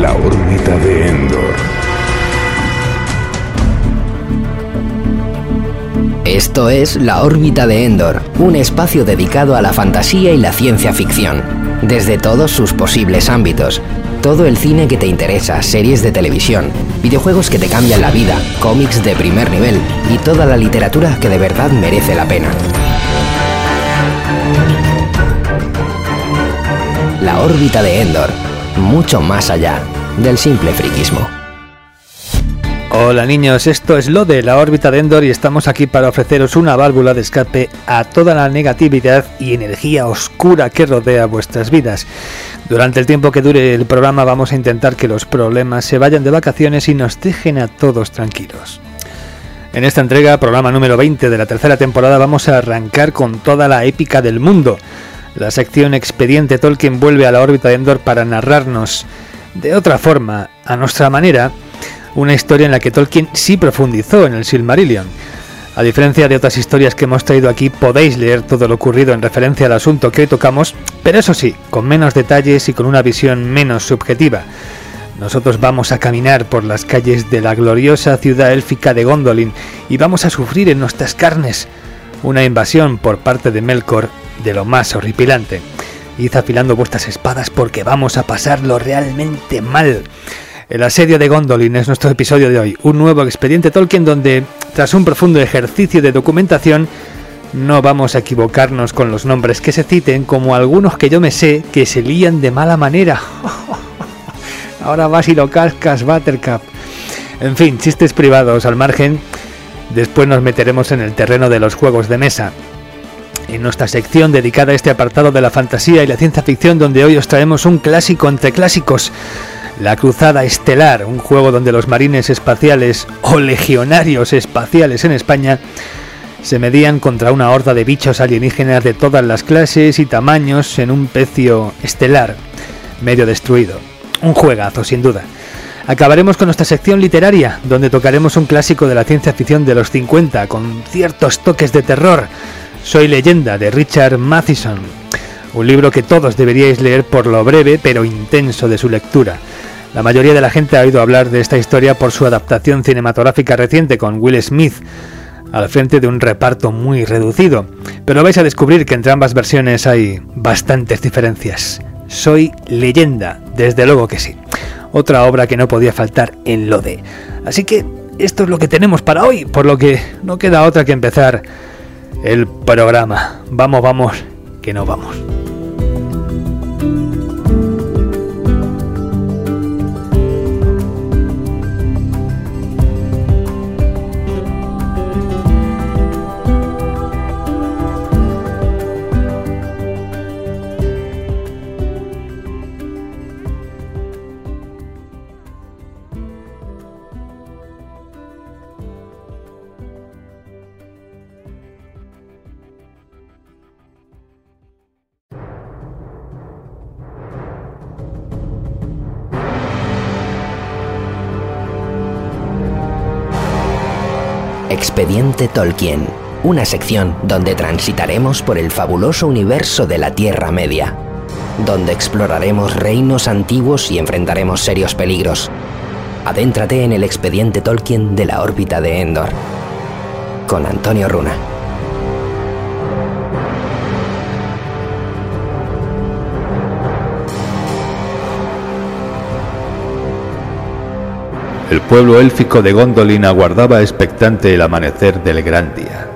La órbita de Endor. Esto es La órbita de Endor, un espacio dedicado a la fantasía y la ciencia ficción, desde todos sus posibles ámbitos. Todo el cine que te interesa, series de televisión, videojuegos que te cambian la vida, cómics de primer nivel y toda la literatura que de verdad merece la pena. La órbita de Endor, mucho más allá del simple friquismo. Hola niños, esto es lo de la órbita de Endor y estamos aquí para ofreceros una válvula de escape a toda la negatividad y energía oscura que rodea vuestras vidas. Durante el tiempo que dure el programa vamos a intentar que los problemas se vayan de vacaciones y nos dejen a todos tranquilos. En esta entrega, programa número 20 de la tercera temporada, vamos a arrancar con toda la épica del mundo. La sección Expediente Tolkien vuelve a la órbita de Endor para narrarnos de otra forma, a nuestra manera, una historia en la que Tolkien sí profundizó en el Silmarillion. A diferencia de otras historias que hemos traído aquí, podéis leer todo lo ocurrido en referencia al asunto que hoy tocamos, pero eso sí, con menos detalles y con una visión menos subjetiva. Nosotros vamos a caminar por las calles de la gloriosa ciudad élfica de Gondolin y vamos a sufrir en nuestras carnes una invasión por parte de Melkor de lo más horripilante. Id afilando vuestras espadas porque vamos a pasarlo realmente mal. El asedio de Gondolin es nuestro episodio de hoy, un nuevo expediente Tolkien donde, tras un profundo ejercicio de documentación, no vamos a equivocarnos con los nombres que se citen, como algunos que yo me sé que se lían de mala manera. Ahora vas y lo cascas, Buttercup. En fin, chistes privados al margen. Después nos meteremos en el terreno de los juegos de mesa. En nuestra sección dedicada a este apartado de la fantasía y la ciencia ficción, donde hoy os traemos un clásico entre clásicos. La Cruzada Estelar, un juego donde los marines espaciales o legionarios espaciales en España se medían contra una horda de bichos alienígenas de todas las clases y tamaños en un pecio estelar, medio destruido. Un juegazo, sin duda. Acabaremos con nuestra sección literaria, donde tocaremos un clásico de la ciencia ficción de los 50, con ciertos toques de terror. Soy leyenda de Richard Matheson, un libro que todos deberíais leer por lo breve pero intenso de su lectura. La mayoría de la gente ha oído hablar de esta historia por su adaptación cinematográfica reciente con Will Smith, al frente de un reparto muy reducido, pero vais a descubrir que entre ambas versiones hay bastantes diferencias. Soy leyenda, desde luego que sí. Otra obra que no podía faltar en lo de. Así que esto es lo que tenemos para hoy, por lo que no queda otra que empezar el programa. Vamos, vamos, que no vamos. Expediente Tolkien, una sección donde transitaremos por el fabuloso universo de la Tierra Media, donde exploraremos reinos antiguos y enfrentaremos serios peligros. Adéntrate en el expediente Tolkien de la órbita de Endor, con Antonio Runa. El pueblo élfico de Gondolin aguardaba expectante el amanecer del gran día.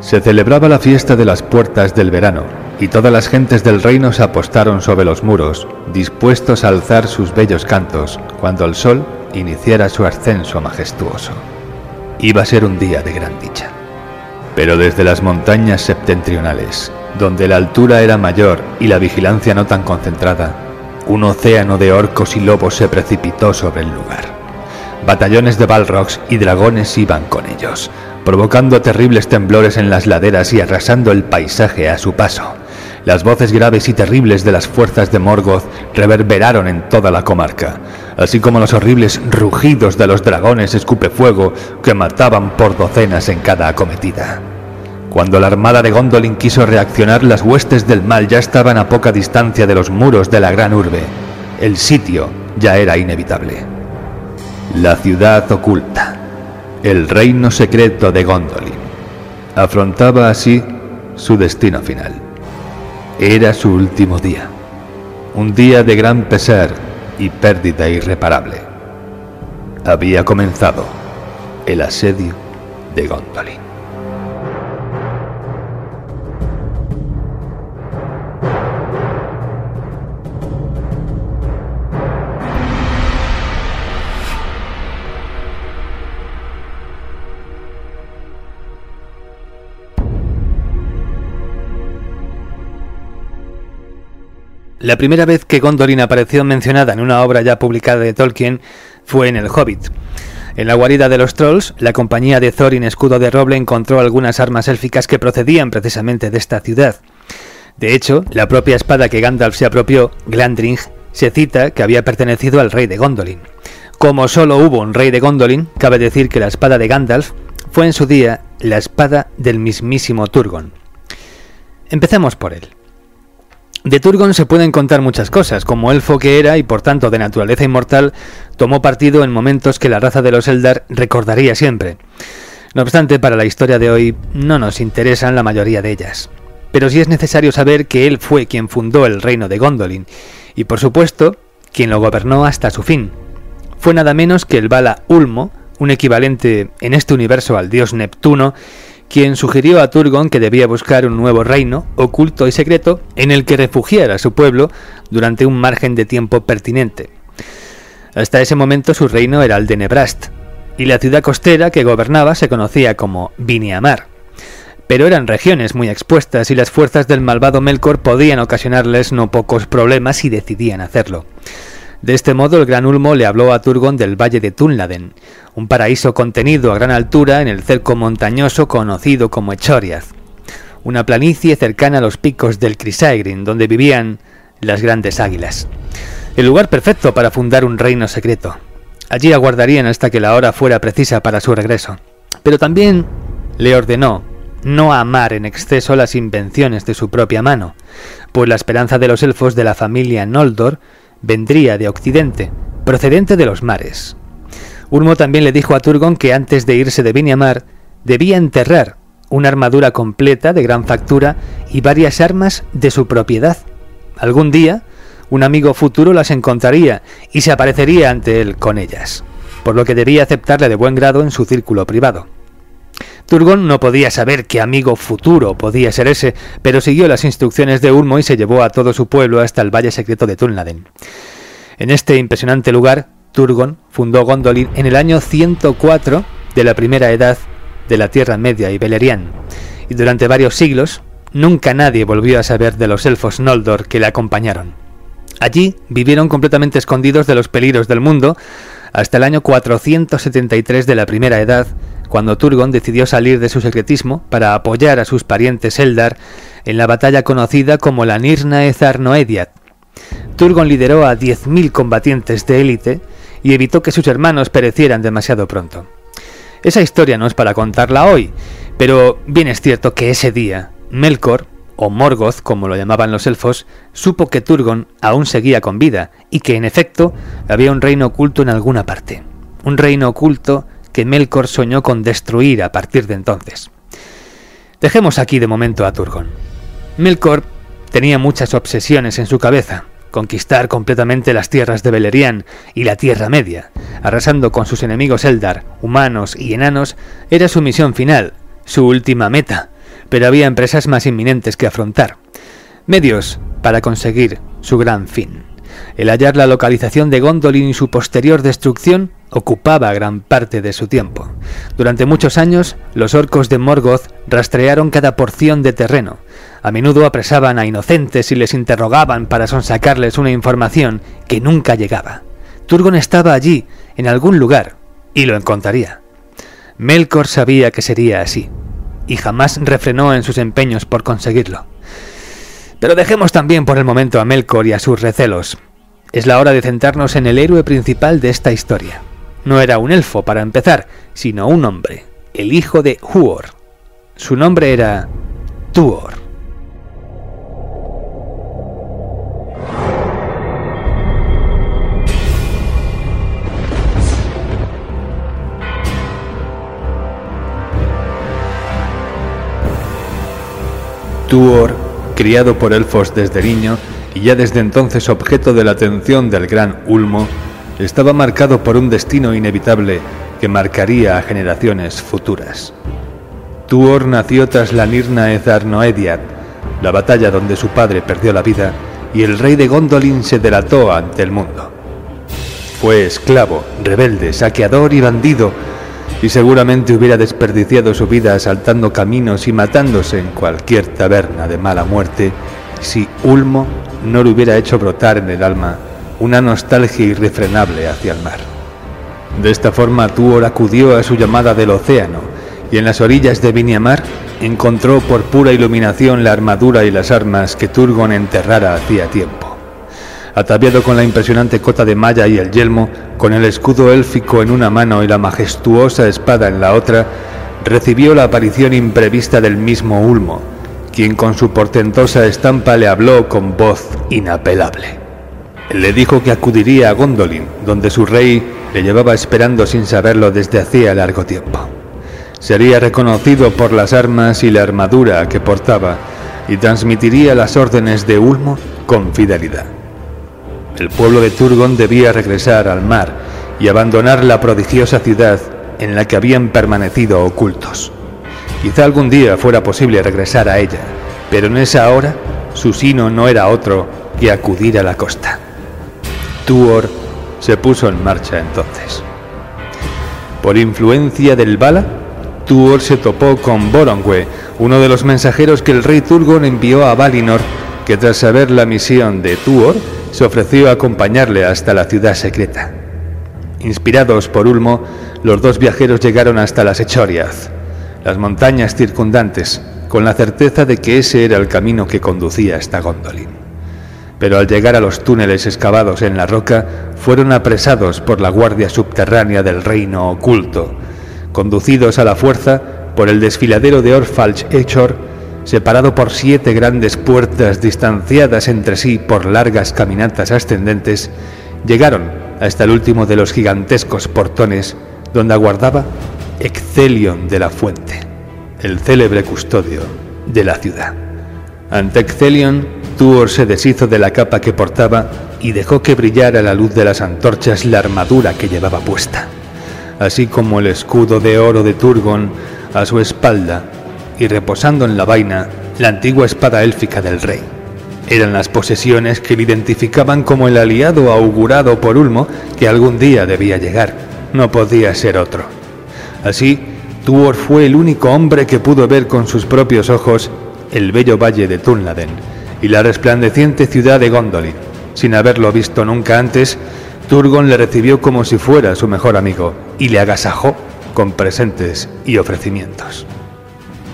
Se celebraba la fiesta de las puertas del verano, y todas las gentes del reino se apostaron sobre los muros, dispuestos a alzar sus bellos cantos cuando el sol iniciara su ascenso majestuoso. Iba a ser un día de gran dicha. Pero desde las montañas septentrionales, donde la altura era mayor y la vigilancia no tan concentrada, un océano de orcos y lobos se precipitó sobre el lugar. Batallones de Balrogs y dragones iban con ellos, provocando terribles temblores en las laderas y arrasando el paisaje a su paso. Las voces graves y terribles de las fuerzas de Morgoth reverberaron en toda la comarca, así como los horribles rugidos de los dragones escupefuego que mataban por docenas en cada acometida. Cuando la armada de Gondolin quiso reaccionar, las huestes del mal ya estaban a poca distancia de los muros de la gran urbe. El sitio ya era inevitable. La ciudad oculta, el reino secreto de Gondolin, afrontaba así su destino final. Era su último día, un día de gran pesar y pérdida irreparable. Había comenzado el asedio de Gondolin. La primera vez que Gondolin apareció mencionada en una obra ya publicada de Tolkien fue en El Hobbit. En la guarida de los trolls, la compañía de Thorin Escudo de Roble encontró algunas armas élficas que procedían precisamente de esta ciudad. De hecho, la propia espada que Gandalf se apropió, Glandring, se cita que había pertenecido al rey de Gondolin. Como solo hubo un rey de Gondolin, cabe decir que la espada de Gandalf fue en su día la espada del mismísimo Turgon. Empecemos por él. De Turgon se pueden contar muchas cosas, como elfo que era y por tanto de naturaleza inmortal, tomó partido en momentos que la raza de los Eldar recordaría siempre. No obstante, para la historia de hoy no nos interesan la mayoría de ellas. Pero sí es necesario saber que él fue quien fundó el reino de Gondolin, y por supuesto, quien lo gobernó hasta su fin. Fue nada menos que el Bala Ulmo, un equivalente en este universo al dios Neptuno, quien sugirió a Turgon que debía buscar un nuevo reino, oculto y secreto, en el que refugiara a su pueblo durante un margen de tiempo pertinente. Hasta ese momento su reino era el de Nebrast, y la ciudad costera que gobernaba se conocía como Viniamar. Pero eran regiones muy expuestas y las fuerzas del malvado Melkor podían ocasionarles no pocos problemas si decidían hacerlo. De este modo el gran Ulmo le habló a Turgon del valle de Tunladen, un paraíso contenido a gran altura en el cerco montañoso conocido como Echoriath, una planicie cercana a los picos del Crisaegrin, donde vivían las grandes águilas. El lugar perfecto para fundar un reino secreto. Allí aguardarían hasta que la hora fuera precisa para su regreso. Pero también le ordenó no amar en exceso las invenciones de su propia mano, pues la esperanza de los elfos de la familia Noldor vendría de Occidente, procedente de los mares. Urmo también le dijo a Turgon que antes de irse de Vinyamar debía enterrar una armadura completa de gran factura y varias armas de su propiedad. Algún día, un amigo futuro las encontraría y se aparecería ante él con ellas, por lo que debía aceptarle de buen grado en su círculo privado. Turgon no podía saber qué amigo futuro podía ser ese, pero siguió las instrucciones de Ulmo y se llevó a todo su pueblo hasta el valle secreto de Tunladen. En este impresionante lugar, Turgon fundó Gondolin en el año 104 de la primera edad de la Tierra Media y Beleriand, y durante varios siglos nunca nadie volvió a saber de los elfos Noldor que le acompañaron. Allí vivieron completamente escondidos de los peligros del mundo hasta el año 473 de la primera edad, cuando Turgon decidió salir de su secretismo para apoyar a sus parientes Eldar en la batalla conocida como la Nirna Noediat. Turgon lideró a 10.000 combatientes de élite y evitó que sus hermanos perecieran demasiado pronto. Esa historia no es para contarla hoy, pero bien es cierto que ese día, Melkor, o Morgoth como lo llamaban los elfos, supo que Turgon aún seguía con vida y que en efecto había un reino oculto en alguna parte. Un reino oculto que Melkor soñó con destruir a partir de entonces. Dejemos aquí de momento a Turgon. Melkor tenía muchas obsesiones en su cabeza, conquistar completamente las tierras de Beleriand y la Tierra Media, arrasando con sus enemigos Eldar, humanos y enanos, era su misión final, su última meta, pero había empresas más inminentes que afrontar, medios para conseguir su gran fin. El hallar la localización de Gondolin y su posterior destrucción ocupaba gran parte de su tiempo. Durante muchos años, los orcos de Morgoth rastrearon cada porción de terreno. A menudo apresaban a inocentes y les interrogaban para sonsacarles una información que nunca llegaba. Turgon estaba allí, en algún lugar, y lo encontraría. Melkor sabía que sería así, y jamás refrenó en sus empeños por conseguirlo. Pero dejemos también por el momento a Melkor y a sus recelos. Es la hora de centrarnos en el héroe principal de esta historia. No era un elfo, para empezar, sino un hombre, el hijo de Huor. Su nombre era Tuor. Tuor, criado por elfos desde niño y ya desde entonces objeto de la atención del gran Ulmo, estaba marcado por un destino inevitable que marcaría a generaciones futuras. Tuor nació tras la Nirna Ezarnoediad, la batalla donde su padre perdió la vida y el rey de Gondolin se delató ante el mundo. Fue esclavo, rebelde, saqueador y bandido, y seguramente hubiera desperdiciado su vida asaltando caminos y matándose en cualquier taberna de mala muerte si Ulmo no le hubiera hecho brotar en el alma una nostalgia irrefrenable hacia el mar. De esta forma Tuor acudió a su llamada del océano y en las orillas de Viniamar encontró por pura iluminación la armadura y las armas que Turgon enterrara hacía tiempo. Ataviado con la impresionante cota de malla y el yelmo, con el escudo élfico en una mano y la majestuosa espada en la otra, recibió la aparición imprevista del mismo Ulmo, quien con su portentosa estampa le habló con voz inapelable. Le dijo que acudiría a Gondolin, donde su rey le llevaba esperando sin saberlo desde hacía largo tiempo. Sería reconocido por las armas y la armadura que portaba y transmitiría las órdenes de Ulmo con fidelidad. El pueblo de Turgon debía regresar al mar y abandonar la prodigiosa ciudad en la que habían permanecido ocultos. Quizá algún día fuera posible regresar a ella, pero en esa hora su sino no era otro que acudir a la costa. Tuor se puso en marcha entonces. Por influencia del Bala, Tuor se topó con Borongwe, uno de los mensajeros que el rey Turgon envió a Valinor, que tras saber la misión de Tuor, se ofreció a acompañarle hasta la ciudad secreta. Inspirados por Ulmo, los dos viajeros llegaron hasta las Echoriaz, las montañas circundantes, con la certeza de que ese era el camino que conducía hasta Gondolin. Pero al llegar a los túneles excavados en la roca, fueron apresados por la guardia subterránea del reino oculto, conducidos a la fuerza por el desfiladero de Orfalch Echor, separado por siete grandes puertas distanciadas entre sí por largas caminatas ascendentes, llegaron hasta el último de los gigantescos portones donde aguardaba Excelion de la Fuente, el célebre custodio de la ciudad. Ante Excelion, Tuor se deshizo de la capa que portaba y dejó que brillara a la luz de las antorchas la armadura que llevaba puesta, así como el escudo de oro de Turgon a su espalda y reposando en la vaina la antigua espada élfica del rey. Eran las posesiones que le identificaban como el aliado augurado por Ulmo que algún día debía llegar. No podía ser otro. Así, Tuor fue el único hombre que pudo ver con sus propios ojos el bello valle de Tunladen y la resplandeciente ciudad de Gondolin. Sin haberlo visto nunca antes, Turgon le recibió como si fuera su mejor amigo y le agasajó con presentes y ofrecimientos.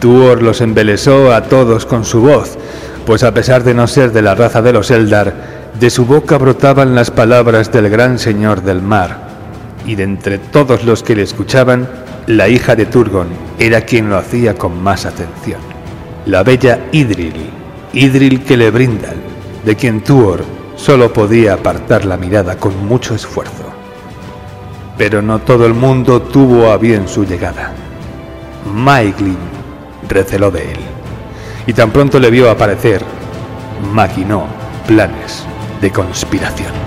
Tuor los embelesó a todos con su voz, pues a pesar de no ser de la raza de los Eldar, de su boca brotaban las palabras del gran señor del mar, y de entre todos los que le escuchaban, la hija de Turgon era quien lo hacía con más atención. La bella Idril, Idril Celebrindal, de quien Tuor solo podía apartar la mirada con mucho esfuerzo. Pero no todo el mundo tuvo a bien su llegada. Maeglin receló de él, y tan pronto le vio aparecer, maquinó planes de conspiración.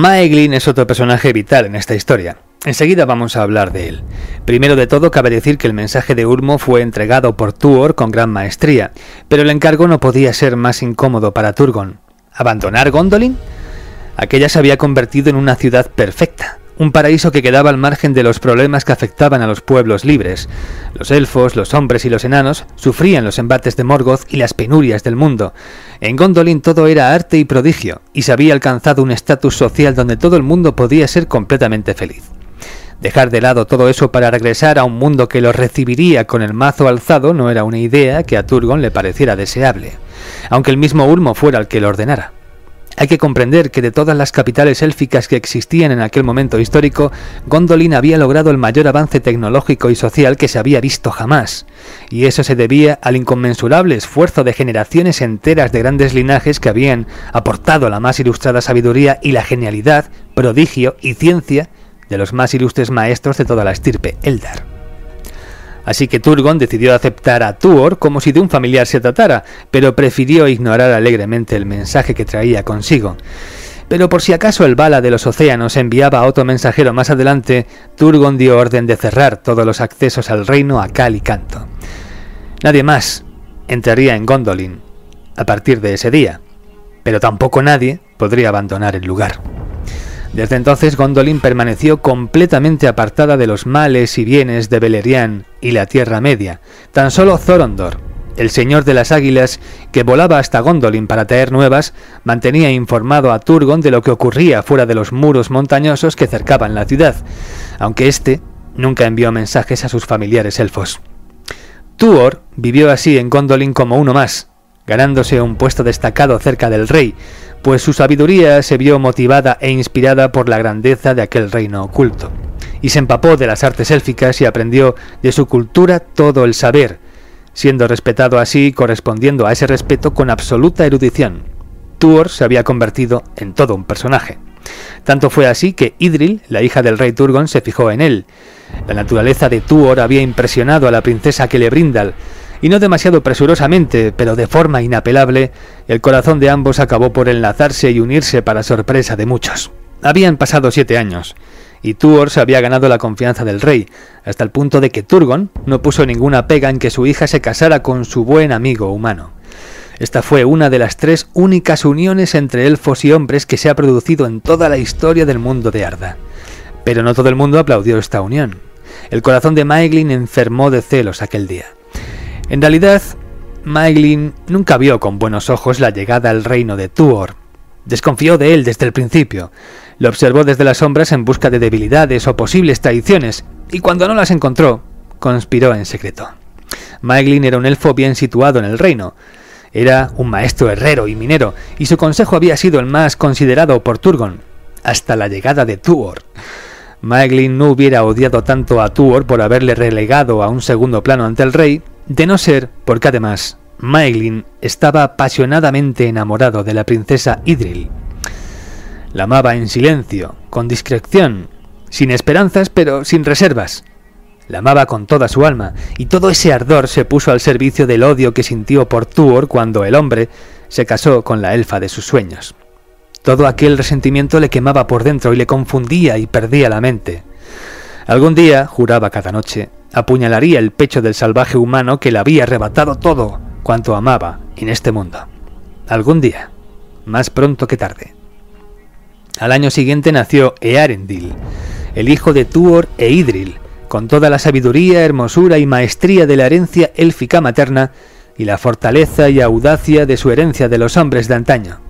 Maeglin es otro personaje vital en esta historia. Enseguida vamos a hablar de él. Primero de todo, cabe decir que el mensaje de Urmo fue entregado por Tuor con gran maestría, pero el encargo no podía ser más incómodo para Turgon. ¿Abandonar Gondolin? Aquella se había convertido en una ciudad perfecta, un paraíso que quedaba al margen de los problemas que afectaban a los pueblos libres. Los elfos, los hombres y los enanos sufrían los embates de Morgoth y las penurias del mundo. En Gondolin todo era arte y prodigio, y se había alcanzado un estatus social donde todo el mundo podía ser completamente feliz. Dejar de lado todo eso para regresar a un mundo que los recibiría con el mazo alzado no era una idea que a Turgon le pareciera deseable, aunque el mismo Ulmo fuera el que lo ordenara. Hay que comprender que de todas las capitales élficas que existían en aquel momento histórico, Gondolin había logrado el mayor avance tecnológico y social que se había visto jamás, y eso se debía al inconmensurable esfuerzo de generaciones enteras de grandes linajes que habían aportado la más ilustrada sabiduría y la genialidad, prodigio y ciencia de los más ilustres maestros de toda la estirpe Eldar. Así que Turgon decidió aceptar a Tuor como si de un familiar se tratara, pero prefirió ignorar alegremente el mensaje que traía consigo. Pero por si acaso el bala de los océanos enviaba a otro mensajero más adelante, Turgon dio orden de cerrar todos los accesos al reino a cal y canto. Nadie más entraría en Gondolin a partir de ese día, pero tampoco nadie podría abandonar el lugar. Desde entonces Gondolin permaneció completamente apartada de los males y bienes de Beleriand y la Tierra Media. Tan solo Zorondor, el señor de las águilas, que volaba hasta Gondolin para traer nuevas, mantenía informado a Turgon de lo que ocurría fuera de los muros montañosos que cercaban la ciudad, aunque éste nunca envió mensajes a sus familiares elfos. Tuor vivió así en Gondolin como uno más, ganándose un puesto destacado cerca del rey, pues su sabiduría se vio motivada e inspirada por la grandeza de aquel reino oculto, y se empapó de las artes élficas y aprendió de su cultura todo el saber, siendo respetado así y correspondiendo a ese respeto con absoluta erudición. Tuor se había convertido en todo un personaje. Tanto fue así que Idril, la hija del rey Turgon, se fijó en él. La naturaleza de Tuor había impresionado a la princesa Celebrindal, y no demasiado presurosamente, pero de forma inapelable, el corazón de ambos acabó por enlazarse y unirse para sorpresa de muchos. Habían pasado siete años, y Tuor se había ganado la confianza del rey, hasta el punto de que Turgon no puso ninguna pega en que su hija se casara con su buen amigo humano. Esta fue una de las tres únicas uniones entre elfos y hombres que se ha producido en toda la historia del mundo de Arda. Pero no todo el mundo aplaudió esta unión. El corazón de Maeglin enfermó de celos aquel día. En realidad, Maeglin nunca vio con buenos ojos la llegada al reino de Tuor. Desconfió de él desde el principio. Lo observó desde las sombras en busca de debilidades o posibles traiciones, y cuando no las encontró, conspiró en secreto. Maeglin era un elfo bien situado en el reino. Era un maestro herrero y minero, y su consejo había sido el más considerado por Turgon, hasta la llegada de Tuor. Maeglin no hubiera odiado tanto a Tuor por haberle relegado a un segundo plano ante el rey, de no ser porque además Maeglin estaba apasionadamente enamorado de la princesa Idril. La amaba en silencio, con discreción, sin esperanzas pero sin reservas. La amaba con toda su alma, y todo ese ardor se puso al servicio del odio que sintió por Tuor cuando el hombre se casó con la elfa de sus sueños. Todo aquel resentimiento le quemaba por dentro y le confundía y perdía la mente. Algún día, juraba cada noche, apuñalaría el pecho del salvaje humano que le había arrebatado todo cuanto amaba en este mundo. Algún día, más pronto que tarde. Al año siguiente nació Earendil, el hijo de Tuor e Idril, con toda la sabiduría, hermosura y maestría de la herencia élfica materna y la fortaleza y audacia de su herencia de los hombres de antaño.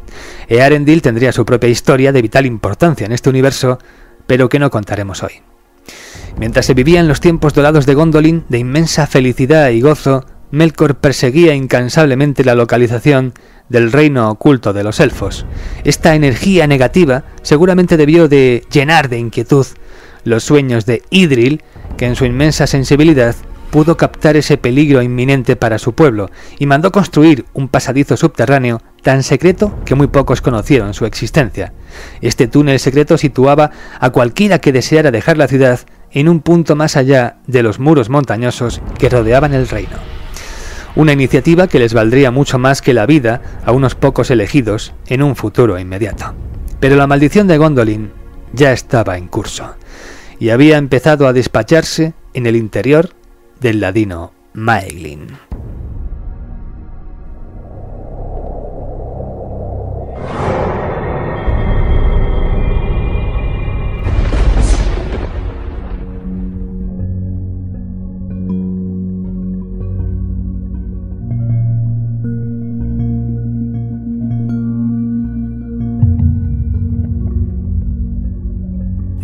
Earendil tendría su propia historia de vital importancia en este universo, pero que no contaremos hoy. Mientras se vivía en los tiempos dorados de Gondolin, de inmensa felicidad y gozo, Melkor perseguía incansablemente la localización del reino oculto de los elfos. Esta energía negativa seguramente debió de llenar de inquietud los sueños de Idril, que en su inmensa sensibilidad pudo captar ese peligro inminente para su pueblo y mandó construir un pasadizo subterráneo tan secreto que muy pocos conocieron su existencia. Este túnel secreto situaba a cualquiera que deseara dejar la ciudad en un punto más allá de los muros montañosos que rodeaban el reino. Una iniciativa que les valdría mucho más que la vida a unos pocos elegidos en un futuro inmediato. Pero la maldición de Gondolin ya estaba en curso. y había empezado a despacharse en el interior del ladino Maeglin.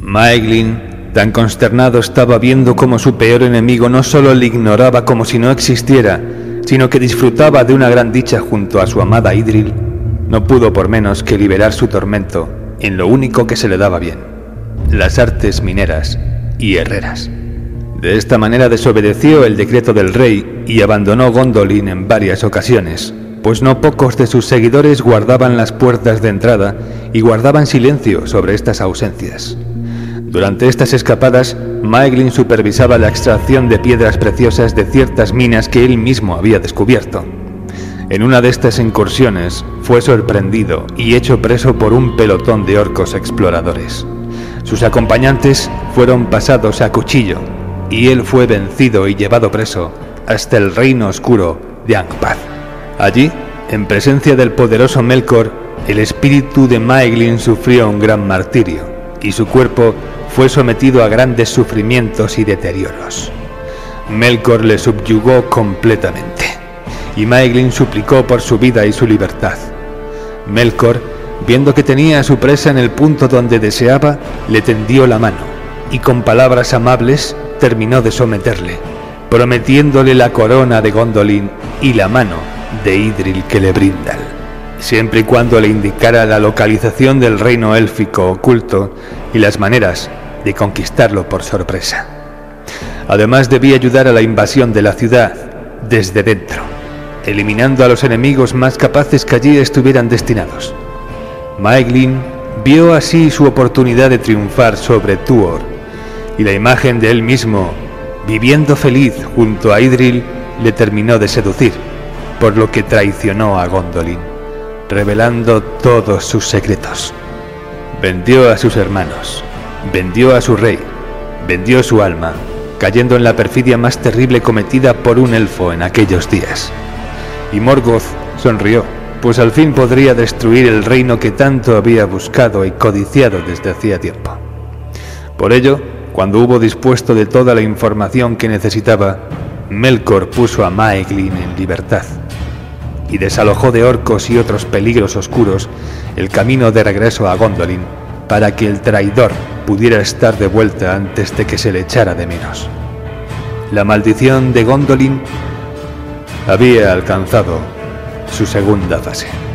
Maeglin, tan consternado, estaba viendo cómo su peor enemigo no solo le ignoraba como si no existiera, sino que disfrutaba de una gran dicha junto a su amada Idril. No pudo por menos que liberar su tormento en lo único que se le daba bien, las artes mineras y herreras. De esta manera desobedeció el decreto del rey y abandonó Gondolin en varias ocasiones, pues no pocos de sus seguidores guardaban las puertas de entrada y guardaban silencio sobre estas ausencias. Durante estas escapadas, Maeglin supervisaba la extracción de piedras preciosas de ciertas minas que él mismo había descubierto. En una de estas incursiones fue sorprendido y hecho preso por un pelotón de orcos exploradores. Sus acompañantes fueron pasados a cuchillo y él fue vencido y llevado preso hasta el reino oscuro de Angpad. Allí, en presencia del poderoso Melkor, el espíritu de Maeglin sufrió un gran martirio y su cuerpo fue sometido a grandes sufrimientos y deterioros. Melkor le subyugó completamente, y Maeglin suplicó por su vida y su libertad. Melkor, viendo que tenía a su presa en el punto donde deseaba, le tendió la mano, y con palabras amables terminó de someterle, prometiéndole la corona de Gondolin y la mano de Idril que le brindan, siempre y cuando le indicara la localización del reino élfico oculto y las maneras de conquistarlo por sorpresa. Además debía ayudar a la invasión de la ciudad desde dentro, eliminando a los enemigos más capaces que allí estuvieran destinados. Maeglin vio así su oportunidad de triunfar sobre Tuor, y la imagen de él mismo, viviendo feliz junto a Idril, le terminó de seducir, por lo que traicionó a Gondolin, revelando todos sus secretos. Vendió a sus hermanos, vendió a su rey, vendió su alma, cayendo en la perfidia más terrible cometida por un elfo en aquellos días. Y Morgoth sonrió, pues al fin podría destruir el reino que tanto había buscado y codiciado desde hacía tiempo. Por ello, cuando hubo dispuesto de toda la información que necesitaba, Melkor puso a Maeglin en libertad y desalojó de orcos y otros peligros oscuros el camino de regreso a Gondolin para que el traidor pudiera estar de vuelta antes de que se le echara de menos. La maldición de Gondolin había alcanzado su segunda fase.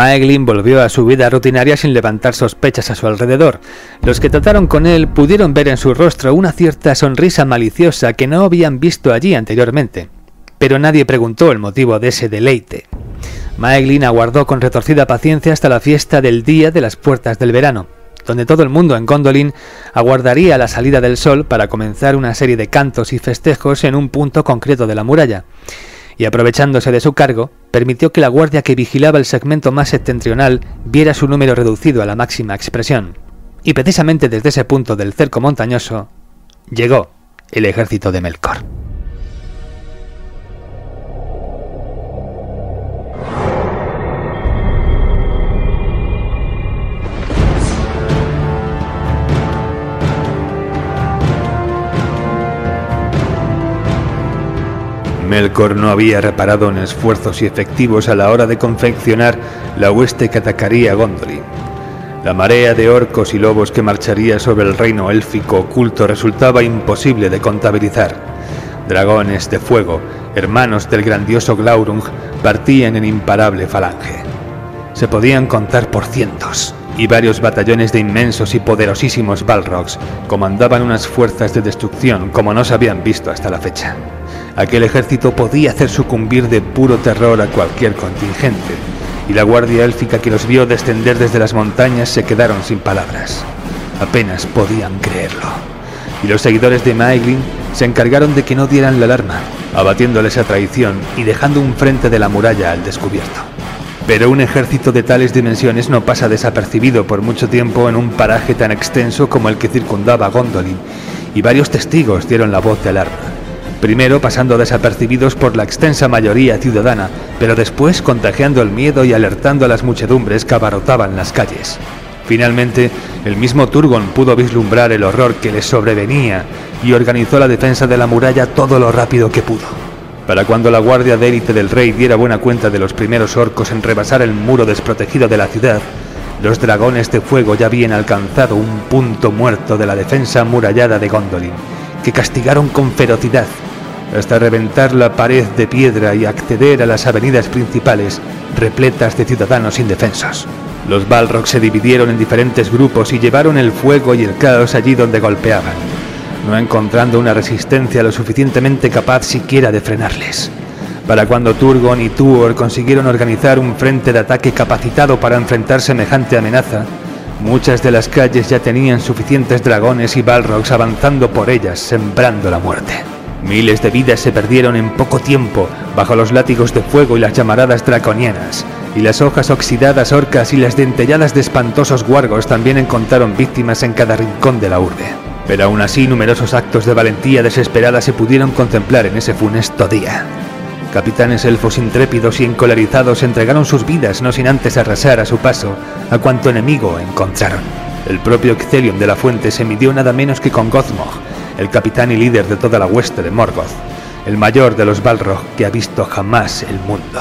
Maeglin volvió a su vida rutinaria sin levantar sospechas a su alrededor. Los que trataron con él pudieron ver en su rostro una cierta sonrisa maliciosa que no habían visto allí anteriormente. Pero nadie preguntó el motivo de ese deleite. Maeglin aguardó con retorcida paciencia hasta la fiesta del Día de las Puertas del Verano, donde todo el mundo en Gondolin aguardaría la salida del sol para comenzar una serie de cantos y festejos en un punto concreto de la muralla y aprovechándose de su cargo, permitió que la guardia que vigilaba el segmento más septentrional viera su número reducido a la máxima expresión. Y precisamente desde ese punto del cerco montañoso, llegó el ejército de Melkor. Melkor no había reparado en esfuerzos y efectivos a la hora de confeccionar la hueste que atacaría Gondolin. La marea de orcos y lobos que marcharía sobre el reino élfico oculto resultaba imposible de contabilizar. Dragones de fuego, hermanos del grandioso Glaurung, partían en imparable falange. Se podían contar por cientos, y varios batallones de inmensos y poderosísimos Balrogs comandaban unas fuerzas de destrucción como no se habían visto hasta la fecha. Aquel ejército podía hacer sucumbir de puro terror a cualquier contingente, y la guardia élfica que los vio descender desde las montañas se quedaron sin palabras. Apenas podían creerlo. Y los seguidores de Maeglin se encargaron de que no dieran la alarma, abatiéndoles a traición y dejando un frente de la muralla al descubierto. Pero un ejército de tales dimensiones no pasa desapercibido por mucho tiempo en un paraje tan extenso como el que circundaba Gondolin, y varios testigos dieron la voz de alarma primero pasando desapercibidos por la extensa mayoría ciudadana, pero después contagiando el miedo y alertando a las muchedumbres que abarrotaban las calles. Finalmente, el mismo Turgon pudo vislumbrar el horror que le sobrevenía y organizó la defensa de la muralla todo lo rápido que pudo. Para cuando la guardia de élite del rey diera buena cuenta de los primeros orcos en rebasar el muro desprotegido de la ciudad, los dragones de fuego ya habían alcanzado un punto muerto de la defensa amurallada de Gondolin, que castigaron con ferocidad hasta reventar la pared de piedra y acceder a las avenidas principales repletas de ciudadanos indefensos. Los Balrogs se dividieron en diferentes grupos y llevaron el fuego y el caos allí donde golpeaban, no encontrando una resistencia lo suficientemente capaz siquiera de frenarles. Para cuando Turgon y Tuor consiguieron organizar un frente de ataque capacitado para enfrentar semejante amenaza, muchas de las calles ya tenían suficientes dragones y Balrogs avanzando por ellas, sembrando la muerte. Miles de vidas se perdieron en poco tiempo bajo los látigos de fuego y las llamaradas draconianas, y las hojas oxidadas orcas y las dentelladas de espantosos guargos también encontraron víctimas en cada rincón de la urbe. Pero aún así numerosos actos de valentía desesperada se pudieron contemplar en ese funesto día. Capitanes elfos intrépidos y encolerizados entregaron sus vidas no sin antes arrasar a su paso a cuanto enemigo encontraron. El propio Ixelion de la Fuente se midió nada menos que con Gothmog, el capitán y líder de toda la hueste de Morgoth, el mayor de los Balrog que ha visto jamás el mundo.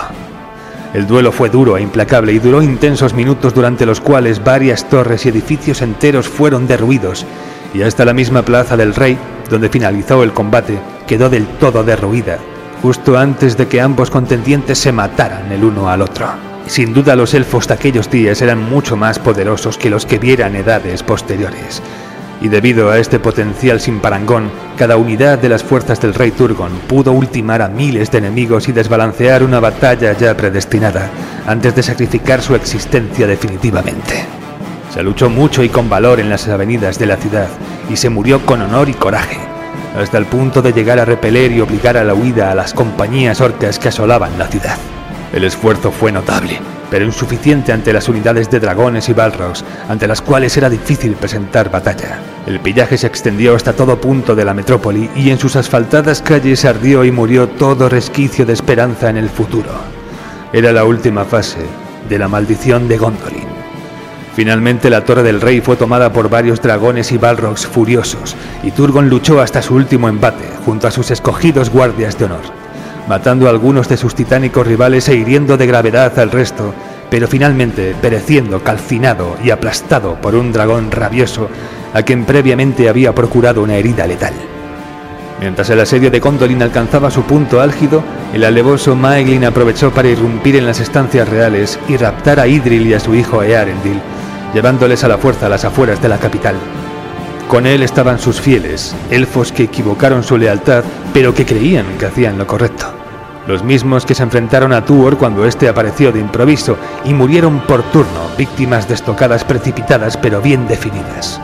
El duelo fue duro e implacable y duró intensos minutos durante los cuales varias torres y edificios enteros fueron derruidos y hasta la misma plaza del rey, donde finalizó el combate, quedó del todo derruida, justo antes de que ambos contendientes se mataran el uno al otro. Sin duda los elfos de aquellos días eran mucho más poderosos que los que vieran edades posteriores, y debido a este potencial sin parangón, cada unidad de las fuerzas del rey Turgon pudo ultimar a miles de enemigos y desbalancear una batalla ya predestinada, antes de sacrificar su existencia definitivamente. Se luchó mucho y con valor en las avenidas de la ciudad, y se murió con honor y coraje, hasta el punto de llegar a repeler y obligar a la huida a las compañías orcas que asolaban la ciudad. El esfuerzo fue notable, pero insuficiente ante las unidades de dragones y balrogs, ante las cuales era difícil presentar batalla. El pillaje se extendió hasta todo punto de la metrópoli y en sus asfaltadas calles ardió y murió todo resquicio de esperanza en el futuro. Era la última fase de la maldición de Gondolin. Finalmente la Torre del Rey fue tomada por varios dragones y balrogs furiosos, y Turgon luchó hasta su último embate junto a sus escogidos guardias de honor matando a algunos de sus titánicos rivales e hiriendo de gravedad al resto, pero finalmente pereciendo calcinado y aplastado por un dragón rabioso a quien previamente había procurado una herida letal. Mientras el asedio de Gondolin alcanzaba su punto álgido, el alevoso Maeglin aprovechó para irrumpir en las estancias reales y raptar a Idril y a su hijo Earendil, llevándoles a la fuerza a las afueras de la capital. Con él estaban sus fieles, elfos que equivocaron su lealtad, pero que creían que hacían lo correcto los mismos que se enfrentaron a Tuor cuando éste apareció de improviso y murieron por turno, víctimas de estocadas precipitadas pero bien definidas.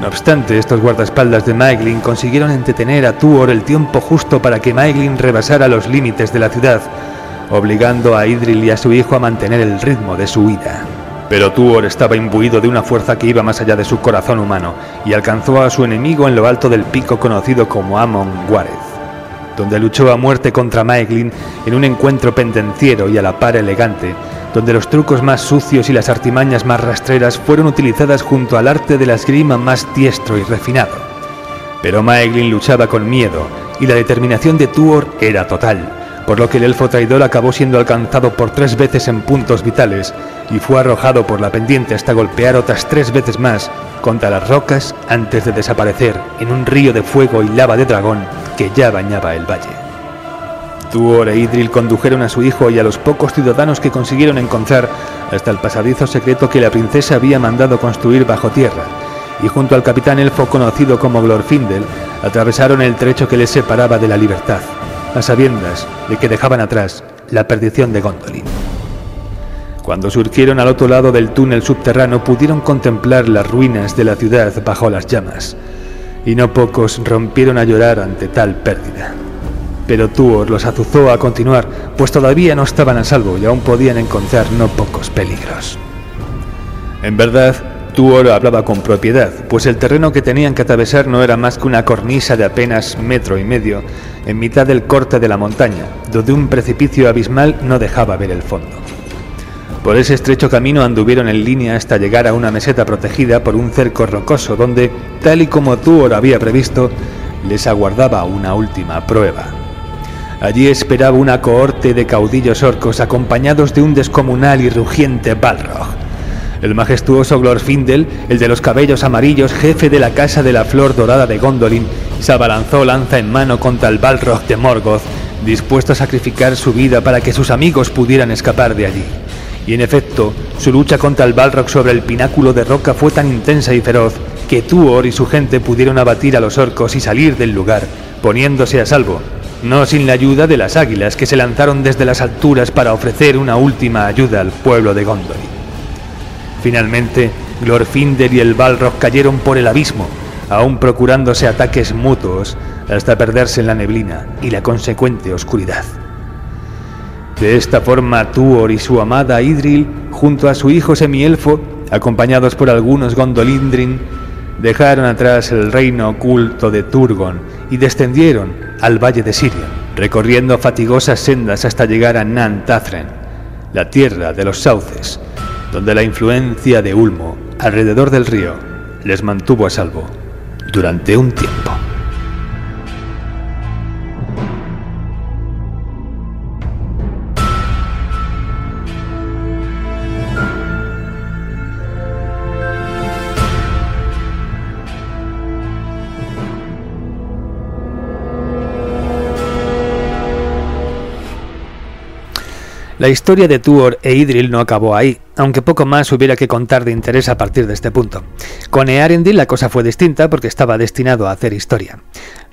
No obstante, estos guardaespaldas de Maeglin consiguieron entretener a Tuor el tiempo justo para que Maeglin rebasara los límites de la ciudad, obligando a Idril y a su hijo a mantener el ritmo de su huida. Pero Tuor estaba imbuido de una fuerza que iba más allá de su corazón humano y alcanzó a su enemigo en lo alto del pico conocido como Amon Wareth donde luchó a muerte contra Maeglin en un encuentro pendenciero y a la par elegante, donde los trucos más sucios y las artimañas más rastreras fueron utilizadas junto al arte de la esgrima más diestro y refinado. Pero Maeglin luchaba con miedo y la determinación de Tuor era total, por lo que el elfo traidor acabó siendo alcanzado por tres veces en puntos vitales y fue arrojado por la pendiente hasta golpear otras tres veces más contra las rocas antes de desaparecer en un río de fuego y lava de dragón que ya bañaba el valle. Tuor e Idril condujeron a su hijo y a los pocos ciudadanos que consiguieron encontrar hasta el pasadizo secreto que la princesa había mandado construir bajo tierra, y junto al capitán elfo conocido como Glorfindel, atravesaron el trecho que les separaba de la libertad a sabiendas de que dejaban atrás la perdición de Gondolin. Cuando surgieron al otro lado del túnel subterráneo pudieron contemplar las ruinas de la ciudad bajo las llamas, y no pocos rompieron a llorar ante tal pérdida. Pero Tuor los azuzó a continuar, pues todavía no estaban a salvo y aún podían encontrar no pocos peligros. En verdad, Tuor hablaba con propiedad, pues el terreno que tenían que atravesar no era más que una cornisa de apenas metro y medio en mitad del corte de la montaña, donde un precipicio abismal no dejaba ver el fondo. Por ese estrecho camino anduvieron en línea hasta llegar a una meseta protegida por un cerco rocoso donde, tal y como Tuor había previsto, les aguardaba una última prueba. Allí esperaba una cohorte de caudillos orcos acompañados de un descomunal y rugiente Balrog el majestuoso Glorfindel, el de los cabellos amarillos, jefe de la Casa de la Flor Dorada de Gondolin, se abalanzó lanza en mano contra el Balrog de Morgoth, dispuesto a sacrificar su vida para que sus amigos pudieran escapar de allí. Y en efecto, su lucha contra el Balrog sobre el pináculo de roca fue tan intensa y feroz que Tuor y su gente pudieron abatir a los orcos y salir del lugar, poniéndose a salvo, no sin la ayuda de las águilas que se lanzaron desde las alturas para ofrecer una última ayuda al pueblo de Gondolin. Finalmente, Glorfinder y el Balrog cayeron por el abismo, aún procurándose ataques mutuos hasta perderse en la neblina y la consecuente oscuridad. De esta forma, Tuor y su amada Idril, junto a su hijo semielfo, acompañados por algunos Gondolindrin, dejaron atrás el reino oculto de Turgon y descendieron al valle de Sirion, recorriendo fatigosas sendas hasta llegar a Nantathren, la tierra de los sauces, donde la influencia de Ulmo alrededor del río les mantuvo a salvo durante un tiempo. La historia de Tuor e Idril no acabó ahí, aunque poco más hubiera que contar de interés a partir de este punto. Con Earendil la cosa fue distinta porque estaba destinado a hacer historia.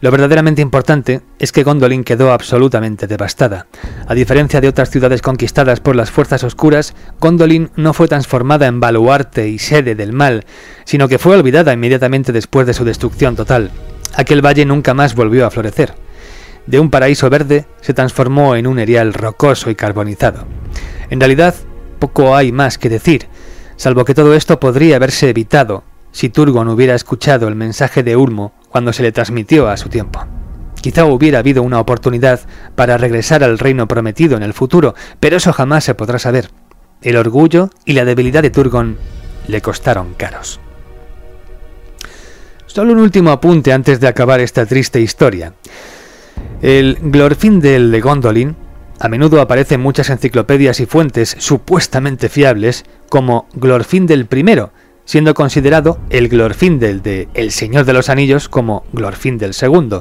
Lo verdaderamente importante es que Gondolin quedó absolutamente devastada. A diferencia de otras ciudades conquistadas por las fuerzas oscuras, Gondolin no fue transformada en baluarte y sede del mal, sino que fue olvidada inmediatamente después de su destrucción total. Aquel valle nunca más volvió a florecer de un paraíso verde se transformó en un erial rocoso y carbonizado. En realidad, poco hay más que decir, salvo que todo esto podría haberse evitado si Turgon hubiera escuchado el mensaje de Ulmo cuando se le transmitió a su tiempo. Quizá hubiera habido una oportunidad para regresar al reino prometido en el futuro, pero eso jamás se podrá saber. El orgullo y la debilidad de Turgon le costaron caros. Solo un último apunte antes de acabar esta triste historia. El Glorfindel de Gondolin a menudo aparece en muchas enciclopedias y fuentes supuestamente fiables como Glorfindel I, siendo considerado el Glorfindel de El Señor de los Anillos como Glorfindel II.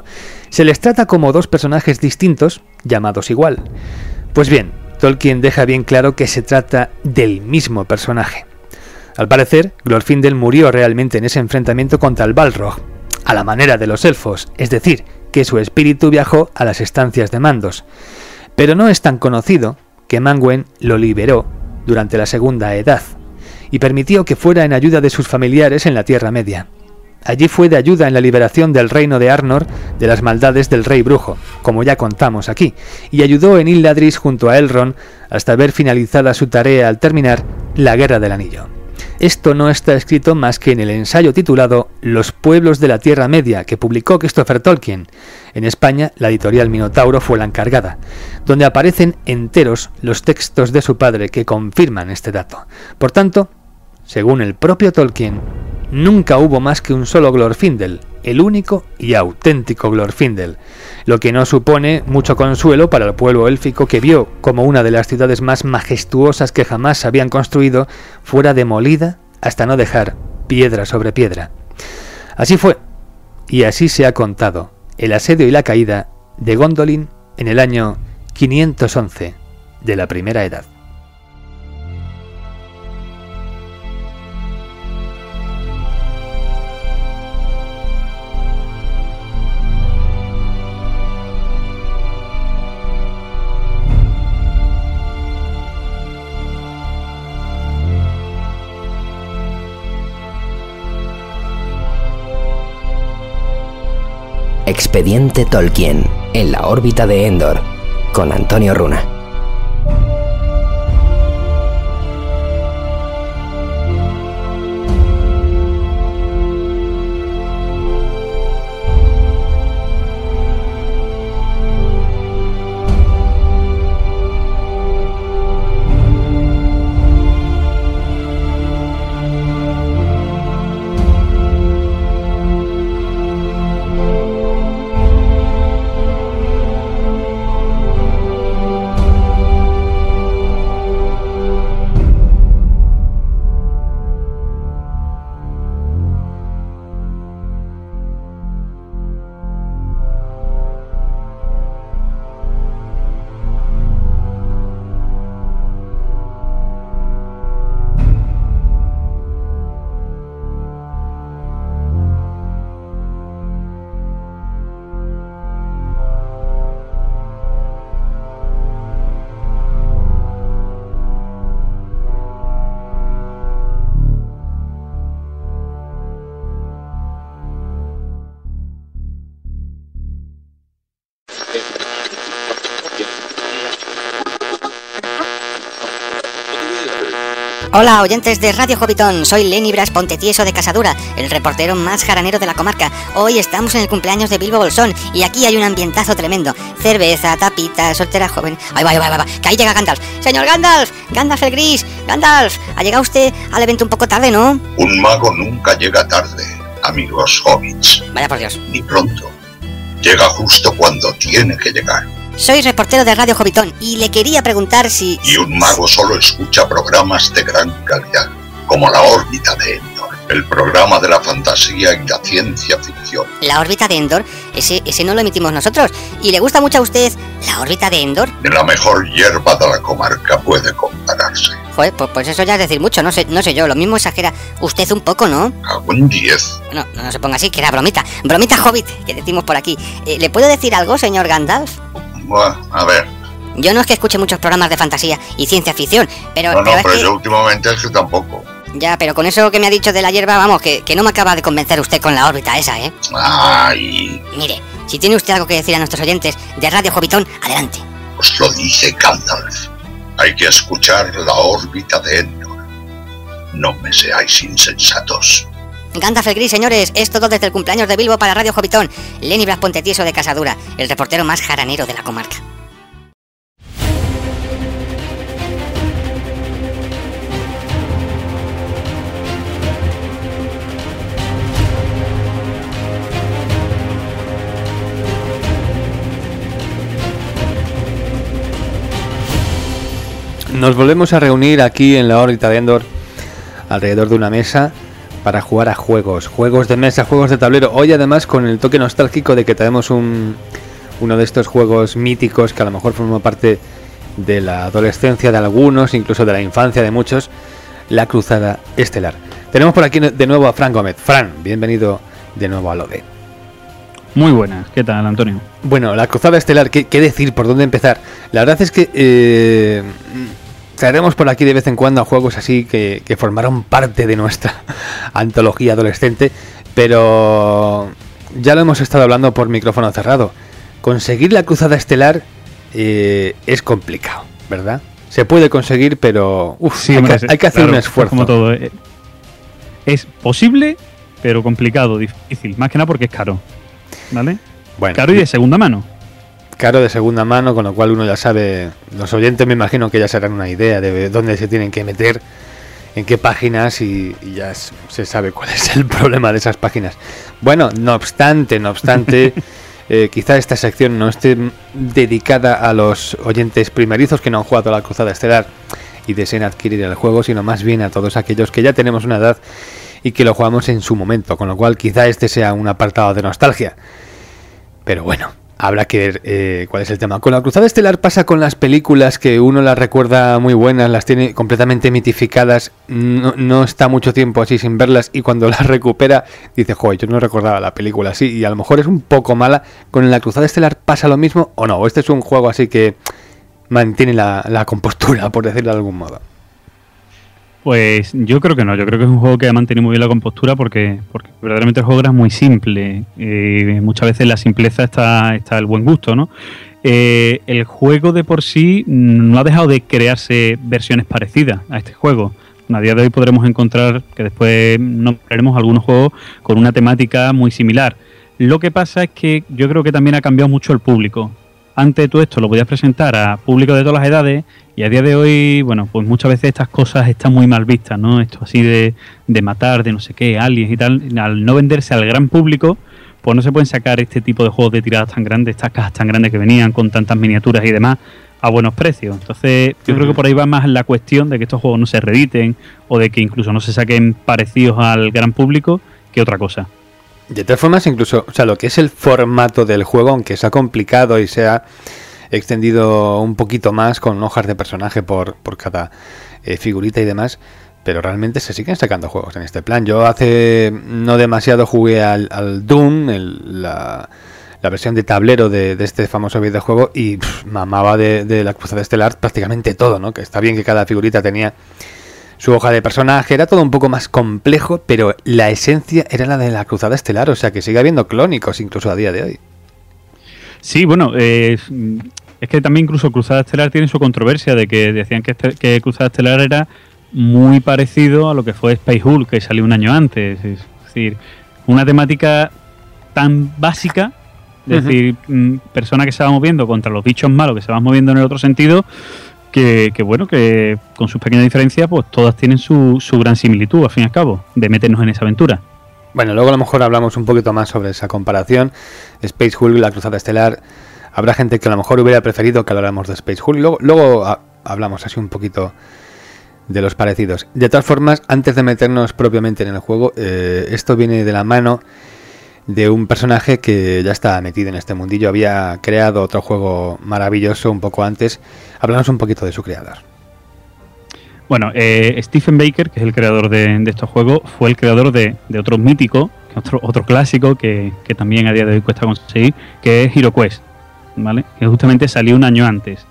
Se les trata como dos personajes distintos, llamados igual. Pues bien, Tolkien deja bien claro que se trata del mismo personaje. Al parecer, Glorfindel murió realmente en ese enfrentamiento contra el Balrog, a la manera de los elfos, es decir, que su espíritu viajó a las estancias de Mandos. Pero no es tan conocido que Manwen lo liberó durante la Segunda Edad y permitió que fuera en ayuda de sus familiares en la Tierra Media. Allí fue de ayuda en la liberación del reino de Arnor de las maldades del rey brujo, como ya contamos aquí, y ayudó en Illadris junto a Elrond hasta ver finalizada su tarea al terminar la Guerra del Anillo. Esto no está escrito más que en el ensayo titulado Los pueblos de la Tierra Media que publicó Christopher Tolkien. En España, la editorial Minotauro fue la encargada, donde aparecen enteros los textos de su padre que confirman este dato. Por tanto, según el propio Tolkien, nunca hubo más que un solo Glorfindel, el único y auténtico Glorfindel, lo que no supone mucho consuelo para el pueblo élfico que vio como una de las ciudades más majestuosas que jamás habían construido fuera demolida hasta no dejar piedra sobre piedra. Así fue, y así se ha contado el asedio y la caída de Gondolin en el año 511 de la Primera Edad. Expediente Tolkien, en la órbita de Endor, con Antonio Runa. Hola, oyentes de Radio Jovitón, soy Lenny Bras Pontetieso de Casadura, el reportero más jaranero de la comarca. Hoy estamos en el cumpleaños de Bilbo Bolsón y aquí hay un ambientazo tremendo. Cerveza, tapita, soltera joven. Ay, va, va, va, que ahí llega Gandalf. Señor Gandalf, Gandalf el Gris, Gandalf, ha llegado usted al evento un poco tarde, ¿no? Un mago nunca llega tarde, amigos hobbits. Vaya por Dios. Ni pronto. Llega justo cuando tiene que llegar. Soy reportero de Radio Jovitón y le quería preguntar si... Y un mago solo escucha programas de gran calidad, como La órbita de Endor, el programa de la fantasía y la ciencia ficción. La órbita de Endor, ese, ese no lo emitimos nosotros. ¿Y le gusta mucho a usted la órbita de Endor? De la mejor hierba de la comarca puede compararse. Joder, pues, pues eso ya es decir mucho, no sé, no sé yo, lo mismo exagera usted un poco, ¿no? A un 10. No, no se ponga así, que era bromita. Bromita hobbit, que decimos por aquí. Eh, ¿Le puedo decir algo, señor Gandalf? Bueno, a ver. Yo no es que escuche muchos programas de fantasía y ciencia ficción, pero... No, no, pero, es pero que- yo últimamente es que tampoco. Ya, pero con eso que me ha dicho de la hierba, vamos, que, que no me acaba de convencer usted con la órbita esa, ¿eh? Ay, Mire, si tiene usted algo que decir a nuestros oyentes de Radio Jovitón, adelante. os lo dice Gandalf. Hay que escuchar la órbita de Endor. No me seáis insensatos. Gandalf el Gris, señores, es todo desde el cumpleaños de Bilbo para Radio Jovitón. Lenny Blas Pontetieso de Casadura, el reportero más jaranero de la comarca. Nos volvemos a reunir aquí en la órbita de Endor alrededor de una mesa para jugar a juegos, juegos de mesa, juegos de tablero. Hoy además con el toque nostálgico de que tenemos un, uno de estos juegos míticos que a lo mejor forma parte de la adolescencia de algunos, incluso de la infancia de muchos, la Cruzada Estelar. Tenemos por aquí de nuevo a Fran Gómez. Fran, bienvenido de nuevo a Lode. Muy buenas, ¿qué tal, Antonio? Bueno, la Cruzada Estelar, ¿qué, qué decir? ¿Por dónde empezar? La verdad es que eh, traeremos por aquí de vez en cuando a juegos así que, que formaron parte de nuestra antología adolescente, pero ya lo hemos estado hablando por micrófono cerrado. Conseguir la Cruzada Estelar eh, es complicado, ¿verdad? Se puede conseguir, pero uf, hay, hombre, que, hay que hacer claro, un esfuerzo. Como todo. eh, Es posible, pero complicado, difícil. Más que nada porque es caro. ¿Vale? Bueno, Caro y de segunda mano. Caro de segunda mano, con lo cual uno ya sabe, los oyentes me imagino que ya se harán una idea de dónde se tienen que meter en qué páginas y, ya se sabe cuál es el problema de esas páginas. Bueno, no obstante, no obstante, eh, quizá esta sección no esté dedicada a los oyentes primerizos que no han jugado a la Cruzada Estelar y deseen adquirir el juego, sino más bien a todos aquellos que ya tenemos una edad y que lo jugamos en su momento, con lo cual quizá este sea un apartado de nostalgia. Pero bueno, habrá que ver eh, cuál es el tema. Con la Cruzada Estelar pasa con las películas que uno las recuerda muy buenas, las tiene completamente mitificadas, no, está mucho tiempo así sin verlas y cuando las recupera dice, joder, yo no recordaba la película así y a lo mejor es un poco mala. Con la Cruzada Estelar pasa lo mismo o no, este es un juego así que mantiene la compostura, por decirlo de algún modo. Pues yo creo que no, yo creo que es un juego que ha mantenido muy bien la compostura porque, porque verdaderamente el juego era muy simple. Eh, muchas veces la simpleza está, está el buen gusto, ¿no? Eh, el juego de por sí no ha dejado de crearse versiones parecidas a este juego. A día de hoy podremos encontrar que después nombraremos algunos juegos con una temática muy similar. Lo que pasa es que yo creo que también ha cambiado mucho el público antes todo esto lo podías presentar a público de todas las edades y a día de hoy, bueno, pues muchas veces estas cosas están muy mal vistas, ¿no? Esto así de, de matar, de no sé qué, aliens y tal, al no venderse al gran público, pues no se pueden sacar este tipo de juegos de tiradas tan grandes, estas cajas tan grandes que venían con tantas miniaturas y demás a buenos precios. Entonces, yo creo que por ahí va más la cuestión de que estos juegos no se reediten o de que incluso no se saquen parecidos al gran público que otra cosa. De todas formas, incluso, o sea, lo que es el formato del juego, aunque sea complicado y sea extendido un poquito más con hojas de personaje por, por cada eh, figurita y demás, pero realmente se siguen sacando juegos en este plan. Yo hace no demasiado jugué al, Doom, la, versión de tablero de, este famoso videojuego, y mamaba de, de la Cruzada Estelar prácticamente todo, ¿no? Que está bien que cada figurita tenía su hoja de personaje, era todo un poco más complejo, pero la esencia era la de la Cruzada Estelar, o sea que sigue habiendo clónicos incluso a día de hoy. Sí, bueno, eh, es que también incluso Cruzada Estelar tiene su controversia de que decían que, este, que Cruzada Estelar era muy parecido a lo que fue Space Hulk, que salió un año antes. Es decir, una temática tan básica, es decir, mm, persona que se va moviendo contra los bichos malos que se van moviendo en el otro sentido, que, bueno, que con sus pequeñas diferencias, pues todas tienen su, su gran similitud, al fin y al cabo, de meternos en esa aventura. Bueno, luego a lo mejor hablamos un poquito más sobre esa comparación. Space Hulk, la Cruzada Estelar. Habrá gente que a lo mejor hubiera preferido que habláramos de Space Hulk. Luego, luego hablamos así un poquito de los parecidos. De todas formas, antes de meternos propiamente en el juego, eh, esto viene de la mano de un personaje que ya está metido en este mundillo. Había creado otro juego maravilloso un poco antes. Hablamos un poquito de su creador. Bueno, eh, Stephen Baker, que es el creador de, estos juegos, fue el creador de, otro mítico, otro, otro clásico que, también a día de hoy cuesta conseguir, que es HeroQuest, ¿vale? Que justamente salió un año antes,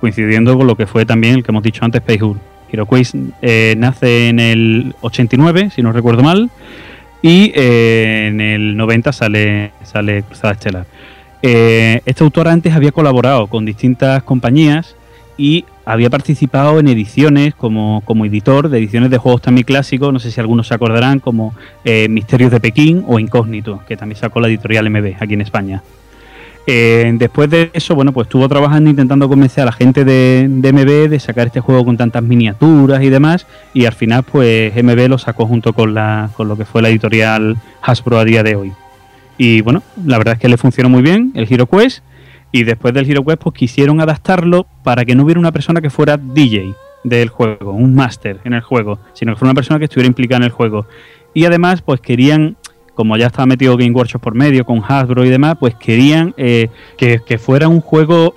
coincidiendo con lo que fue también el que hemos dicho antes, Space Hulk. HeroQuest eh, nace en el 89, si no recuerdo mal, y eh, en el 90 sale, sale Cruzada Estelar. Eh, este autor antes había colaborado con distintas compañías y había participado en ediciones como, como editor de ediciones de juegos también clásicos, no sé si algunos se acordarán, como eh, Misterios de Pekín o Incógnito, que también sacó la editorial MB aquí en España. Eh, después de eso, bueno, pues estuvo trabajando intentando convencer a la gente de, MB de sacar este juego con tantas miniaturas y demás, y al final, pues MB lo sacó junto con, la, con lo que fue la editorial Hasbro a día de hoy. Y bueno, la verdad es que le funcionó muy bien el Hero y después del Hero Quest, pues quisieron adaptarlo para que no hubiera una persona que fuera DJ del juego, un máster en el juego, sino que fuera una persona que estuviera implicada en el juego. Y además, pues querían como ya estaba metido Game Workshop por medio, con Hasbro y demás, pues querían eh, que, fuera un juego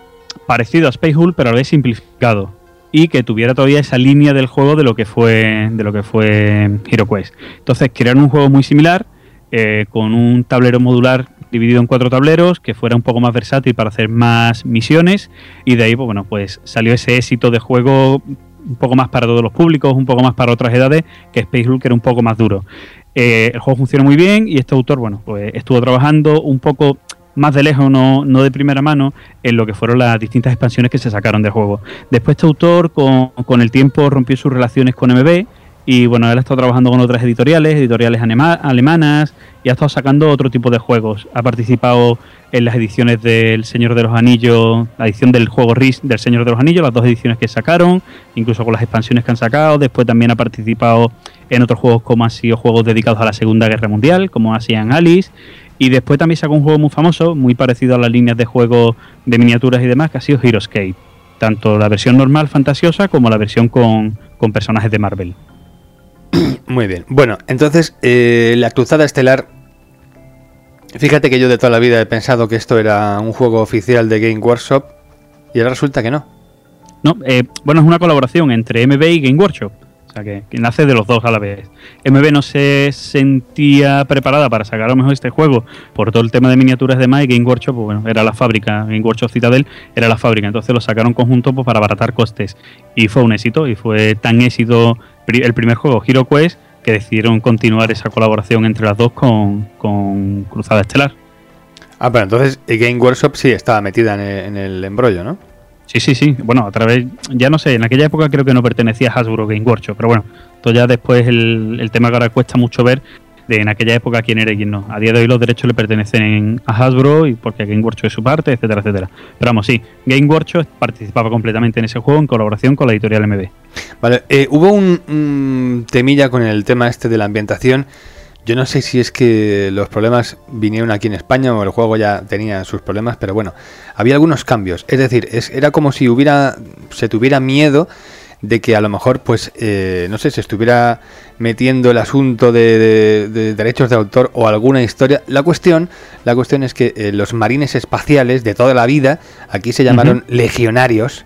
parecido a Space Hulk, pero a la vez simplificado. Y que tuviera todavía esa línea del juego de lo que fue, de lo que fue Hero Quest. Entonces crearon un juego muy similar, eh, con un tablero modular dividido en cuatro tableros, que fuera un poco más versátil para hacer más misiones. Y de ahí, pues, bueno, pues salió ese éxito de juego un poco más para todos los públicos, un poco más para otras edades, que Space Hulk era un poco más duro. Eh, el juego funciona muy bien y este autor, bueno, pues estuvo trabajando un poco más de lejos, no, no de primera mano, en lo que fueron las distintas expansiones que se sacaron del juego. Después este autor, con, el tiempo, rompió sus relaciones con MB Y bueno, él ha estado trabajando con otras editoriales, editoriales alemanas, y ha estado sacando otro tipo de juegos. Ha participado en las ediciones del Señor de los Anillos, la edición del juego RIS del Señor de los Anillos, las dos ediciones que sacaron, incluso con las expansiones que han sacado. Después también ha participado en otros juegos como han sido juegos dedicados a la Segunda Guerra Mundial, como hacían Alice. Y después también sacó un juego muy famoso, muy parecido a las líneas de juego de miniaturas y demás, que ha sido Heroescape. Tanto la versión normal fantasiosa como la versión con, con personajes de Marvel. Muy bien. Bueno, entonces, eh, la Cruzada Estelar. Fíjate que yo de toda la vida he pensado que esto era un juego oficial de Game Workshop y ahora resulta que no. No, eh, bueno, es una colaboración entre MB y Game Workshop que, nace de los dos a la vez. MB no se sentía preparada para sacar a lo mejor este juego por todo el tema de miniaturas de y Game Workshop, pues, bueno, era la fábrica, Game Workshop Citadel era la fábrica, entonces lo sacaron conjunto pues, para abaratar costes. Y fue un éxito, y fue tan éxito el primer juego, Hero Quest, que decidieron continuar esa colaboración entre las dos con, con Cruzada Estelar. Ah, pero entonces Game Workshop sí estaba metida en el embrollo, ¿no? Sí, sí, sí. Bueno, a través, ya no sé, en aquella época creo que no pertenecía a Hasbro Game Workshop, pero bueno, todo ya después el, el tema que ahora cuesta mucho ver de en aquella época quién era y quién no. A día de hoy los derechos le pertenecen a Hasbro y porque Game Workshop es su parte, etcétera, etcétera. Pero vamos, sí, Game Workshop participaba completamente en ese juego en colaboración con la editorial MB. Vale, eh, hubo un temilla con el tema este de la ambientación yo no sé si es que los problemas vinieron aquí en España o el juego ya tenía sus problemas, pero bueno, había algunos cambios. Es decir, era como si hubiera, se tuviera miedo de que a lo mejor, pues, eh, no sé, se estuviera metiendo el asunto de, derechos de autor o alguna historia. La cuestión, la cuestión es que eh, los marines espaciales de toda la vida aquí se llamaron legionarios.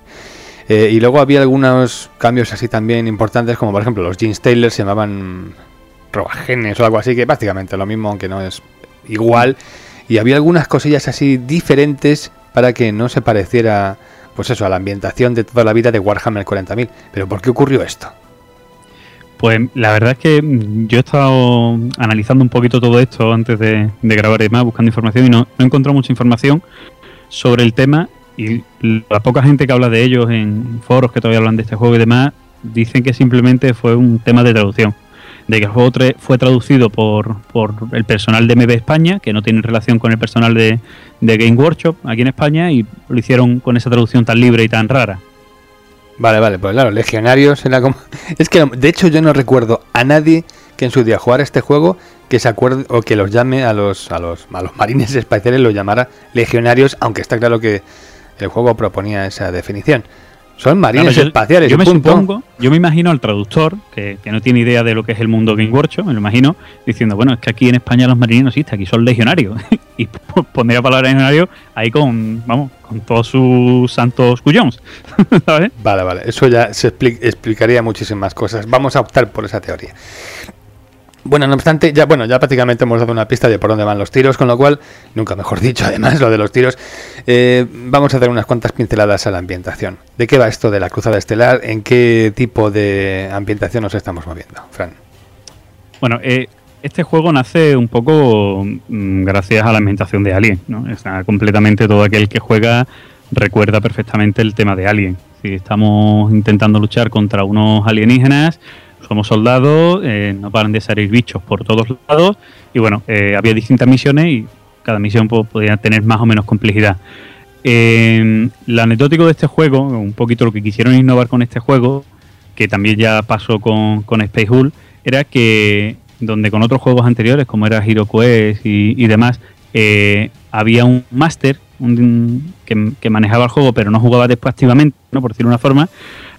Eh, y luego había algunos cambios así también importantes, como por ejemplo los Jeans Taylor se llamaban robagenes o algo así, que prácticamente lo mismo, aunque no es igual. Y había algunas cosillas así diferentes para que no se pareciera, pues eso, a la ambientación de toda la vida de Warhammer 40.000. Pero ¿por qué ocurrió esto? Pues la verdad es que yo he estado analizando un poquito todo esto antes de, grabar y demás, buscando información y no, no he encontrado mucha información sobre el tema y la poca gente que habla de ellos en foros que todavía hablan de este juego y demás, dicen que simplemente fue un tema de traducción de que el juego fue traducido por, el personal de MB España, que no tiene relación con el personal de, Game Workshop aquí en España, y lo hicieron con esa traducción tan libre y tan rara. Vale, vale, pues claro, Legionarios era como... Es que, de hecho, yo no recuerdo a nadie que en su día jugara este juego que se acuerde o que los llame a los, a los, a los marines espaciales, lo llamara Legionarios, aunque está claro que el juego proponía esa definición. Son marines espaciales. Yo me supongo, yo me imagino al traductor, que, no tiene idea de lo que es el mundo Game Workshop, me lo imagino, diciendo, bueno, es que aquí en España los marines no existen, aquí son legionarios. y pondría la palabra legionario ahí con, vamos, con todos sus santos cuyons. Vale, vale. Eso ya se explicaría muchísimas cosas. Vamos a optar por esa teoría. Bueno, no obstante, ya bueno, ya prácticamente hemos dado una pista de por dónde van los tiros, con lo cual, nunca mejor dicho, además, lo de los tiros, eh, vamos a hacer unas cuantas pinceladas a la ambientación. ¿De qué va esto de la cruzada estelar? ¿En qué tipo de ambientación nos estamos moviendo, Fran? Bueno, eh, este juego nace un poco mm, gracias a la ambientación de Alien, ¿no? Completamente todo aquel que juega recuerda perfectamente el tema de Alien. Si estamos intentando luchar contra unos alienígenas somos soldados, eh, no paran de salir bichos por todos lados y bueno, eh, había distintas misiones y cada misión pues, podía tener más o menos complejidad. Eh, lo anecdótico de este juego, un poquito lo que quisieron innovar con este juego, que también ya pasó con, con Space Hulk, era que donde con otros juegos anteriores, como era Hero Quest y, demás, había un máster que, que, manejaba el juego, pero no jugaba después activamente, ¿no? por decirlo de una forma,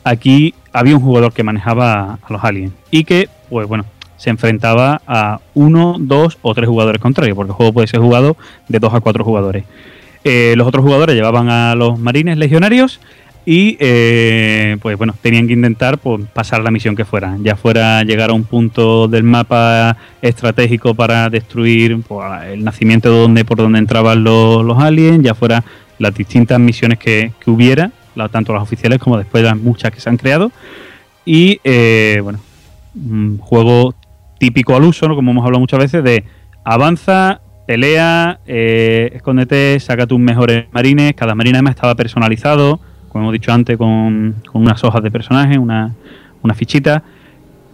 Aquí había un jugador que manejaba a los aliens y que, pues bueno, se enfrentaba a uno, dos o tres jugadores contrarios, porque el juego puede ser jugado de dos a cuatro jugadores. Eh, los otros jugadores llevaban a los marines legionarios y eh, pues bueno, tenían que intentar pues, pasar la misión que fuera, ya fuera llegar a un punto del mapa estratégico para destruir pues, el nacimiento de donde, por donde entraban los, los aliens, ya fuera las distintas misiones que, que hubiera tanto las oficiales como después las muchas que se han creado. Y eh, bueno, un juego típico al uso, como hemos hablado muchas veces, de avanza, pelea, eh, escóndete, saca tus mejores marines. Cada marina además estaba personalizado, como hemos dicho antes, con, unas hojas de personaje, una, una fichita.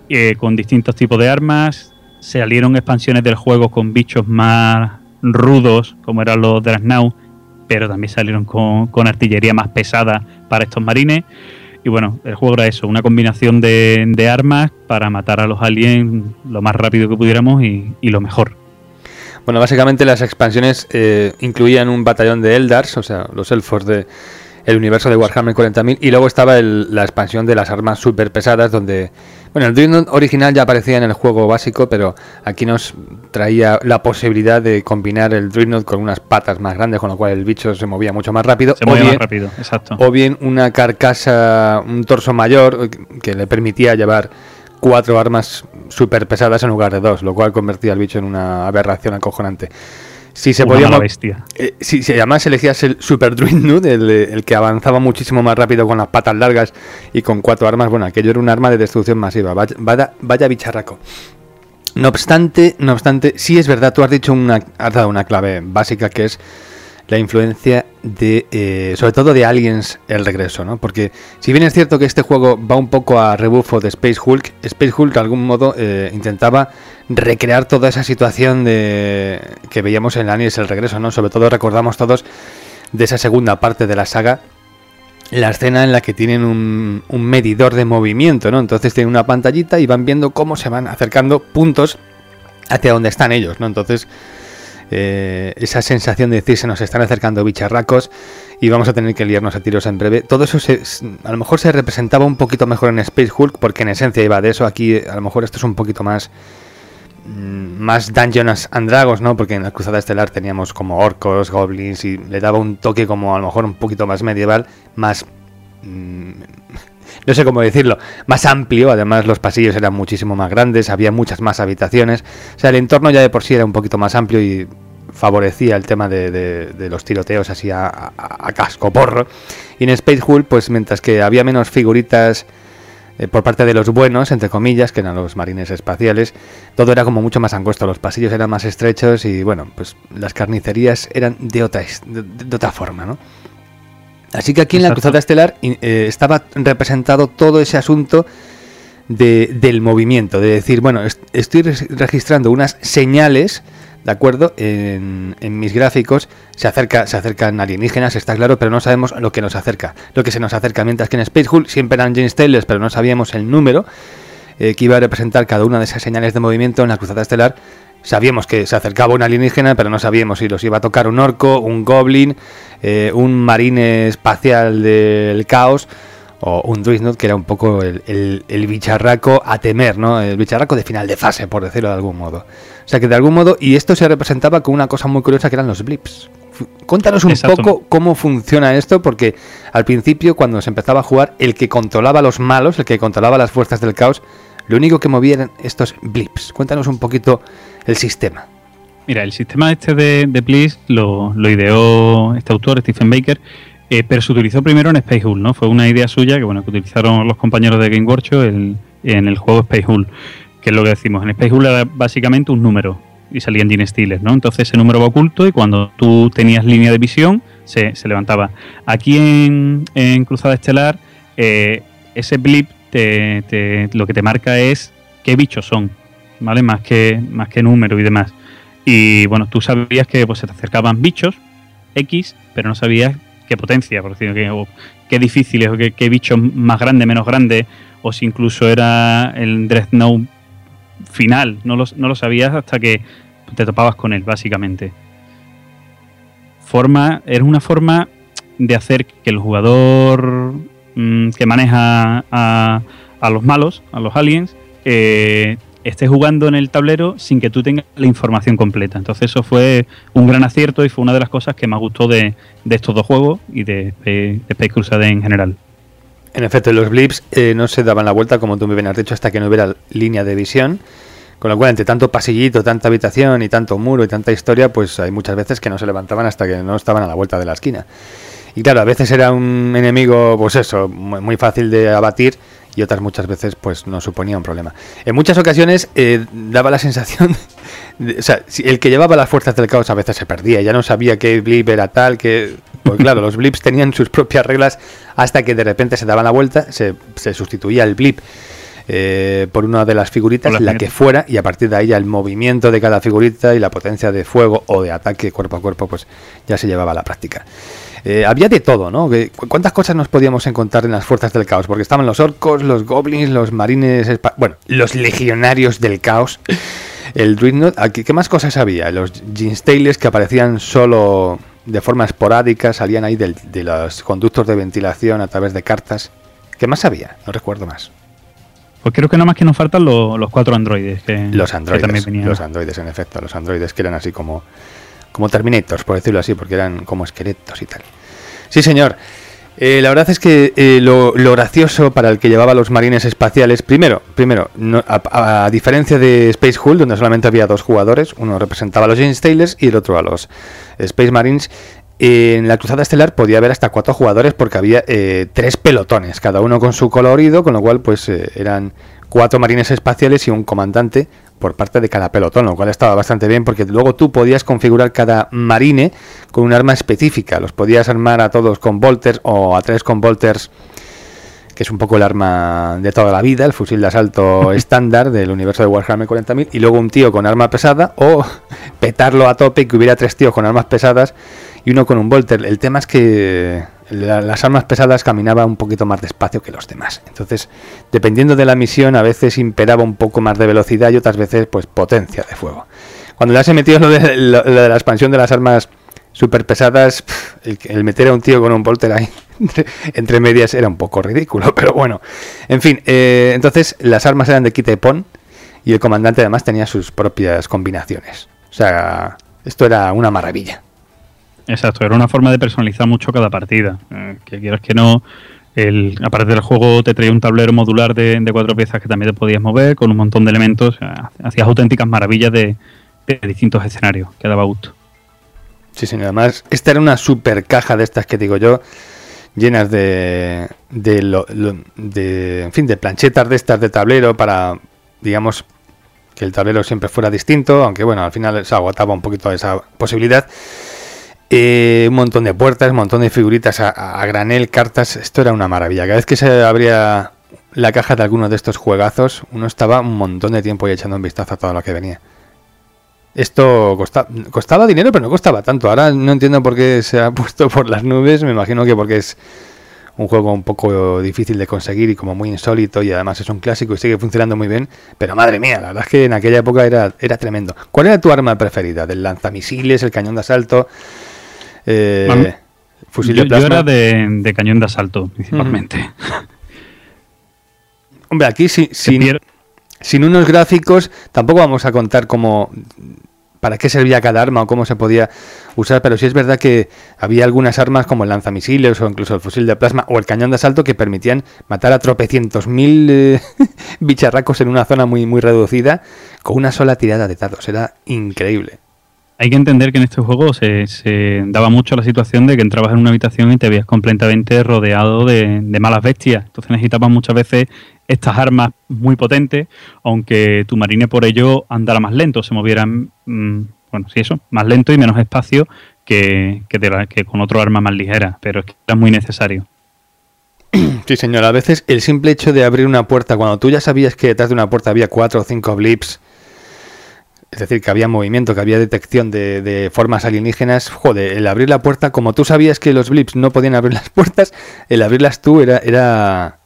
eh, con distintos tipos de armas. Salieron expansiones del juego con bichos más rudos, como eran los Dragnau, pero también salieron con, con artillería más pesada para estos marines. Y bueno, el juego era eso, una combinación de, armas para matar a los aliens lo más rápido que pudiéramos y, lo mejor. Bueno, básicamente las expansiones eh, incluían un batallón de Eldars, o sea, los elfos de universo de Warhammer 40.000, y luego estaba la expansión de las armas super pesadas, donde bueno, el Dreadnought original ya aparecía en el juego básico, pero aquí nos traía la posibilidad de combinar el Dreadnought con unas patas más grandes, con lo cual el bicho se movía mucho más rápido. Se movía más rápido, exacto. O bien una carcasa, un torso mayor que le permitía llevar cuatro armas súper pesadas en lugar de dos, lo cual convertía al bicho en una aberración acojonante. Si se podía. Bestia. Eh, si, además elegías el Super Dreadnought, el, el, que avanzaba muchísimo más rápido con las patas largas y con cuatro armas, bueno, aquello era un arma de destrucción masiva. Vaya, vaya, bicharraco. No obstante, no obstante, sí es verdad, tú has dicho una, has dado una clave básica que es la influencia de, eh, sobre todo de Aliens el regreso, ¿no? Porque si bien es cierto que este juego va un poco a rebufo de Space Hulk, Space Hulk de algún modo eh, intentaba recrear toda esa situación de que veíamos en Aliens el regreso, ¿no? Sobre todo recordamos todos de esa segunda parte de la saga la escena en la que tienen un, un medidor de movimiento, ¿no? Entonces tienen una pantallita y van viendo cómo se van acercando puntos hacia donde están ellos, ¿no? Entonces eh, esa sensación de decir se nos están acercando bicharracos y vamos a tener que liarnos a tiros en breve. Todo eso a lo mejor se representaba un poquito mejor en Space Hulk porque en esencia iba de eso. Aquí a lo mejor esto es un poquito más mm, más Dungeons and Dragons, ¿no? Porque en la Cruzada Estelar teníamos como orcos, goblins y le daba un toque como a lo mejor un poquito más medieval, más mm, no sé cómo decirlo, más amplio, además los pasillos eran muchísimo más grandes, había muchas más habitaciones, o sea, el entorno ya de por sí era un poquito más amplio y favorecía el tema de, los tiroteos así a, casco porro. Y en Space Hulk, pues mientras que había menos figuritas eh, por parte de los buenos, entre comillas, que eran los marines espaciales, todo era como mucho más angosto, los pasillos eran más estrechos y bueno, pues las carnicerías eran de otra, de otra forma, ¿no? Así que aquí en la Cruzada Estelar eh, estaba representado todo ese asunto del movimiento, de decir, bueno, estoy registrando unas señales, ¿de acuerdo? En, mis gráficos se, acerca, se acercan alienígenas, está claro, pero no sabemos lo que nos acerca, lo que se nos acerca, mientras que en Space Hulk siempre eran James Taylor, pero no sabíamos el número eh, que iba a representar cada una de esas señales de movimiento en la Cruzada Estelar Sabíamos que se acercaba un alienígena, pero no sabíamos si los iba a tocar un orco, un goblin, eh, un marine espacial del caos o un Dreadnought, que era un poco el, bicharraco a temer, ¿no? El bicharraco de final de fase, por decirlo de algún modo. O sea que de algún modo, y esto se representaba con una cosa muy curiosa que eran los blips. Cuéntanos un poco cómo funciona esto, porque al principio, cuando se empezaba a jugar, el que controlaba a los malos, el que controlaba las fuerzas del caos, lo único que movía eran estos blips. Cuéntanos un poquito el sistema. Mira, el sistema este de, de blips lo, ideó este autor, Stephen Baker, eh, pero se utilizó primero en Space Hulk, ¿no? Fue una idea suya que, bueno, que utilizaron los compañeros de Game Workshop en el juego Space Hulk, que es lo que decimos. En Space Hulk era básicamente un número y salían Gene Steelers, ¿no? Entonces ese número va oculto y cuando tú tenías línea de visión se, levantaba. Aquí en, en Cruzada Estelar, eh, ese blip lo que te marca es qué bichos son, ¿vale? Más que, más que número y demás. Y bueno, tú sabías que pues, se te acercaban bichos X, pero no sabías qué potencia, por decirlo, o qué difíciles, o qué, qué bichos más grande, menos grande, o si incluso era el Dreadnought final. No lo, no lo sabías hasta que te topabas con él, básicamente. Forma, era una forma de hacer que el jugador Mm, que maneja a, los malos, a los aliens, eh, esté jugando en el tablero sin que tú tengas la información completa. Entonces eso fue un gran acierto y fue una de las cosas que más gustó de, estos dos juegos y de, de, Space Crusade en general. En efecto, los blips eh, no se daban la vuelta, como tú me bien has dicho, hasta que no hubiera línea de visión. Con lo cual, entre tanto pasillito, tanta habitación y tanto muro y tanta historia, pues hay muchas veces que no se levantaban hasta que no estaban a la vuelta de la esquina. Y claro, a veces era un enemigo, pues eso, muy fácil de abatir y otras muchas veces pues no suponía un problema. En muchas ocasiones eh, daba la sensación, o sea, el que llevaba las fuerzas del caos a veces se perdía, ya no sabía qué blip era tal, que... Pues claro, los blips tenían sus propias reglas hasta que de repente se daban la vuelta, se, se sustituía el blip eh, por una de las figuritas, la que fuera, y a partir de ahí ya el movimiento de cada figurita y la potencia de fuego o de ataque cuerpo a cuerpo, pues ya se llevaba a la práctica. Eh, había de todo, ¿no? ¿Cuántas cosas nos podíamos encontrar en las fuerzas del caos? Porque estaban los orcos, los goblins, los marines, bueno, los legionarios del caos, el Dreadnought, ¿qué más cosas había? Los Ginstales que aparecían solo de forma esporádica, salían ahí de los conductos de ventilación a través de cartas. ¿Qué más había? No recuerdo más. Pues creo que nada más que nos faltan los cuatro androides. Que, los androides, los androides, en efecto, los androides que eran así como, como Terminators, por decirlo así, porque eran como esqueletos y tal. Sí, señor. Eh, la verdad es que eh, lo, gracioso para el que llevaba los marines espaciales, primero, primero a, diferencia de Space Hull, donde solamente había dos jugadores, uno representaba a los James Taylors y el otro a los Space Marines, en la Cruzada Estelar podía haber hasta cuatro jugadores porque había eh, tres pelotones, cada uno con su colorido, con lo cual pues eran cuatro marines espaciales y un comandante por parte de cada pelotón, lo cual estaba bastante bien porque luego tú podías configurar cada marine con un arma específica. Los podías armar a todos con bolters o a tres con bolters, que es un poco el arma de toda la vida, el fusil de asalto estándar del universo de Warhammer 40.000, y luego un tío con arma pesada o petarlo a tope y que hubiera tres tíos con armas pesadas y uno con un bolter. El tema es que las armas pesadas caminaban un poquito más despacio que los demás. Entonces, dependiendo de la misión, a veces imperaba un poco más de velocidad y otras veces, pues, potencia de fuego. Cuando ya se metió lo de, la expansión de las armas super pesadas, el, meter a un tío con un volter ahí entre medias era un poco ridículo, pero bueno. En fin, eh, entonces las armas eran de quita y pon y el comandante además tenía sus propias combinaciones. O sea, esto era una maravilla. Exacto, era una forma de personalizar mucho cada partida. Eh, que quieras que no, el, aparte del juego te traía un tablero modular de, cuatro piezas que también te podías mover con un montón de elementos. hacías auténticas maravillas de, distintos escenarios, que daba gusto. Sí, señor. Además, esta era una super caja de estas que digo yo, llenas de, de, de, en fin, de planchetas de estas de tablero para, digamos, que el tablero siempre fuera distinto, aunque bueno, al final se agotaba un poquito esa posibilidad. Eh, un montón de puertas, un montón de figuritas a, granel, cartas. Esto era una maravilla. Cada vez que se abría la caja de alguno de estos juegazos, uno estaba un montón de tiempo ahí echando un vistazo a todo lo que venía. Esto costaba dinero, pero no costaba tanto. Ahora no entiendo por qué se ha puesto por las nubes. Me imagino que porque es un juego un poco difícil de conseguir y como muy insólito y además es un clásico y sigue funcionando muy bien. Pero madre mía, la verdad es que en aquella época era, era tremendo. ¿Cuál era tu arma preferida? ¿Del lanzamisiles, el cañón de asalto? Eh, fusil de plasma. Yo era de, cañón de asalto, principalmente. Hombre, aquí sin, sin, unos gráficos tampoco vamos a contar cómo para qué servía cada arma o cómo se podía usar, pero sí es verdad que había algunas armas como el lanzamisiles o incluso el fusil de plasma o el cañón de asalto que permitían matar a tropecientos mil eh, bicharracos en una zona muy, muy reducida con una sola tirada de dados. Era increíble. Hay que entender que en este juego se, daba mucho la situación de que entrabas en una habitación y te veías completamente rodeado de, malas bestias. Entonces necesitabas muchas veces estas armas muy potentes, aunque tu marine por ello andara más lento, se movieran, mm, bueno, sí, eso, más lento y menos espacio que, que, con otro arma más ligera, pero es que era muy necesario. Sí, señor. A veces el simple hecho de abrir una puerta, cuando tú ya sabías que detrás de una puerta había cuatro o cinco blips es decir, que había movimiento, que había detección de, formas alienígenas. Joder, el abrir la puerta, como tú sabías que los blips no podían abrir las puertas, el abrirlas tú era, era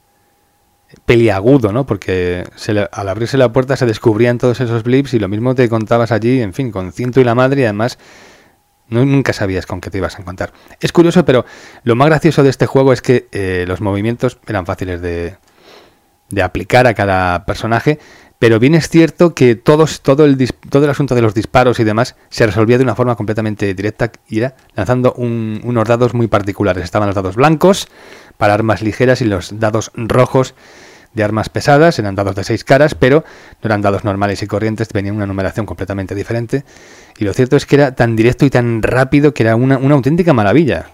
peliagudo, ¿no? Porque al abrirse la puerta se descubrían todos esos blips y lo mismo te contabas allí, en fin, con ciento y la madre y además nunca sabías con qué te ibas a encontrar. Es curioso, pero lo más gracioso de este juego es que eh, los movimientos eran fáciles de, de aplicar a cada personaje pero bien es cierto que todos, todo, el, todo el asunto de los disparos y demás se resolvía de una forma completamente directa y era lanzando unos dados muy particulares. Estaban los dados blancos para armas ligeras y los dados rojos de armas pesadas, eran dados de seis caras, pero no eran dados normales y corrientes, tenían una numeración completamente diferente. Y lo cierto es que era tan directo y tan rápido que era una, una auténtica maravilla.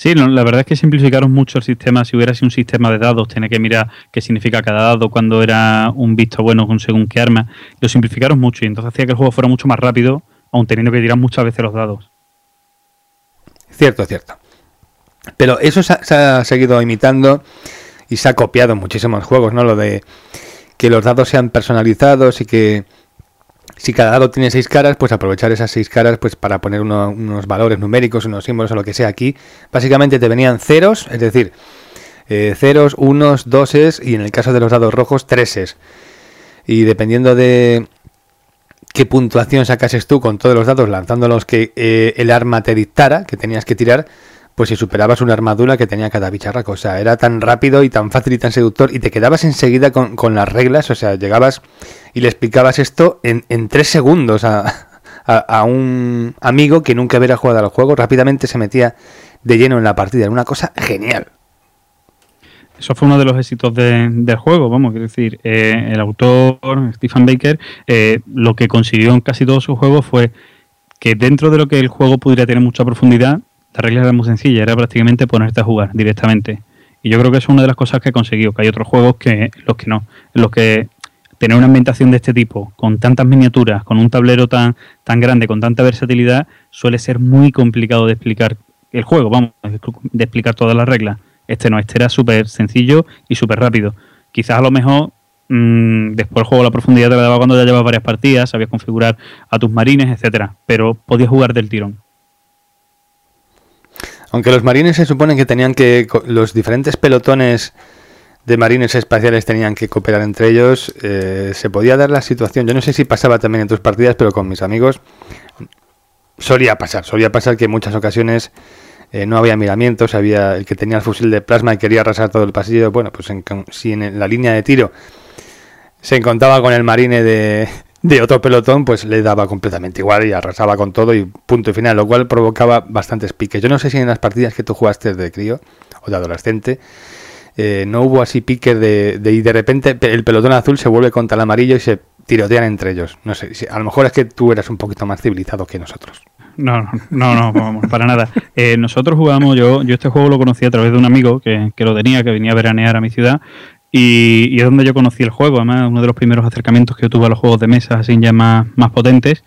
Sí, la verdad es que simplificaron mucho el sistema. Si hubiera sido un sistema de dados, tener que mirar qué significa cada dado, cuando era un visto bueno con según qué arma. Lo simplificaron mucho y entonces hacía que el juego fuera mucho más rápido, aun teniendo que tirar muchas veces los dados. Cierto, cierto. Pero eso se ha, seguido imitando y se ha copiado en muchísimos juegos, ¿no? Lo de que los dados sean personalizados y que si cada dado tiene seis caras, pues aprovechar esas seis caras pues para poner unos valores numéricos, unos símbolos o lo que sea aquí. Básicamente te venían ceros, es decir, eh, ceros, unos, doses y en el caso de los dados rojos, treses. Y dependiendo de qué puntuación sacases tú con todos los dados lanzándolos que eh, el arma te dictara, que tenías que tirar, pues si superabas una armadura que tenía cada bicharraco. O sea, era tan rápido y tan fácil y tan seductor y te quedabas enseguida con, con las reglas, o sea, llegabas y le explicabas esto en, tres segundos a, a, un amigo que nunca hubiera jugado al juego, rápidamente se metía de lleno en la partida. Era una cosa genial. Eso fue uno de los éxitos del juego, vamos, quiero decir, eh, el autor Stephen Baker eh, lo que consiguió en casi todos sus juegos fue que dentro de lo que el juego pudiera tener mucha profundidad, la regla era muy sencilla, era prácticamente ponerte a jugar directamente. Y yo creo que es una de las cosas que he conseguido, que hay otros juegos que los que no, los que tener una ambientación de este tipo, con tantas miniaturas, con un tablero tan, tan grande, con tanta versatilidad, suele ser muy complicado de explicar el juego, vamos, de explicar todas las reglas. Este no, este era súper sencillo y súper rápido. Quizás a lo mejor mmm, después el juego la profundidad te la daba cuando ya llevas varias partidas, sabías configurar a tus marines, etcétera, pero podías jugar del tirón. Aunque los marines se suponen que tenían que los diferentes pelotones de marines espaciales tenían que cooperar entre ellos, eh, se podía dar la situación. Yo no sé si pasaba también en tus partidas, pero con mis amigos solía pasar. Solía pasar que en muchas ocasiones eh, no había miramientos, había el que tenía el fusil de plasma y quería arrasar todo el pasillo. Bueno, pues si en la línea de tiro se encontraba con el marine de, de otro pelotón, pues le daba completamente igual y arrasaba con todo y punto y final, lo cual provocaba bastantes piques. Yo no sé si en las partidas que tú jugaste de crío o de adolescente eh, no hubo así piques de, y de repente el pelotón azul se vuelve contra el amarillo y se tirotean entre ellos. No sé, a lo mejor es que tú eras un poquito más civilizado que nosotros. No, no, no, vamos, para nada. Eh, nosotros jugamos, yo, yo este juego lo conocí a través de un amigo que, que lo tenía, que venía a veranear a mi ciudad y, es donde yo conocí el juego, además uno de los primeros acercamientos que yo tuve a los juegos de mesa así ya más, potentes.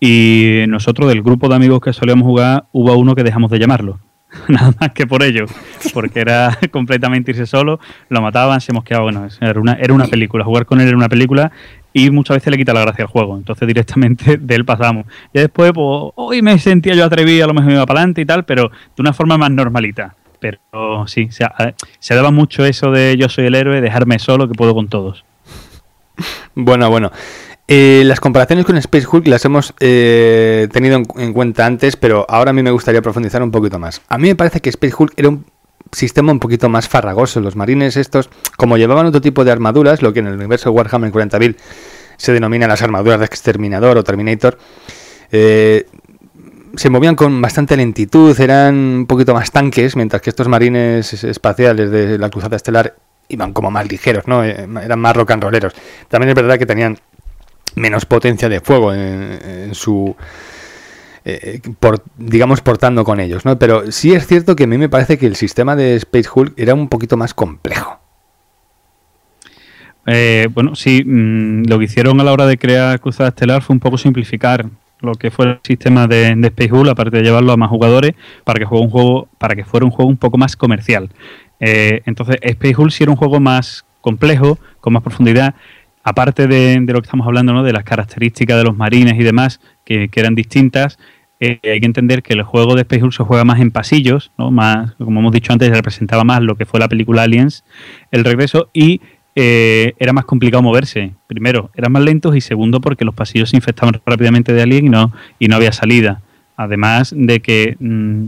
Y nosotros del grupo de amigos que solíamos jugar, hubo uno que dejamos de llamarlo. Nada más que por ello, porque era completamente irse solo, lo mataban, se mosqueaba, bueno, era una, era una película, jugar con él era una película y muchas veces le quita la gracia al juego, entonces directamente de él pasamos. Y después, pues, hoy me sentía yo atrevido, a lo mejor me iba para adelante y tal, pero de una forma más normalita. Pero sí, se, daba mucho eso de yo soy el héroe, dejarme solo que puedo con todos. Bueno, bueno. Eh, las comparaciones con Space Hulk las hemos eh, tenido en, cuenta antes, pero ahora a mí me gustaría profundizar un poquito más. A mí me parece que Space Hulk era un sistema un poquito más farragoso. Los marines estos, como llevaban otro tipo de armaduras, lo que en el universo Warhammer 40.000 se denomina las armaduras de exterminador o Terminator, eh, se movían con bastante lentitud, eran un poquito más tanques, mientras que estos marines espaciales de la Cruzada Estelar iban como más ligeros, ¿no? Eh, eran más rock and rolleros. También es verdad que tenían menos potencia de fuego en, su eh, por, digamos portando con ellos, ¿no? Pero sí es cierto que a mí me parece que el sistema de Space Hulk era un poquito más complejo. Eh, bueno, sí, mm, lo que hicieron a la hora de crear Cruzada Estelar fue un poco simplificar lo que fue el sistema de, Space Hulk, aparte de llevarlo a más jugadores, para que, un juego, para que fuera un juego un poco más comercial. Eh, entonces, Space Hulk sí era un juego más complejo, con más profundidad, aparte de, lo que estamos hablando, ¿no? de las características de los marines y demás, que, eran distintas, eh, hay que entender que el juego de Space Hulk se juega más en pasillos, ¿no? más, como hemos dicho antes, representaba más lo que fue la película Aliens, el regreso, y eh, era más complicado moverse. Primero, eran más lentos y segundo, porque los pasillos se infectaban rápidamente de alguien y no, y no había salida. Además de que, mm,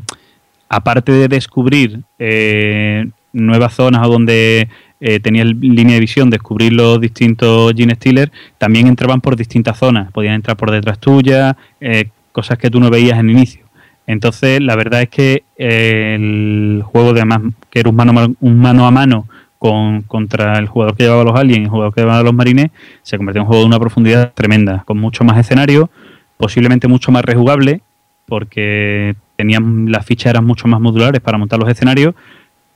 aparte de descubrir eh, nuevas zonas o donde eh, tenía línea de visión, descubrir los distintos Gene Stealer, también entraban por distintas zonas. Podían entrar por detrás tuya, cosas que tú no veías en inicio. Entonces, la verdad es que el juego, de que era un mano, un mano a mano contra el jugador que llevaba los aliens y el jugador que llevaba los marines, se convirtió en un juego de una profundidad tremenda, con mucho más escenario, posiblemente mucho más rejugable, porque tenían las fichas eran mucho más modulares para montar los escenarios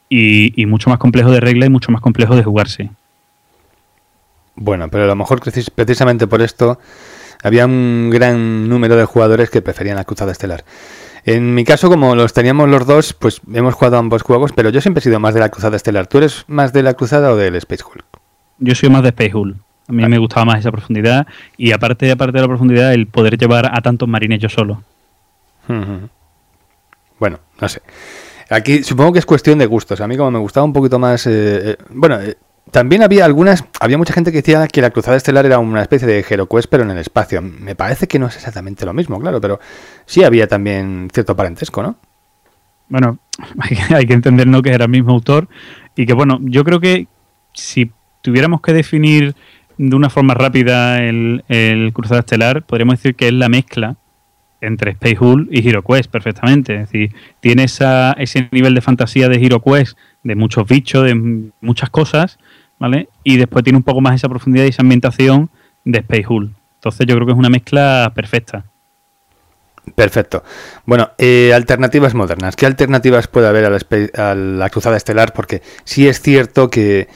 y, mucho más complejo de regla y mucho más complejo de jugarse. Bueno, pero a lo mejor precisamente por esto había un gran número de jugadores que preferían la cruzada estelar. En mi caso, como los teníamos los dos, pues hemos jugado ambos juegos, pero yo siempre he sido más de la Cruzada Estelar. ¿Tú eres más de la Cruzada o del Space Hulk? Yo soy más de Space Hulk. A mí me gustaba más esa profundidad y aparte, aparte de la profundidad, el poder llevar a tantos marines yo solo. Bueno, no sé. Aquí supongo que es cuestión de gustos. A mí como me gustaba un poquito más... Eh, eh, bueno, eh, también había algunas... Había mucha gente que decía que la Cruzada Estelar era una especie de HeroQuest pero en el espacio. Me parece que no es exactamente lo mismo, claro, pero sí había también cierto parentesco, ¿no? Bueno, hay que entender ¿no? que era el mismo autor y que bueno, yo creo que si tuviéramos que definir de una forma rápida el, Cruzada Estelar, podríamos decir que es la mezcla entre Space Hulk y HeroQuest perfectamente. Es decir, tiene esa, ese nivel de fantasía de HeroQuest, de muchos bichos, de muchas cosas, ¿vale? Y después tiene un poco más esa profundidad y esa ambientación de Space Hulk. Entonces yo creo que es una mezcla perfecta. Perfecto. Bueno, eh, alternativas modernas. ¿Qué alternativas puede haber a la, Cruzada Estelar? Porque sí es cierto que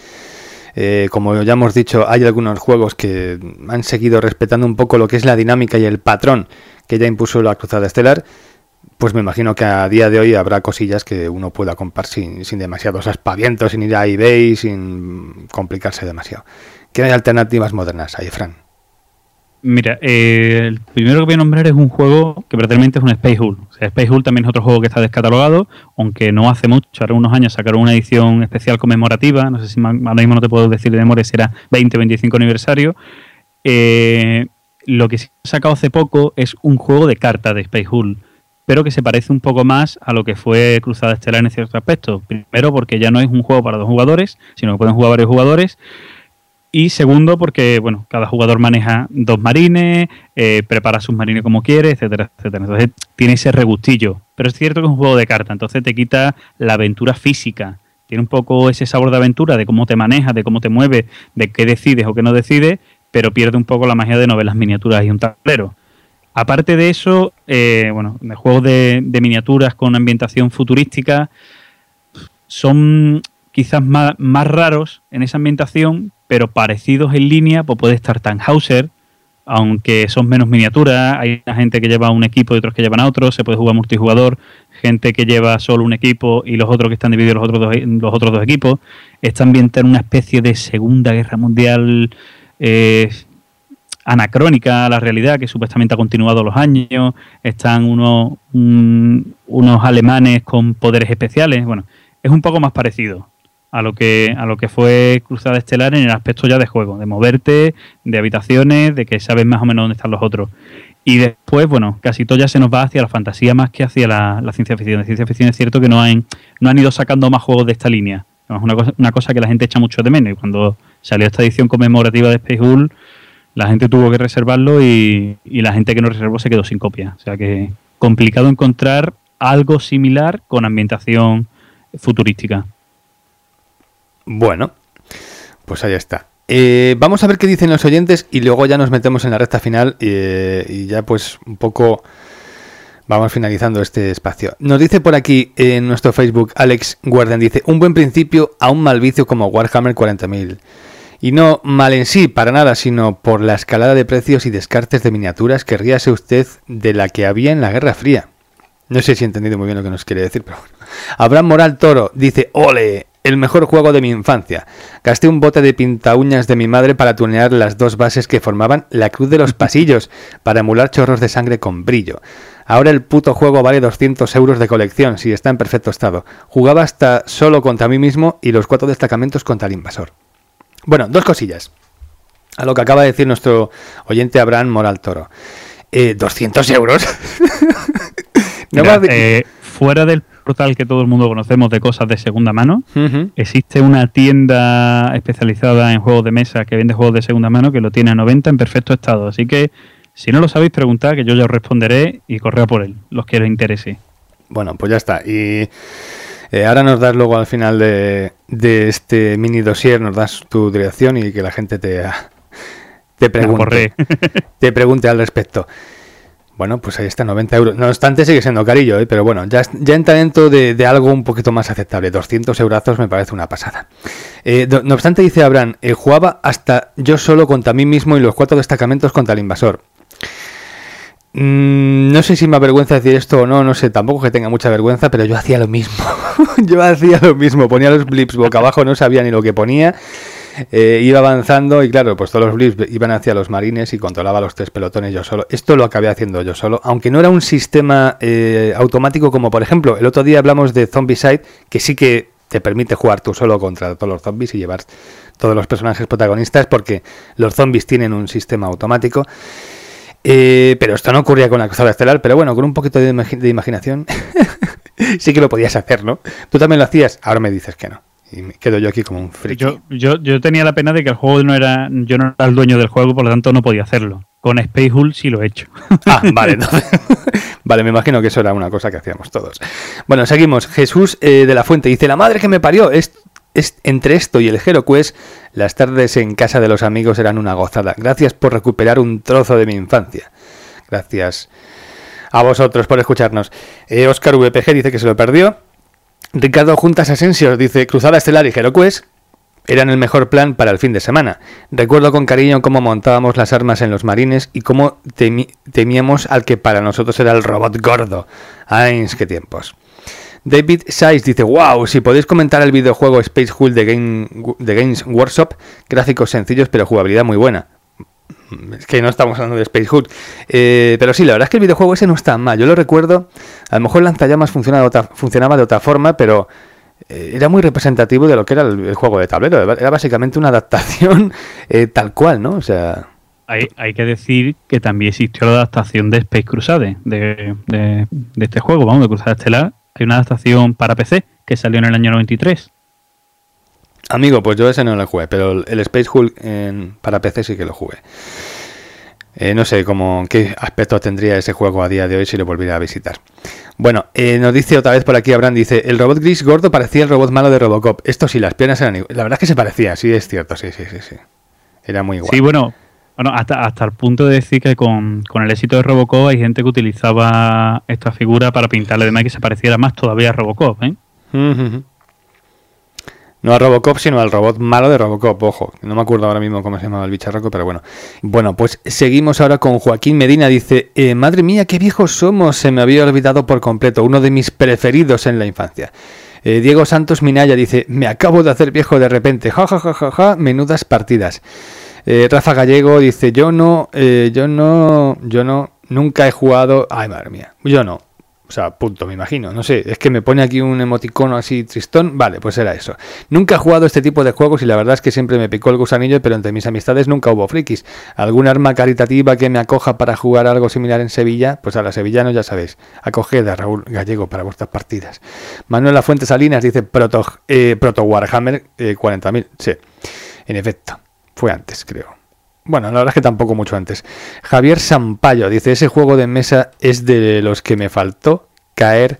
eh, como ya hemos dicho, hay algunos juegos que han seguido respetando un poco lo que es la dinámica y el patrón que ya impuso la Cruzada Estelar. Pues me imagino que a día de hoy habrá cosillas que uno pueda comprar sin, sin demasiados aspavientos, sin ir a eBay, sin complicarse demasiado. ¿Qué hay alternativas modernas ahí, Fran? Mira, eh, el primero que voy a nombrar es un juego que pretendamente es un Space Hulk. O sea, Space Hulk también es otro juego que está descatalogado, aunque no hace mucho, ahora unos años sacaron una edición especial conmemorativa, no sé si ahora mismo no te puedo decir de memoria si era 20 25 aniversario. Eh, lo que se ha sacado hace poco es un juego de cartas de Space Hulk, pero que se parece un poco más a lo que fue Cruzada Estelar en ciertos aspectos. Primero porque ya no es un juego para dos jugadores, sino que pueden jugar varios jugadores. Y segundo, porque bueno, cada jugador maneja dos marines, eh, prepara sus marines como quiere, etcétera, etcétera. Entonces tiene ese regustillo. Pero es cierto que es un juego de carta, entonces te quita la aventura física. Tiene un poco ese sabor de aventura, de cómo te manejas, de cómo te mueves, de qué decides o qué no decides, pero pierde un poco la magia de novelas miniaturas y un tablero. Aparte de eso, eh, bueno, juegos de, miniaturas con ambientación futurística son quizás más, raros en esa ambientación, pero parecidos en línea, pues puede estar Tannhauser, aunque son menos miniaturas, hay gente que lleva un equipo y otros que llevan a otro, se puede jugar multijugador, gente que lleva solo un equipo y los otros que están divididos los otros dos, los otros dos equipos. Está ambientado en una especie de Segunda Guerra Mundial eh, anacrónica a la realidad, que supuestamente ha continuado los años. Están unos, unos alemanes con poderes especiales. Bueno, es un poco más parecido a lo que a lo que fue Cruzada Estelar en el aspecto ya de juego, de moverte, de habitaciones, de que sabes más o menos dónde están los otros. Y después, bueno, casi todo ya se nos va hacia la fantasía más que hacia la, ciencia ficción. De ciencia ficción es cierto que no han, no han ido sacando más juegos de esta línea. Es una cosa, una cosa que la gente echa mucho de menos. Y cuando salió esta edición conmemorativa de Space Hulk, la gente tuvo que reservarlo y, la gente que no reservó se quedó sin copia. O sea que complicado encontrar algo similar con ambientación futurística. Bueno, pues ahí está. Eh, vamos a ver qué dicen los oyentes y luego ya nos metemos en la recta final eh, y ya pues un poco vamos finalizando este espacio. Nos dice por aquí en nuestro Facebook Alex Guardian, dice, un buen principio a un mal vicio como Warhammer 40.000. Y no mal en sí, para nada, sino por la escalada de precios y descartes de miniaturas que ríase usted de la que había en la Guerra Fría. No sé si he entendido muy bien lo que nos quiere decir, pero bueno. Abraham Moral Toro dice, ole, el mejor juego de mi infancia. Gasté un bote de pinta uñas de mi madre para tunear las dos bases que formaban la cruz de los pasillos, para emular chorros de sangre con brillo. Ahora el puto juego vale 200 euros de colección, si está en perfecto estado. Jugaba hasta solo contra mí mismo y los cuatro destacamentos contra el invasor. Bueno, dos cosillas. A lo que acaba de decir nuestro oyente Abraham Moral Toro. Eh, ¿200 euros? no Mira, eh, fuera del portal que todo el mundo conocemos de cosas de segunda mano. Uh -huh. Existe una tienda especializada en juegos de mesa que vende juegos de segunda mano que lo tiene a 90 en perfecto estado. Así que si no lo sabéis, preguntad que yo ya os responderé y correo por él, los que os interese. Bueno, pues ya está. Y eh, ahora nos das luego al final de, de, este mini dossier, nos das tu dirección y que la gente te, te pregunte, te pregunte al respecto. Bueno, pues ahí está, 90 euros. No obstante, sigue siendo carillo, ¿eh? pero bueno, ya, ya entra dentro de, de, algo un poquito más aceptable. 200 eurazos me parece una pasada. Eh, no obstante, dice Abraham, eh, jugaba hasta yo solo contra mí mismo y los cuatro destacamentos contra el invasor. Mm, no sé si me avergüenza decir esto o no, no sé, tampoco que tenga mucha vergüenza, pero yo hacía lo mismo. yo hacía lo mismo, ponía los blips boca abajo, no sabía ni lo que ponía. Eh, iba avanzando y claro, pues todos los blips iban hacia los marines y controlaba los tres pelotones yo solo. Esto lo acabé haciendo yo solo, aunque no era un sistema eh, automático como por ejemplo, el otro día hablamos de Zombicide, que sí que te permite jugar tú solo contra todos los zombies y llevar todos los personajes protagonistas porque los zombies tienen un sistema automático. Eh, pero esto no ocurría con la Cruzada Estelar, pero bueno, con un poquito de, imaginación sí que lo podías hacer, ¿no? Tú también lo hacías, ahora me dices que no. Y me quedo yo aquí como un friki. Yo, yo, yo tenía la pena de que el juego no era. Yo no era el dueño del juego, por lo tanto no podía hacerlo. Con Space Hulk sí lo he hecho. Ah, vale, vale, me imagino que eso era una cosa que hacíamos todos. Bueno, seguimos. Jesús eh, de la Fuente dice: La madre que me parió. Es, entre esto y el HeroQuest, las tardes en casa de los amigos eran una gozada. Gracias por recuperar un trozo de mi infancia. Gracias a vosotros por escucharnos. Eh, Oscar VPG dice que se lo perdió. Ricardo Juntas Asensio dice Cruzada Estelar y HeroQuest eran el mejor plan para el fin de semana. Recuerdo con cariño cómo montábamos las armas en los marines y cómo temíamos al que para nosotros era el robot gordo. ¡Ay, qué tiempos! David Size dice, wow, si podéis comentar el videojuego Space Hulk de, Game, de Games Workshop, gráficos sencillos pero jugabilidad muy buena. Es que no estamos hablando de Space Hulk. Eh, pero sí, la verdad es que el videojuego ese no está mal. Yo lo recuerdo, a lo mejor Lanzallamas funcionaba de otra, funcionaba de otra forma, pero eh, era muy representativo de lo que era el, juego de tablero. Era básicamente una adaptación eh, tal cual, ¿no? O sea... Hay, que decir que también existió la adaptación de Space Crusade, de, de, de este juego, vamos, de Cruzada Estelar, hay una adaptación para PC que salió en el año 93. Amigo, pues yo ese no lo jugué, pero el Space Hulk para PC sí que lo jugué. Eh, no sé cómo, qué aspecto tendría ese juego a día de hoy si lo volviera a visitar. Bueno, eh, nos dice otra vez por aquí Abraham, dice, el robot gris gordo parecía el robot malo de Robocop. Esto sí, las piernas eran iguales. La verdad es que se parecía, sí, es cierto, sí, sí, sí, sí. Era muy igual. Sí, bueno, bueno, hasta, hasta el punto de decir que con, el éxito de Robocop hay gente que utilizaba esta figura para pintarle de más que se pareciera más todavía a Robocop, ¿eh? No a Robocop, sino al robot malo de Robocop, ojo. No me acuerdo ahora mismo cómo se llamaba el bicharraco, pero bueno. Bueno, pues seguimos ahora con Joaquín Medina. Dice, eh, madre mía, qué viejos somos. Se me había olvidado por completo. Uno de mis preferidos en la infancia. Eh, Diego Santos Minaya dice, me acabo de hacer viejo de repente. Ja, ja, ja, ja, ja. Menudas partidas. Eh, Rafa Gallego dice, yo no, eh, yo no, yo no, nunca he jugado... Ay, madre mía, yo no. O sea, punto, me imagino. No sé, es que me pone aquí un emoticono así tristón. Vale, pues era eso. Nunca he jugado este tipo de juegos y la verdad es que siempre me picó el gusanillo, pero entre mis amistades nunca hubo frikis. ¿Algún arma caritativa que me acoja para jugar algo similar en Sevilla? Pues a la sevillano ya sabéis. Acoged a Raúl Gallego para vuestras partidas. Manuela Fuentes Salinas dice Proto, eh, Proto Warhammer 40.000. Sí, en efecto. Fue antes, creo. Bueno, la verdad es que tampoco mucho antes. Javier Sampaio dice, ese juego de mesa es de los que me faltó caer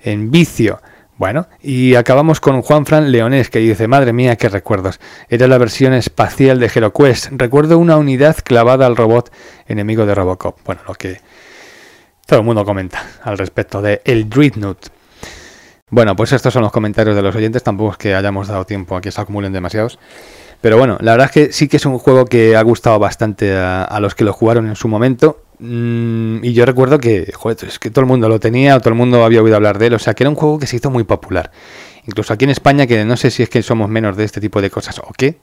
en vicio. Bueno, y acabamos con Juan Fran Leonés que dice, madre mía, qué recuerdos. Era la versión espacial de HeroQuest. Recuerdo una unidad clavada al robot enemigo de Robocop. Bueno, lo que todo el mundo comenta al respecto de el Dreadnought. Bueno, pues estos son los comentarios de los oyentes. Tampoco es que hayamos dado tiempo a que se acumulen demasiados. Pero bueno, la verdad es que sí que es un juego que ha gustado bastante a, los que lo jugaron en su momento. Mm, y yo recuerdo que, joder, es que todo el mundo lo tenía, o todo el mundo había oído hablar de él. O sea, que era un juego que se hizo muy popular. Incluso aquí en España, que no sé si es que somos menos de este tipo de cosas o qué,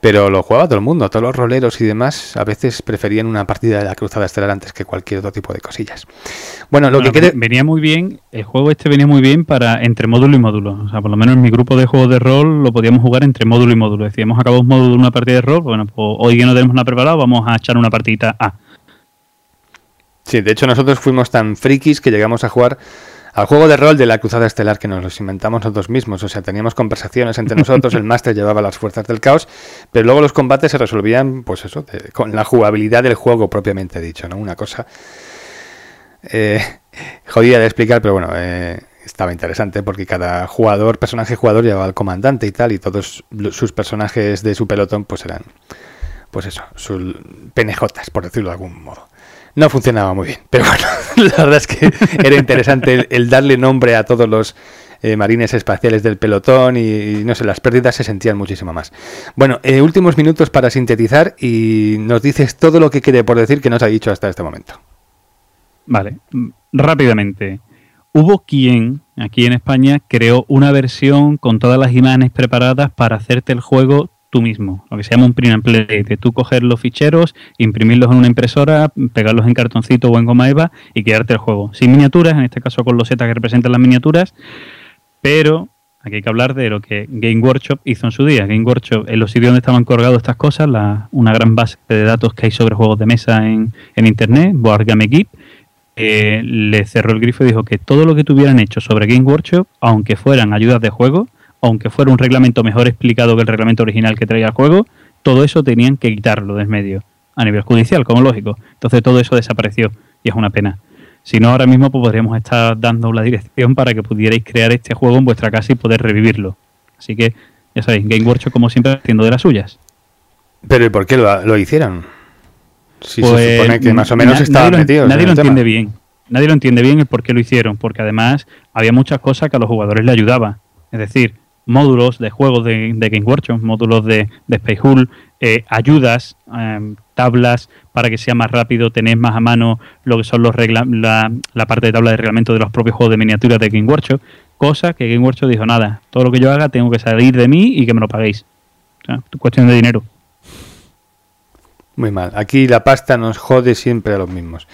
pero lo jugaba todo el mundo, todos los roleros y demás a veces preferían una partida de la Cruzada Estelar antes que cualquier otro tipo de cosillas. Bueno, lo que venía muy bien, el juego este venía muy bien para entre módulo y módulo. O sea, por lo menos en mi grupo de juegos de rol lo podíamos jugar entre módulo y módulo. Decíamos, acabamos módulo una partida de rol, bueno, pues hoy que no tenemos nada preparado, vamos a echar una partidita A. Sí, de hecho nosotros fuimos tan frikis que llegamos a jugar al juego de rol de la Cruzada Estelar que nos los inventamos nosotros mismos. O sea, teníamos conversaciones entre nosotros, el máster llevaba las fuerzas del caos, pero luego los combates se resolvían, pues eso, con la jugabilidad del juego propiamente dicho, ¿no? Una cosa eh, jodida de explicar, pero bueno, eh, estaba interesante porque cada jugador, personaje jugador llevaba al comandante y tal, y todos sus personajes de su pelotón pues eran, pues eso, sus penejotas, por decirlo de algún modo no funcionaba muy bien. Pero bueno, la verdad es que era interesante el, darle nombre a todos los eh, marines espaciales del pelotón y, no sé, las pérdidas se sentían muchísimo más. Bueno, eh, últimos minutos para sintetizar y nos dices todo lo que quede por decir que nos ha dicho hasta este momento. Vale, mm, rápidamente. Hubo quien aquí en España creó una versión con todas las imágenes preparadas para hacerte el juego tú mismo, lo que se llama un print and play, de tú coger los ficheros, imprimirlos en una impresora, pegarlos en cartoncito o en goma eva y quedarte el juego. Sin miniaturas, en este caso con los setas que representan las miniaturas, pero aquí hay que hablar de lo que Game Workshop hizo en su día. Game Workshop, en los sitios donde estaban colgados estas cosas, una gran base de datos que hay sobre juegos de mesa en, Internet, Board Game Geek, eh, le cerró el grifo y dijo que todo lo que tuvieran hecho sobre Game Workshop, aunque fueran ayudas de juego, aunque fuera un reglamento mejor explicado que el reglamento original que traía el juego, todo eso tenían que quitarlo del medio, a nivel judicial, como lógico. Entonces todo eso desapareció y es una pena. Si no, ahora mismo pues, podríamos estar dando la dirección para que pudierais crear este juego en vuestra casa y poder revivirlo. Así que, ya sabéis, Game Workshop como siempre haciendo de las suyas. Pero ¿y por qué lo, hicieron? Si se pues, supone que más o menos estaban metidos. Nadie lo entiende bien. Nadie lo entiende bien el por qué lo hicieron, porque además había muchas cosas que a los jugadores le ayudaba. Es decir, módulos de juegos de, Game Workshop, módulos de, de Space Hull, eh, ayudas, em, tablas para que sea más rápido, tenéis más a mano lo que son los la, la, parte de tabla de reglamento de los propios juegos de miniaturas de Game Workshop, cosa que Game Workshop dijo, nada, todo lo que yo haga tengo que salir de mí y que me lo paguéis. O sea, cuestión de dinero. Muy mal. Aquí la pasta nos jode siempre a los mismos.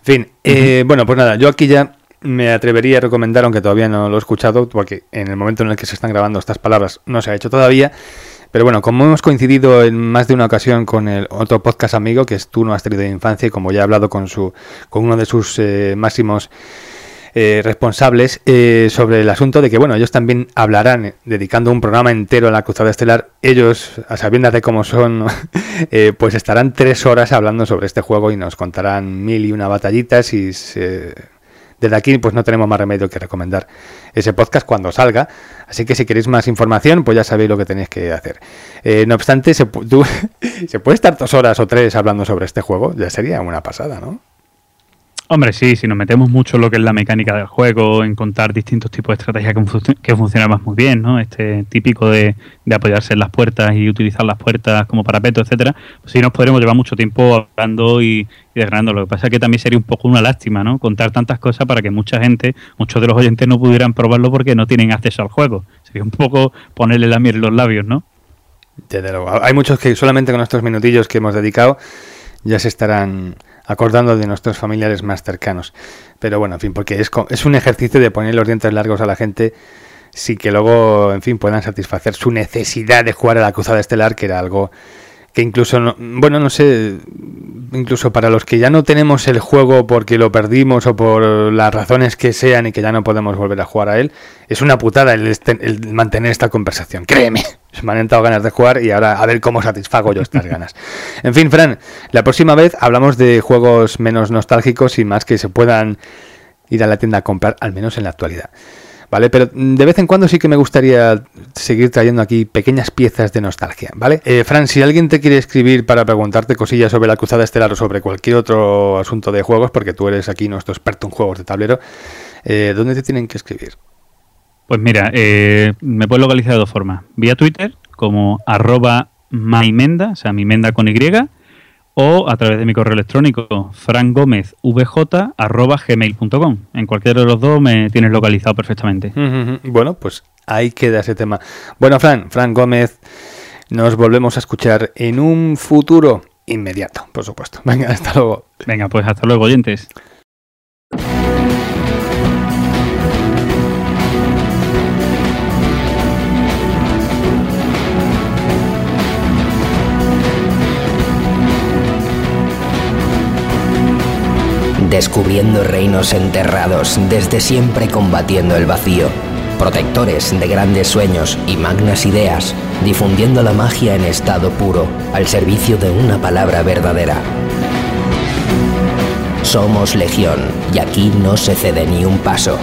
En fin, eh, bueno, pues nada, yo aquí ya me atrevería a recomendar, aunque todavía no lo he escuchado, porque en el momento en el que se están grabando estas palabras no se ha hecho todavía. Pero bueno, como hemos coincidido en más de una ocasión con el otro podcast amigo, que es Tú no has tenido de infancia, y como ya he hablado con, su, con uno de sus eh, máximos eh, responsables eh, sobre el asunto de que, bueno, ellos también hablarán, dedicando un programa entero a la Cruzada Estelar. Ellos, a sabiendas de cómo son, pues estarán tres horas hablando sobre este juego y nos contarán mil y una batallitas y se desde aquí, pues no tenemos más remedio que recomendar ese podcast cuando salga. Así que si queréis más información, pues ya sabéis lo que tenéis que hacer. Eh, no obstante, se, se puede estar dos horas o tres hablando sobre este juego. Ya sería una pasada, ¿no? Hombre, sí, si nos metemos mucho en lo que es la mecánica del juego, en contar distintos tipos de estrategias que, que funcionan más muy bien, ¿no? Este típico de, apoyarse en las puertas y utilizar las puertas como parapeto, etcétera, pues sí nos podremos llevar mucho tiempo hablando y, y desgranando. Lo que pasa es que también sería un poco una lástima, ¿no? Contar tantas cosas para que mucha gente, muchos de los oyentes no pudieran probarlo porque no tienen acceso al juego. Sería un poco ponerle la miel en los labios, ¿no? Hay muchos que solamente con estos minutillos que hemos dedicado ya se estarán acordando de nuestros familiares más cercanos. Pero bueno, en fin, porque es, es un ejercicio de poner los dientes largos a la gente sin que luego, en fin, puedan satisfacer su necesidad de jugar a la cruzada estelar, que era algo que incluso, no, bueno, no sé, incluso para los que ya no tenemos el juego porque lo perdimos o por las razones que sean y que ya no podemos volver a jugar a él, es una putada el, el mantener esta conversación, créeme. Se me han entrado ganas de jugar y ahora a ver cómo satisfago yo estas ganas. En fin, Fran, la próxima vez hablamos de juegos menos nostálgicos y más que se puedan ir a la tienda a comprar, al menos en la actualidad. ¿Vale? Pero de vez en cuando sí que me gustaría seguir trayendo aquí pequeñas piezas de nostalgia, ¿vale? Eh, Fran, si alguien te quiere escribir para preguntarte cosillas sobre la Cruzada Estelar o sobre cualquier otro asunto de juegos, porque tú eres aquí nuestro experto en juegos de tablero, eh, ¿dónde te tienen que escribir? Pues mira, eh, me puedes localizar de dos formas. Vía Twitter, como arroba maimenda, o sea, mi menda con Y, o a través de mi correo electrónico francgomezvj.gmail.com. En cualquiera de los dos me tienes localizado perfectamente. Bueno, pues ahí queda ese tema. Bueno, Fran, Fran Gómez, nos volvemos a escuchar en un futuro inmediato, por supuesto. Venga, hasta luego. Venga, pues hasta luego, oyentes. Descubriendo reinos enterrados, desde siempre combatiendo el vacío, protectores de grandes sueños y magnas ideas, difundiendo la magia en estado puro, al servicio de una palabra verdadera. Somos Legión y aquí no se cede ni un paso.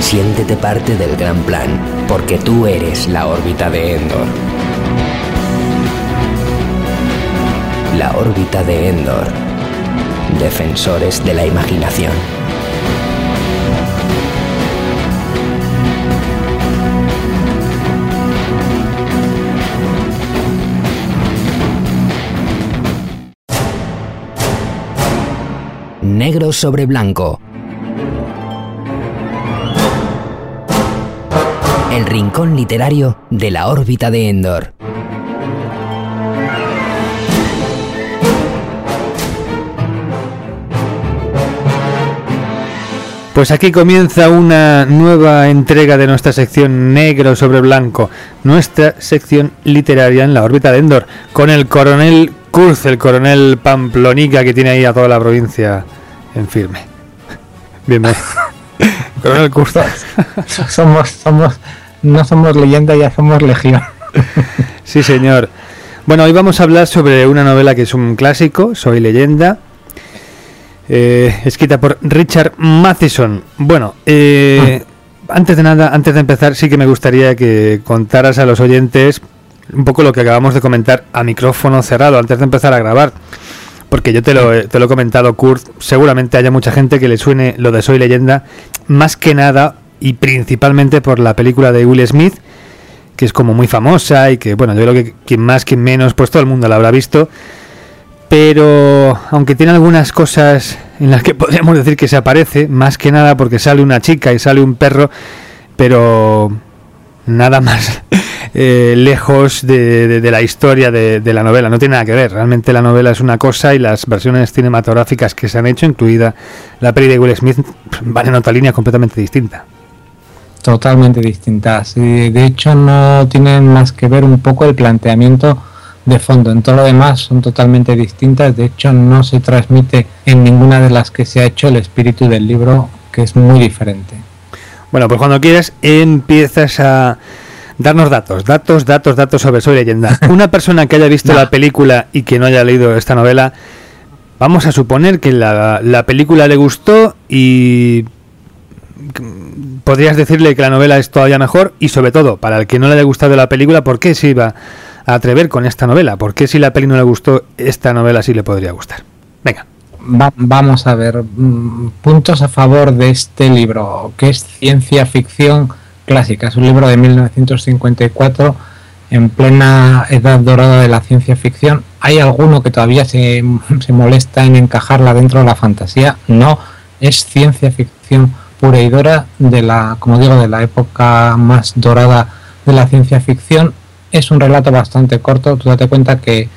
Siéntete parte del gran plan, porque tú eres la órbita de Endor. La órbita de Endor. Defensores de la imaginación. negro sobre blanco. El rincón literario de la órbita de Endor. Pues aquí comienza una nueva entrega de nuestra sección negro sobre blanco, nuestra sección literaria en la órbita de Endor, con el coronel Kurz, el coronel Pamplonica que tiene ahí a toda la provincia en firme. Bienvenido. coronel Kurz. somos, somos, no somos leyenda, ya somos legión. sí, señor. Bueno, hoy vamos a hablar sobre una novela que es un clásico, Soy leyenda, eh, escrita por Richard Matheson. Bueno, eh, antes de nada, antes de empezar, sí que me gustaría que contaras a los oyentes un poco lo que acabamos de comentar a micrófono cerrado antes de empezar a grabar. Porque yo te lo, te lo he comentado, Kurt, seguramente haya mucha gente que le suene lo de Soy leyenda, más que nada y principalmente por la película de Will Smith, que es como muy famosa y que, bueno, yo creo que quien más, quien menos, pues todo el mundo la habrá visto pero aunque tiene algunas cosas en las que podríamos decir que se aparece, más que nada porque sale una chica y sale un perro, pero nada más eh, lejos de, la historia de, la novela, no tiene nada que ver, realmente la novela es una cosa y las versiones cinematográficas que se han hecho, incluida la peli de Will Smith, van en otra línea completamente distinta. Totalmente distintas, de hecho no tienen más que ver un poco el planteamiento de fondo. En todo lo demás son totalmente distintas. De hecho, no se transmite en ninguna de las que se ha hecho el espíritu del libro, que es muy diferente. Bueno, pues cuando quieras empiezas a darnos datos, datos, datos, datos sobre Soy leyenda. Una persona que haya visto la película y que no haya leído esta novela, vamos a suponer que la, la película le gustó y podrías decirle que la novela es todavía mejor y sobre todo, para el que no le haya gustado la película, ¿por qué se iba atrever con esta novela. ¿Por qué si la peli no le gustó, esta novela sí le podría gustar? Venga. vamos a ver, mm, puntos a favor de este libro, que es ciencia ficción clásica. Es un libro de 1954, en plena edad dorada de la ciencia ficción. ¿Hay alguno que todavía se, se molesta en encajarla dentro de la fantasía? No, es ciencia ficción pura y dura de la, como digo, de la época más dorada de la ciencia ficción es un relato bastante corto, tú date cuenta que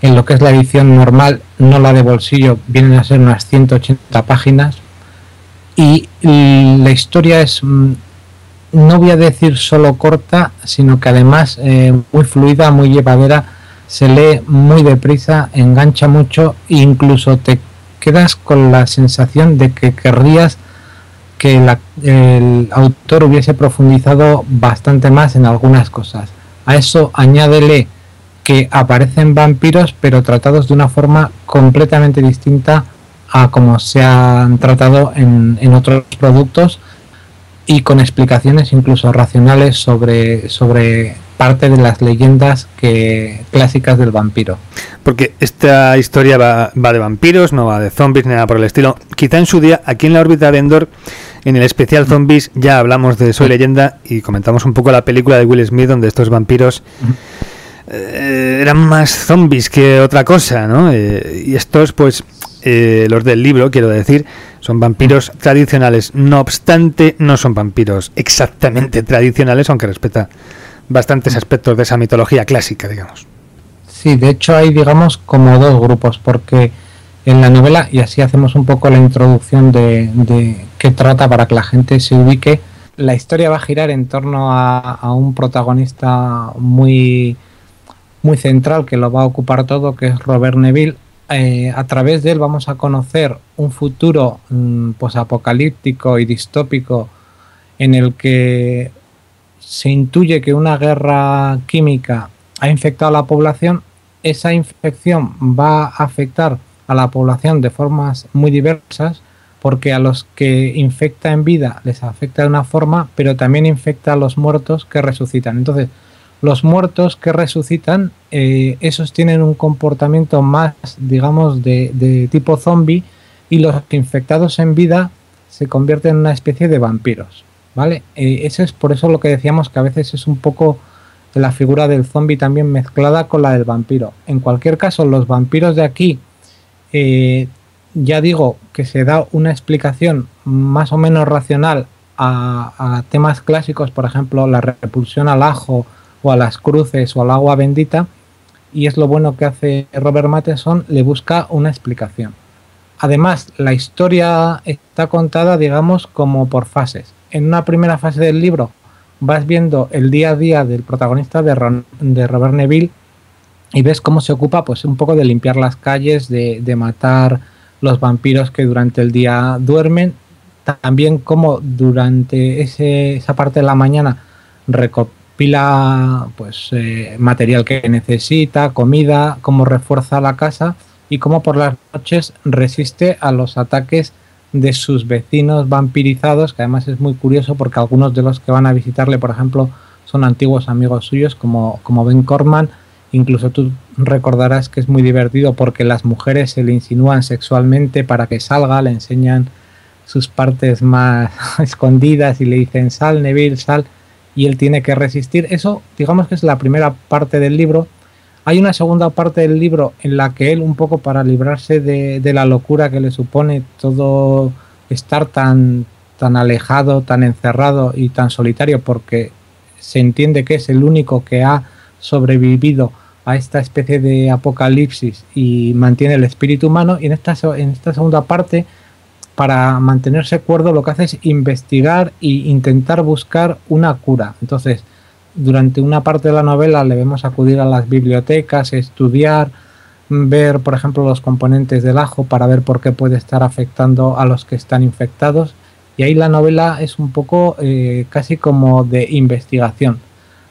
en lo que es la edición normal, no la de bolsillo, vienen a ser unas 180 páginas y la historia es, mm, no voy a decir solo corta, sino que además eh, muy fluida, muy llevadera, se lee muy deprisa, engancha mucho e incluso te quedas con la sensación de que querrías que el autor hubiese profundizado bastante más en algunas cosas. A eso añádele que aparecen vampiros, pero tratados de una forma completamente distinta a como se han tratado en, otros productos y con explicaciones incluso racionales sobre, sobre parte de las leyendas que, clásicas del vampiro. Porque esta historia va, va, de vampiros, no va de zombies ni nada por el estilo. Quizá en su día, aquí en la órbita de Endor, en el especial Zombies ya hablamos de Soy Leyenda y comentamos un poco la película de Will Smith donde estos vampiros eh, eran más zombies que otra cosa, ¿no? Eh, y estos, pues, eh, los del libro, quiero decir, son vampiros tradicionales. No obstante, no son vampiros exactamente tradicionales, aunque respeta bastantes aspectos de esa mitología clásica, digamos. Sí, de hecho hay, digamos, como dos grupos, porque en la novela, y así hacemos un poco la introducción de, de qué trata para que la gente se ubique. La historia va a girar en torno a, un protagonista muy, muy central que lo va a ocupar todo, que es Robert Neville. Eh, a través de él vamos a conocer un futuro mm, posapocalíptico y distópico en el que se intuye que una guerra química ha infectado a la población. Esa infección va a afectar a la población de formas muy diversas, porque a los que infecta en vida les afecta de una forma, pero también infecta a los muertos que resucitan. Entonces, los muertos que resucitan, eh, esos tienen un comportamiento más, digamos, de, tipo zombie, y los infectados en vida se convierten en una especie de vampiros. ¿Vale? Eh, eso es por eso lo que decíamos que a veces es un poco la figura del zombie también mezclada con la del vampiro. En cualquier caso, los vampiros de aquí eh, ya digo que se da una explicación más o menos racional a, temas clásicos, por ejemplo, la repulsión al ajo o a las cruces o al agua bendita, y es lo bueno que hace Robert Matheson, le busca una explicación. Además, la historia está contada, digamos, como por fases. En una primera fase del libro vas viendo el día a día del protagonista de, de Robert Neville y ves cómo se ocupa pues un poco de limpiar las calles, de, de matar los vampiros que durante el día duermen, también cómo durante ese, esa parte de la mañana recopila pues eh, material que necesita, comida, cómo refuerza la casa y cómo por las noches resiste a los ataques de sus vecinos vampirizados, que además es muy curioso porque algunos de los que van a visitarle, por ejemplo, son antiguos amigos suyos como, como Ben Corman, Incluso tú recordarás que es muy divertido porque las mujeres se le insinúan sexualmente para que salga, le enseñan sus partes más escondidas y le dicen sal, Neville, sal, y él tiene que resistir. Eso, digamos que es la primera parte del libro. Hay una segunda parte del libro en la que él, un poco para librarse de, la locura que le supone todo estar tan, tan alejado, tan encerrado y tan solitario, porque se entiende que es el único que ha sobrevivido a esta especie de apocalipsis y mantiene el espíritu humano. Y en esta, en esta segunda parte, para mantenerse cuerdo, lo que hace es investigar e intentar buscar una cura. Entonces, durante una parte de la novela le vemos acudir a las bibliotecas, estudiar, ver, por ejemplo, los componentes del ajo para ver por qué puede estar afectando a los que están infectados. Y ahí la novela es un poco eh, casi como de investigación.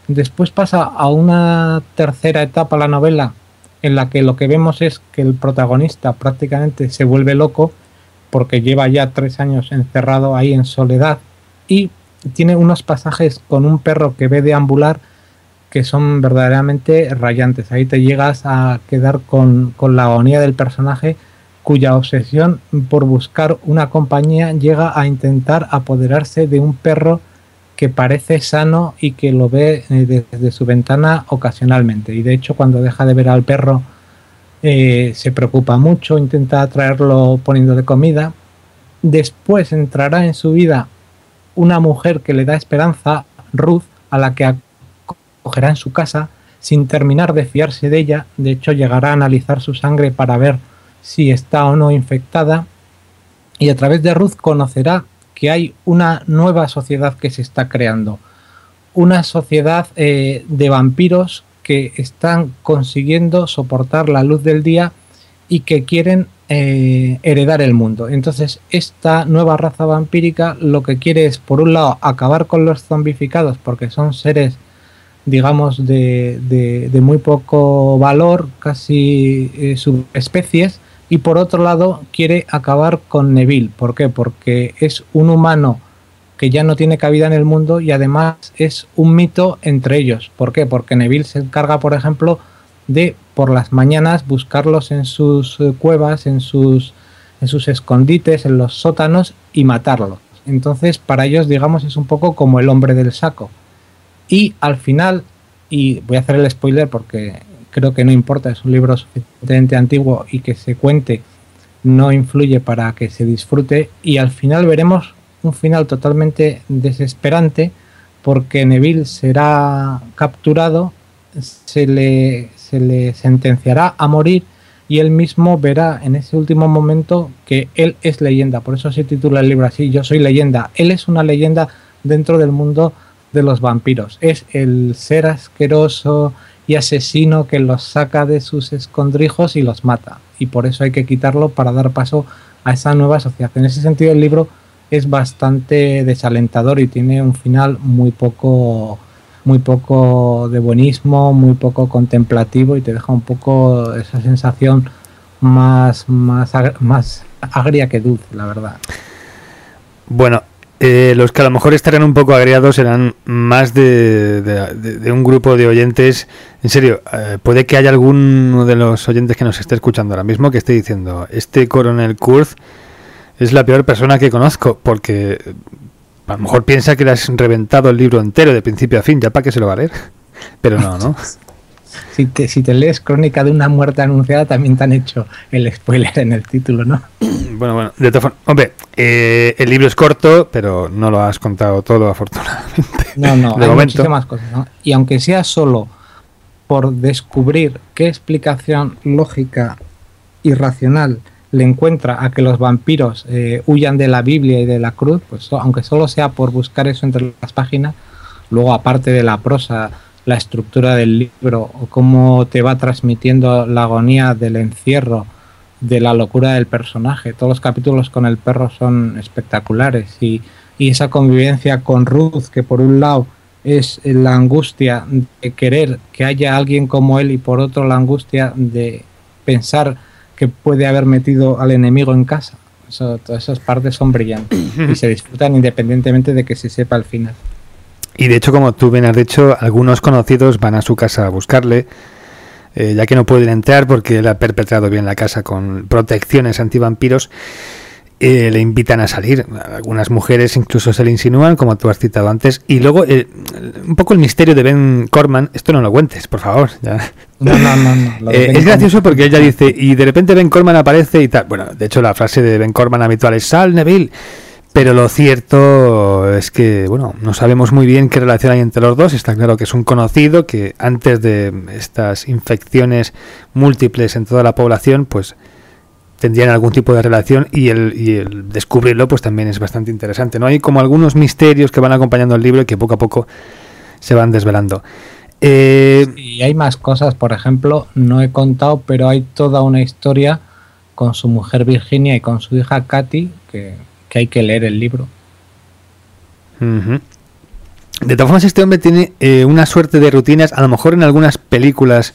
Después pasa a una tercera etapa la novela en la que lo que vemos es que el protagonista prácticamente se vuelve loco porque lleva ya tres años encerrado ahí en soledad y tiene unos pasajes con un perro que ve deambular que son verdaderamente rayantes. Ahí te llegas a quedar con, con la agonía del personaje cuya obsesión por buscar una compañía llega a intentar apoderarse de un perro que parece sano y que lo ve eh, desde su ventana ocasionalmente. Y de hecho cuando deja de ver al perro eh, se preocupa mucho, intenta atraerlo poniéndole comida. Después entrará en su vida una mujer que le da esperanza, Ruth, a la que acogerá en su casa sin terminar de fiarse de ella. De hecho llegará a analizar su sangre para ver si está o no infectada. Y a través de Ruth conocerá que hay una nueva sociedad que se está creando. Una sociedad eh, de vampiros que están consiguiendo soportar la luz del día y que quieren eh, heredar el mundo. Entonces, esta nueva raza vampírica lo que quiere es, por un lado, acabar con los zombificados, porque son seres, digamos, de, de, muy poco valor, casi eh, subespecies, y por otro lado quiere acabar con Neville. ¿Por qué? Porque es un humano que ya no tiene cabida en el mundo y además es un mito entre ellos. ¿Por qué? Porque Neville se encarga, por ejemplo, de por las mañanas buscarlos en sus eh, cuevas, en sus, en sus escondites, en los sótanos y matarlos. Entonces, para ellos, digamos, es un poco como el hombre del saco. Y al final, y voy a hacer el spoiler porque creo que no importa, es un libro suficientemente antiguo y que se cuente no influye para que se disfrute y al final veremos un final totalmente desesperante porque Neville será capturado, se le, se le sentenciará a morir y él mismo verá en ese último momento que él es leyenda. Por eso se titula el libro así, Yo soy leyenda. Él es una leyenda dentro del mundo de los vampiros. Es el ser asqueroso, y asesino que los saca de sus escondrijos y los mata. Y por eso hay que quitarlo para dar paso a esa nueva sociedad. En ese sentido el libro es bastante desalentador y tiene un final muy poco muy poco de buenismo, muy poco contemplativo y te deja un poco esa sensación más, más, más agria que dulce, la verdad. Bueno, eh, los que a lo mejor estarían un poco agriados serán más de, un grupo de oyentes. En serio, eh, puede que haya alguno de los oyentes que nos esté escuchando ahora mismo que esté diciendo: Este coronel Kurz es la peor persona que conozco, porque a lo mejor piensa que le has reventado el libro entero de principio a fin, ya para que se lo va a leer. Pero no, ¿no? si te, si te lees Crónica de una muerte anunciada, también te han hecho el spoiler en el título, ¿no? Bueno, bueno, de todas formas, hombre, eh, el libro es corto, pero no lo has contado todo, afortunadamente. No, no, hay muchísimas cosas, ¿no? Y aunque sea solo por descubrir qué explicación lógica y racional le encuentra a que los vampiros eh, huyan de la Biblia y de la cruz, pues aunque solo sea por buscar eso entre las páginas, luego aparte de la prosa, la estructura del libro o cómo te va transmitiendo la agonía del encierro, de la locura del personaje. Todos los capítulos con el perro son espectaculares y, y esa convivencia con Ruth, que por un lado es la angustia de querer que haya alguien como él y por otro la angustia de pensar que puede haber metido al enemigo en casa. todas esas partes son brillantes y se disfrutan independientemente de que se sepa al final. Y de hecho, como tú bien has dicho, algunos conocidos van a su casa a buscarle, eh, ya que no pueden entrar porque él ha perpetrado bien la casa con protecciones antivampiros. Eh, le invitan a salir. Algunas mujeres incluso se le insinúan, como tú has citado antes. Y luego, eh, un poco el misterio de Ben Corman. Esto no lo cuentes, por favor. Ya. No, no, no. es gracioso porque ella dice, y de repente Ben Corman aparece y tal. Bueno, de hecho, la frase de Ben Corman habitual es: Sal, Neville. Pero lo cierto es que, bueno, no sabemos muy bien qué relación hay entre los dos. Está claro que es un conocido que antes de estas infecciones múltiples en toda la población, pues tendrían algún tipo de relación y el, y el descubrirlo pues también es bastante interesante. ¿no? Hay como algunos misterios que van acompañando el libro y que poco a poco se van desvelando. Eh, y hay más cosas, por ejemplo, no he contado, pero hay toda una historia con su mujer Virginia y con su hija Katy que que hay que leer el libro. De todas formas, este hombre tiene eh, una suerte de rutinas. A lo mejor en algunas películas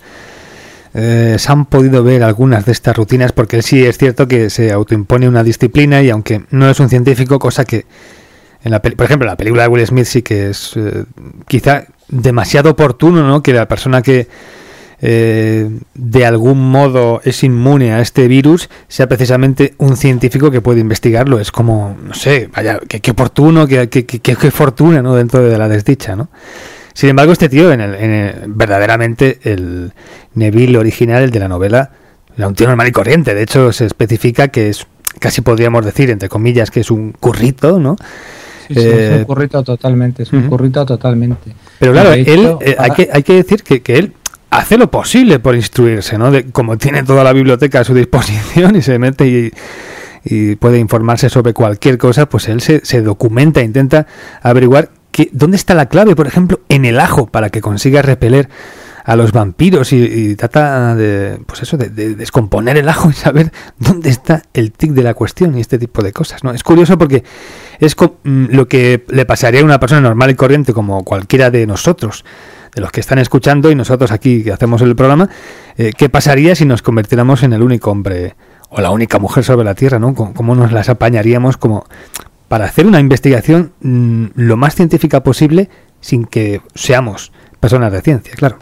eh, se han podido ver algunas de estas rutinas, porque él sí es cierto que se autoimpone una disciplina y aunque no es un científico, cosa que, en la por ejemplo, la película de Will Smith sí que es eh, quizá demasiado oportuno, ¿no? Que la persona que eh, de algún modo es inmune a este virus sea precisamente un científico que puede investigarlo. Es como, no sé, vaya, qué, oportuno, qué, qué, fortuna ¿no? dentro de la desdicha. ¿no? Sin embargo, este tío, en el, verdaderamente el Neville original, el de la novela, era un tío normal y corriente. De hecho, se especifica que es, casi podríamos decir, entre comillas, que es un currito, ¿no? es un eh, currito totalmente, es un currito totalmente. Pero claro, él, eh, hay, que, hay que decir que, que él hace lo posible por instruirse, ¿no? De, como tiene toda la biblioteca a su disposición y se mete y, puede informarse sobre cualquier cosa, pues él se, se documenta, intenta averiguar que, dónde está la clave, por ejemplo, en el ajo, para que consiga repeler a los vampiros y, trata de, pues eso, de, descomponer el ajo y saber dónde está el tic de la cuestión y este tipo de cosas, ¿no? Es curioso porque es mm, lo que le pasaría a una persona normal y corriente como cualquiera de nosotros de los que están escuchando y nosotros aquí que hacemos el programa, eh, ¿qué pasaría si nos convirtiéramos en el único hombre o la única mujer sobre la Tierra? ¿no? ¿Cómo, nos las apañaríamos como para hacer una investigación mm, lo más científica posible sin que seamos personas de ciencia, claro?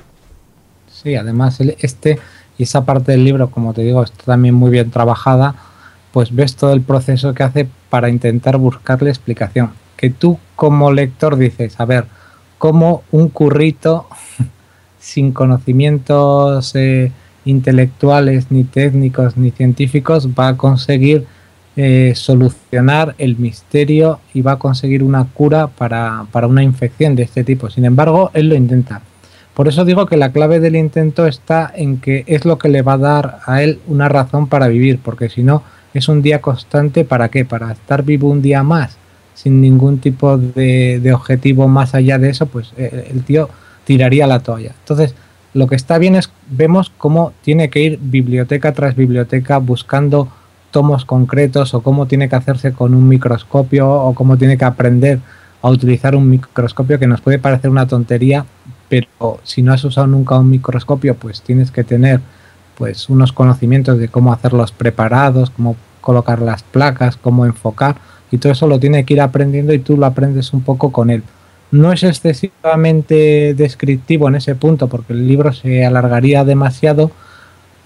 Sí, además este y esa parte del libro, como te digo, está también muy bien trabajada, pues ves todo el proceso que hace para intentar buscarle explicación. Que tú como lector dices, a ver, como un currito sin conocimientos eh, intelectuales, ni técnicos, ni científicos, va a conseguir eh, solucionar el misterio y va a conseguir una cura para, para una infección de este tipo. Sin embargo, él lo intenta. Por eso digo que la clave del intento está en que es lo que le va a dar a él una razón para vivir, porque si no, es un día constante para qué? Para estar vivo un día más sin ningún tipo de, objetivo más allá de eso, pues eh, el tío tiraría la toalla. Entonces, lo que está bien es, vemos cómo tiene que ir biblioteca tras biblioteca buscando tomos concretos o cómo tiene que hacerse con un microscopio o cómo tiene que aprender a utilizar un microscopio que nos puede parecer una tontería, pero si no has usado nunca un microscopio, pues tienes que tener pues unos conocimientos de cómo hacerlos preparados, cómo colocar las placas, cómo enfocar y todo eso lo tiene que ir aprendiendo y tú lo aprendes un poco con él. No es excesivamente descriptivo en ese punto porque el libro se alargaría demasiado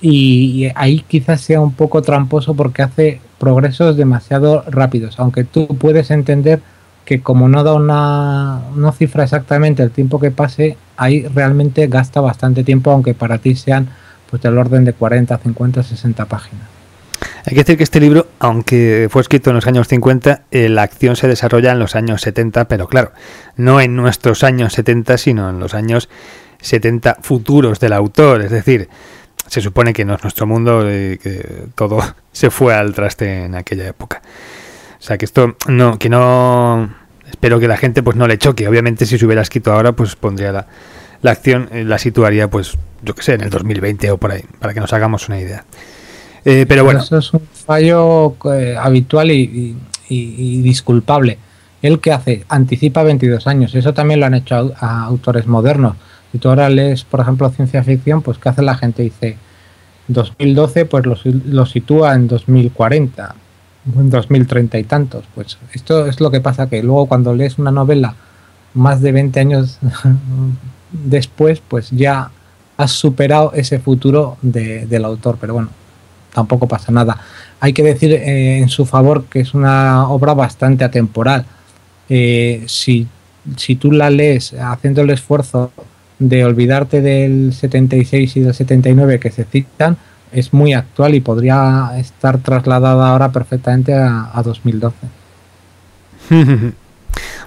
y ahí quizás sea un poco tramposo porque hace progresos demasiado rápidos, aunque tú puedes entender que como no da una no cifra exactamente el tiempo que pase, ahí realmente gasta bastante tiempo, aunque para ti sean pues del orden de 40, 50, 60 páginas. Hay que decir que este libro, aunque fue escrito en los años 50, eh, la acción se desarrolla en los años 70, pero claro, no en nuestros años 70, sino en los años 70 futuros del autor. Es decir, se supone que no es nuestro mundo que todo se fue al traste en aquella época. O sea que esto no, que no espero que la gente pues no le choque. Obviamente si se hubiera escrito ahora, pues pondría la, la acción, eh, la situaría pues, yo que sé, en el 2020 o por ahí, para que nos hagamos una idea. Eh, pero bueno. Eso es un fallo eh, habitual y, disculpable. El que hace anticipa 22 años. Eso también lo han hecho a, autores modernos. Si tú ahora lees, por ejemplo, ciencia ficción, pues ¿qué hace la gente? Dice 2012, pues lo, lo sitúa en 2040, en 2030 y tantos. Pues esto es lo que pasa, que luego cuando lees una novela más de 20 años después, pues ya has superado ese futuro del autor. Pero bueno, tampoco pasa nada. Hay que decir eh, en su favor que es una obra bastante atemporal. Eh, si, si tú la lees haciendo el esfuerzo de olvidarte del 76 y del 79 que se citan, es muy actual y podría estar trasladada ahora perfectamente a, 2012.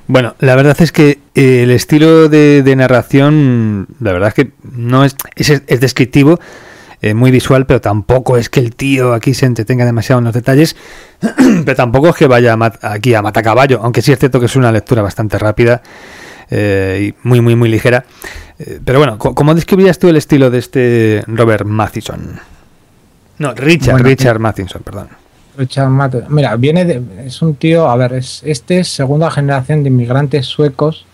Bueno, la verdad es que eh, el estilo de, narración, la verdad es que no es, es descriptivo, eh, muy visual, pero tampoco es que el tío aquí se entretenga demasiado en los detalles, pero tampoco es que vaya aquí a matacaballo, aunque sí es cierto que es una lectura bastante rápida eh, y muy, muy, muy ligera. Eh, pero bueno, ¿cómo describirías tú el estilo de este Robert Mathison? No, Richard, Richard Mathison, perdón. Richard Mathison. Mira, viene de, es un tío, a ver, es, este es segunda generación de inmigrantes suecos,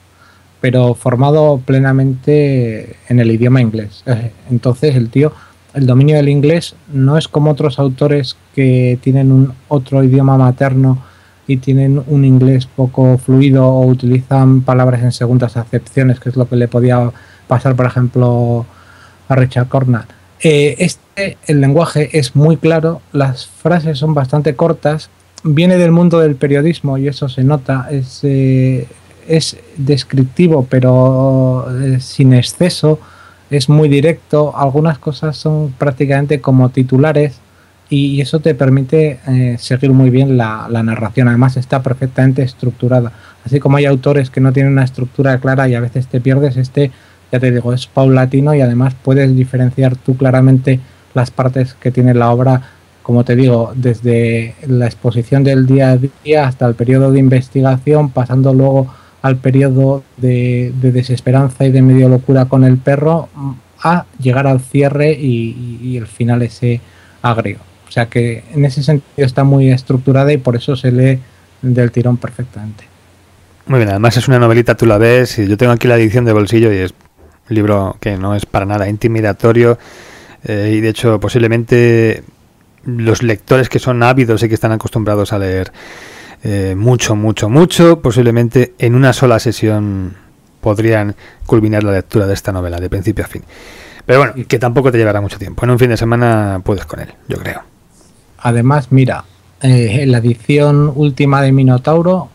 pero formado plenamente en el idioma inglés. Entonces el tío el dominio del inglés no es como otros autores que tienen un otro idioma materno y tienen un inglés poco fluido o utilizan palabras en segundas acepciones, que es lo que le podía pasar, por ejemplo, a Richard Cornell. Eh, este, el lenguaje es muy claro, las frases son bastante cortas, viene del mundo del periodismo y eso se nota, es, eh, es descriptivo pero eh, sin exceso es muy directo, algunas cosas son prácticamente como titulares y, eso te permite eh, seguir muy bien la, narración. Además está perfectamente estructurada. Así como hay autores que no tienen una estructura clara y a veces te pierdes, este, ya te digo, es paulatino y además puedes diferenciar tú claramente las partes que tiene la obra, como te digo, desde la exposición del día a día hasta el periodo de investigación, pasando luego al periodo de, desesperanza y de medio locura con el perro a llegar al cierre y, el final ese agrio. O sea que en ese sentido está muy estructurada y por eso se lee del tirón perfectamente. Muy bien, además es una novelita, tú la ves, y yo tengo aquí la edición de bolsillo y es un libro que no es para nada intimidatorio eh, y de hecho posiblemente los lectores que son ávidos y que están acostumbrados a leer eh, mucho, mucho, mucho. Posiblemente en una sola sesión podrían culminar la lectura de esta novela de principio a fin. Pero bueno, que tampoco te llevará mucho tiempo. En un fin de semana puedes con él, yo creo. Además, mira, eh, en la edición última de Minotauro,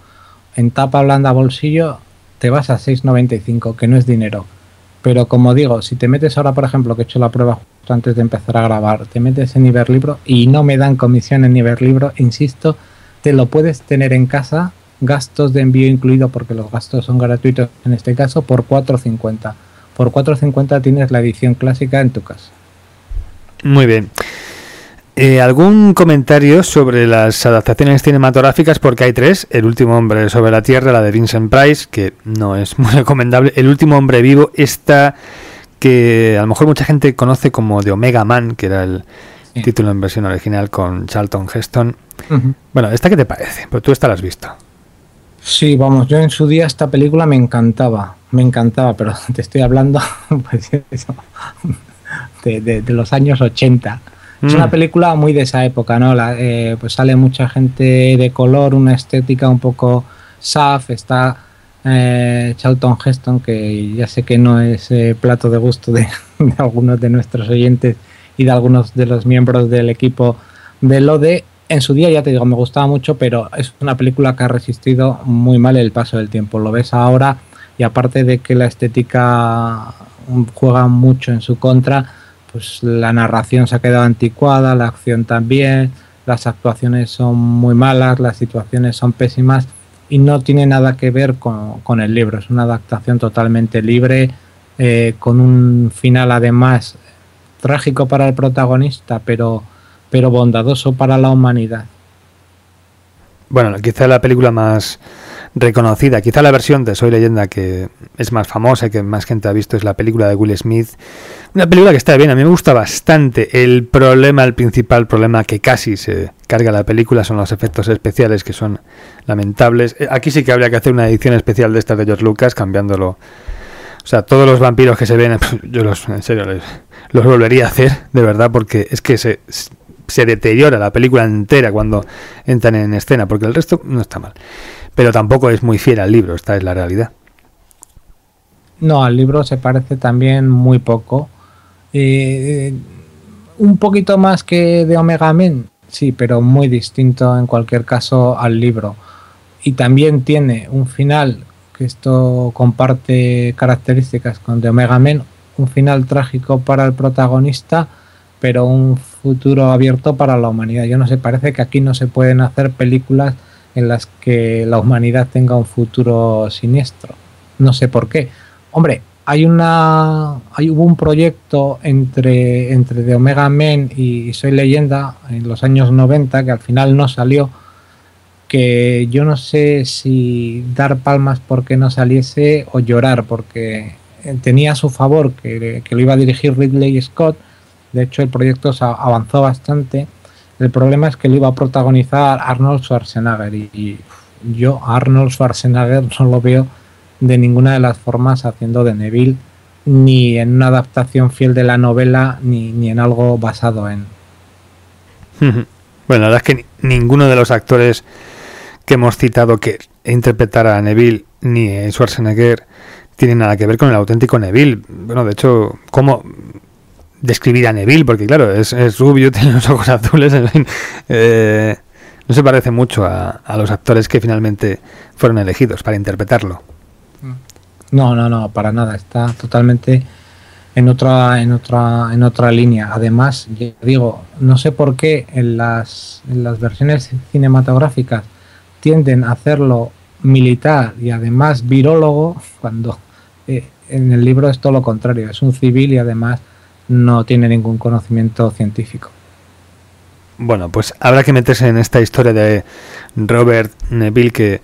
en tapa blanda bolsillo, te vas a 6.95, que no es dinero. Pero como digo, si te metes ahora, por ejemplo, que he hecho la prueba justo antes de empezar a grabar, te metes en Iberlibro y no me dan comisión en Iberlibro, insisto, te lo puedes tener en casa, gastos de envío incluido porque los gastos son gratuitos en este caso, por 4.50. Por 4.50 tienes la edición clásica en tu casa. Muy bien. Eh, ¿Algún comentario sobre las adaptaciones cinematográficas? Porque hay tres. El último hombre sobre la Tierra, la de Vincent Price, que no es muy recomendable. El último hombre vivo, esta que a lo mejor mucha gente conoce como de Omega Man, que era el título en versión original con Charlton Heston. Bueno, ¿esta qué te parece? Pero tú esta la has visto. Sí, vamos, yo en su día esta película me encantaba, me encantaba, pero te estoy hablando pues, de, los años 80. Es una mm. película muy de esa época, ¿no? Eh, pues sale mucha gente de color, una estética un poco saf, está eh, Charlton Heston, que ya sé que no es eh, plato de gusto de, algunos de nuestros oyentes y de algunos de los miembros del equipo de LODE, en su día, ya te digo, me gustaba mucho, pero es una película que ha resistido muy mal el paso del tiempo. Lo ves ahora y aparte de que la estética juega mucho en su contra, pues la narración se ha quedado anticuada, la acción también, las actuaciones son muy malas, las situaciones son pésimas y no tiene nada que ver con, el libro. Es una adaptación totalmente libre, eh, con un final además trágico para el protagonista, pero pero bondadoso para la humanidad. Bueno, quizá la película más reconocida, quizá la versión de Soy leyenda que es más famosa y que más gente ha visto es la película de Will Smith. Una película que está bien, a mí me gusta bastante. El problema, el principal problema que casi se carga la película son los efectos especiales que son lamentables. Eh, aquí sí que habría que hacer una edición especial de esta de George Lucas cambiándolo. O sea, todos los vampiros que se ven, yo los, en serio, los volvería a hacer, de verdad, porque es que se, se deteriora la película entera cuando entran en escena, porque el resto no está mal. Pero tampoco es muy fiel al libro, esta es la realidad. No, al libro se parece también muy poco. Eh, un poquito más que de Omega Men, sí, pero muy distinto en cualquier caso al libro. Y también tiene un final, que esto comparte características con de Omega Men, un final trágico para el protagonista, pero un futuro abierto para la humanidad. Yo no sé, parece que aquí no se pueden hacer películas en las que la humanidad tenga un futuro siniestro. No sé por qué. Hombre, hay una hay, hubo un proyecto entre entre de Omega Men y Soy Leyenda en los años 90 que al final no salió que yo no sé si dar palmas porque no saliese o llorar porque tenía a su favor que, que lo iba a dirigir Ridley Scott de hecho, el proyecto avanzó bastante. El problema es que lo iba a protagonizar Arnold Schwarzenegger y, yo Arnold Schwarzenegger no lo veo de ninguna de las formas haciendo de Neville, ni en una adaptación fiel de la novela, ni, en algo basado en... Bueno, la verdad es que ninguno de los actores que hemos citado que interpretara a Neville ni Schwarzenegger tiene nada que ver con el auténtico Neville. Bueno, de hecho, ¿cómo, describir a Neville, porque claro, es, rubio, tiene los ojos azules, en fin. Eh, no se parece mucho a, los actores que finalmente fueron elegidos para interpretarlo. No, no, no, para nada. Está totalmente en otra, en otra, en otra línea. Además, digo, no sé por qué en las, en las versiones cinematográficas tienden a hacerlo militar y además virólogo, cuando eh, en el libro es todo lo contrario, es un civil y además no tiene ningún conocimiento científico. Bueno, pues habrá que meterse en esta historia de Robert Neville que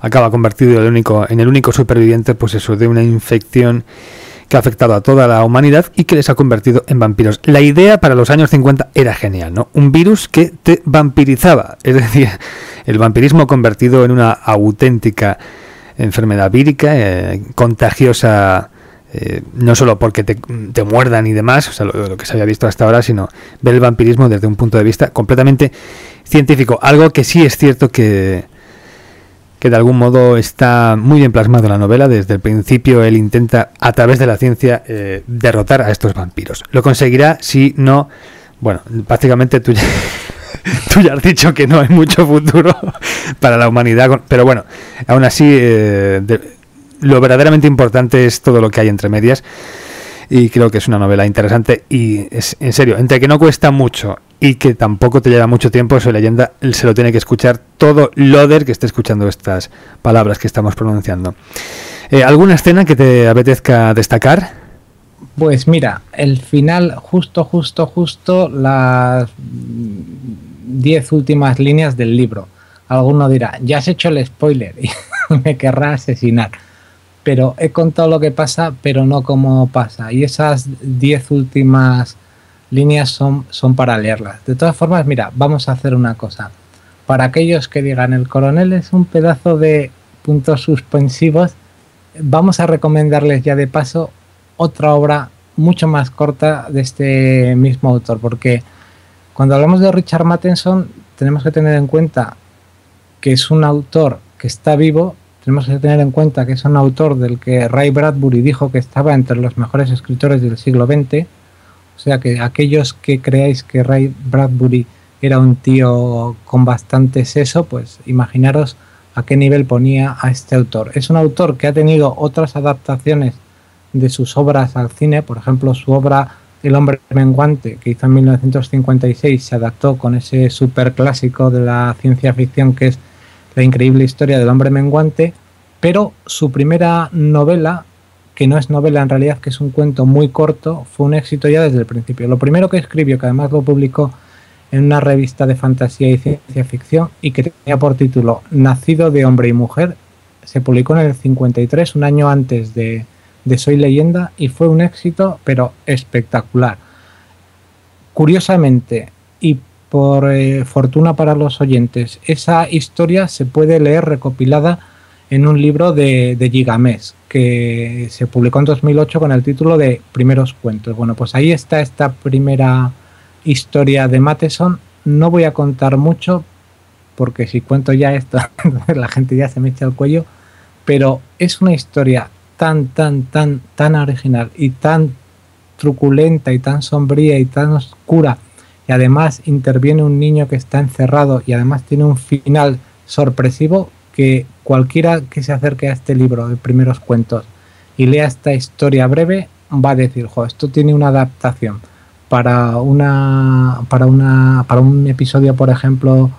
acaba convertido en el único, en el único superviviente, pues eso, de una infección que ha afectado a toda la humanidad y que les ha convertido en vampiros. La idea para los años 50 era genial, ¿no? Un virus que te vampirizaba, es decir, el vampirismo convertido en una auténtica enfermedad vírica, eh, contagiosa eh, no solo porque te, muerdan y demás, o sea, lo, que se había visto hasta ahora, sino ver el vampirismo desde un punto de vista completamente científico. Algo que sí es cierto que, que de algún modo está muy bien plasmado en la novela. Desde el principio él intenta, a través de la ciencia, eh, derrotar a estos vampiros. Lo conseguirá si no... Bueno, prácticamente tú ya, tú ya has dicho que no hay mucho futuro para la humanidad, pero bueno, aún así... Eh, lo verdaderamente importante es todo lo que hay entre medias. Y creo que es una novela interesante y es en serio, entre que no cuesta mucho y que tampoco te lleva mucho tiempo, su leyenda se lo tiene que escuchar todo loder que esté escuchando estas palabras que estamos pronunciando. Eh, ¿Alguna escena que te apetezca destacar? Pues mira, el final, justo, justo, justo, las diez últimas líneas del libro. Alguno dirá, ya has hecho el spoiler y me querrá asesinar pero he contado lo que pasa, pero no cómo pasa. Y esas diez últimas líneas son, son para leerlas. De todas formas, mira, vamos a hacer una cosa. Para aquellos que digan el coronel es un pedazo de puntos suspensivos, vamos a recomendarles ya de paso otra obra mucho más corta de este mismo autor, porque cuando hablamos de Richard Matheson tenemos que tener en cuenta que es un autor que está vivo tenemos que tener en cuenta que es un autor del que Ray Bradbury dijo que estaba entre los mejores escritores del siglo XX. O sea que aquellos que creáis que Ray Bradbury era un tío con bastante seso, pues imaginaros a qué nivel ponía a este autor. Es un autor que ha tenido otras adaptaciones de sus obras al cine, por ejemplo, su obra El hombre menguante, que hizo en 1956, se adaptó con ese super clásico de la ciencia ficción que es La increíble historia del hombre menguante, pero su primera novela, que no es novela en realidad, que es un cuento muy corto, fue un éxito ya desde el principio. Lo primero que escribió, que además lo publicó en una revista de fantasía y ciencia ficción y que tenía por título Nacido de hombre y mujer, se publicó en el 53, un año antes de, de Soy leyenda, y fue un éxito, pero espectacular. Curiosamente, y por eh, fortuna para los oyentes, esa historia se puede leer recopilada en un libro de, de Gigamés, que se publicó en 2008 con el título de Primeros Cuentos. Bueno, pues ahí está esta primera historia de Matheson. No voy a contar mucho, porque si cuento ya esto, la gente ya se me echa el cuello, pero es una historia tan, tan, tan, tan original y tan truculenta y tan sombría y tan oscura. Y además interviene un niño que está encerrado y además tiene un final sorpresivo que cualquiera que se acerque a este libro de primeros cuentos y lea esta historia breve va a decir, jo, esto tiene una adaptación para una para una para un episodio, por ejemplo,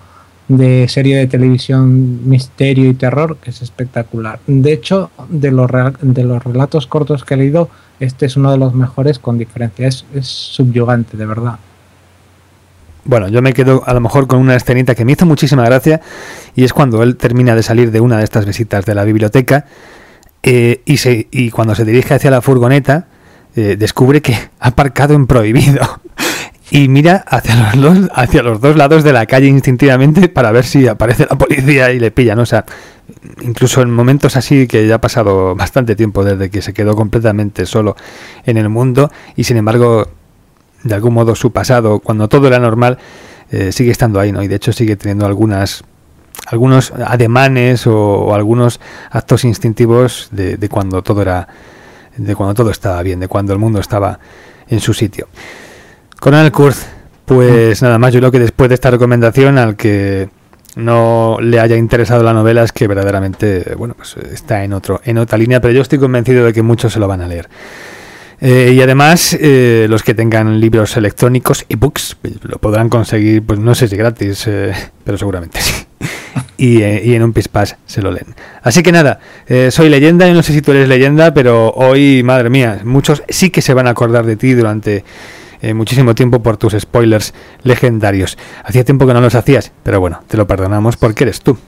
de serie de televisión misterio y terror que es espectacular. De hecho, de los de los relatos cortos que he leído, este es uno de los mejores con diferencia. Es, es subyugante, de verdad. Bueno, yo me quedo a lo mejor con una escenita que me hizo muchísima gracia y es cuando él termina de salir de una de estas visitas de la biblioteca eh, y, se, y cuando se dirige hacia la furgoneta eh, descubre que ha aparcado en prohibido y mira hacia los, dos, hacia los dos lados de la calle instintivamente para ver si aparece la policía y le pillan. O sea, incluso en momentos así que ya ha pasado bastante tiempo desde que se quedó completamente solo en el mundo y sin embargo de algún modo su pasado, cuando todo era normal, eh, sigue estando ahí, ¿no? Y de hecho sigue teniendo algunas algunos ademanes o, algunos actos instintivos de, de, cuando todo era de cuando todo estaba bien, de cuando el mundo estaba en su sitio. Con Kurz, pues nada más, yo creo que después de esta recomendación al que no le haya interesado la novela es que verdaderamente, bueno, pues está en otro en otra línea, pero yo estoy convencido de que muchos se lo van a leer. Eh, y además, eh, los que tengan libros electrónicos, ebooks, pues, lo podrán conseguir, pues no sé si gratis, eh, pero seguramente sí. Y, y, en un Pispas se lo leen. Así que nada, soy leyenda, y no sé si tú eres leyenda, pero hoy, madre mía, muchos sí que se van a acordar de ti durante muchísimo tiempo por tus spoilers legendarios. Hacía tiempo que no los hacías, pero bueno, te lo perdonamos porque eres tú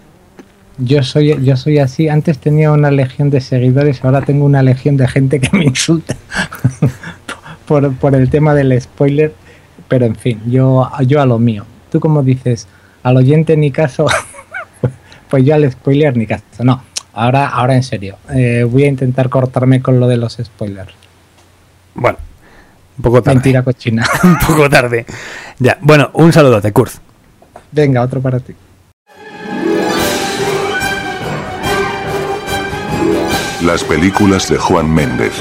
yo soy, yo soy así. Antes tenía una legión de seguidores, ahora tengo una legión de gente que me insulta por, por, el tema del spoiler. Pero en fin, yo, yo a lo mío. Tú como dices, al oyente ni caso, pues yo al spoiler ni caso. No, ahora, ahora en serio. Eh, voy a intentar cortarme con lo de los spoilers. Bueno, un poco tarde. Mentira cochina. un poco tarde. Ya, bueno, un saludo de Kurt. Venga, otro para ti. Las películas de Juan Méndez.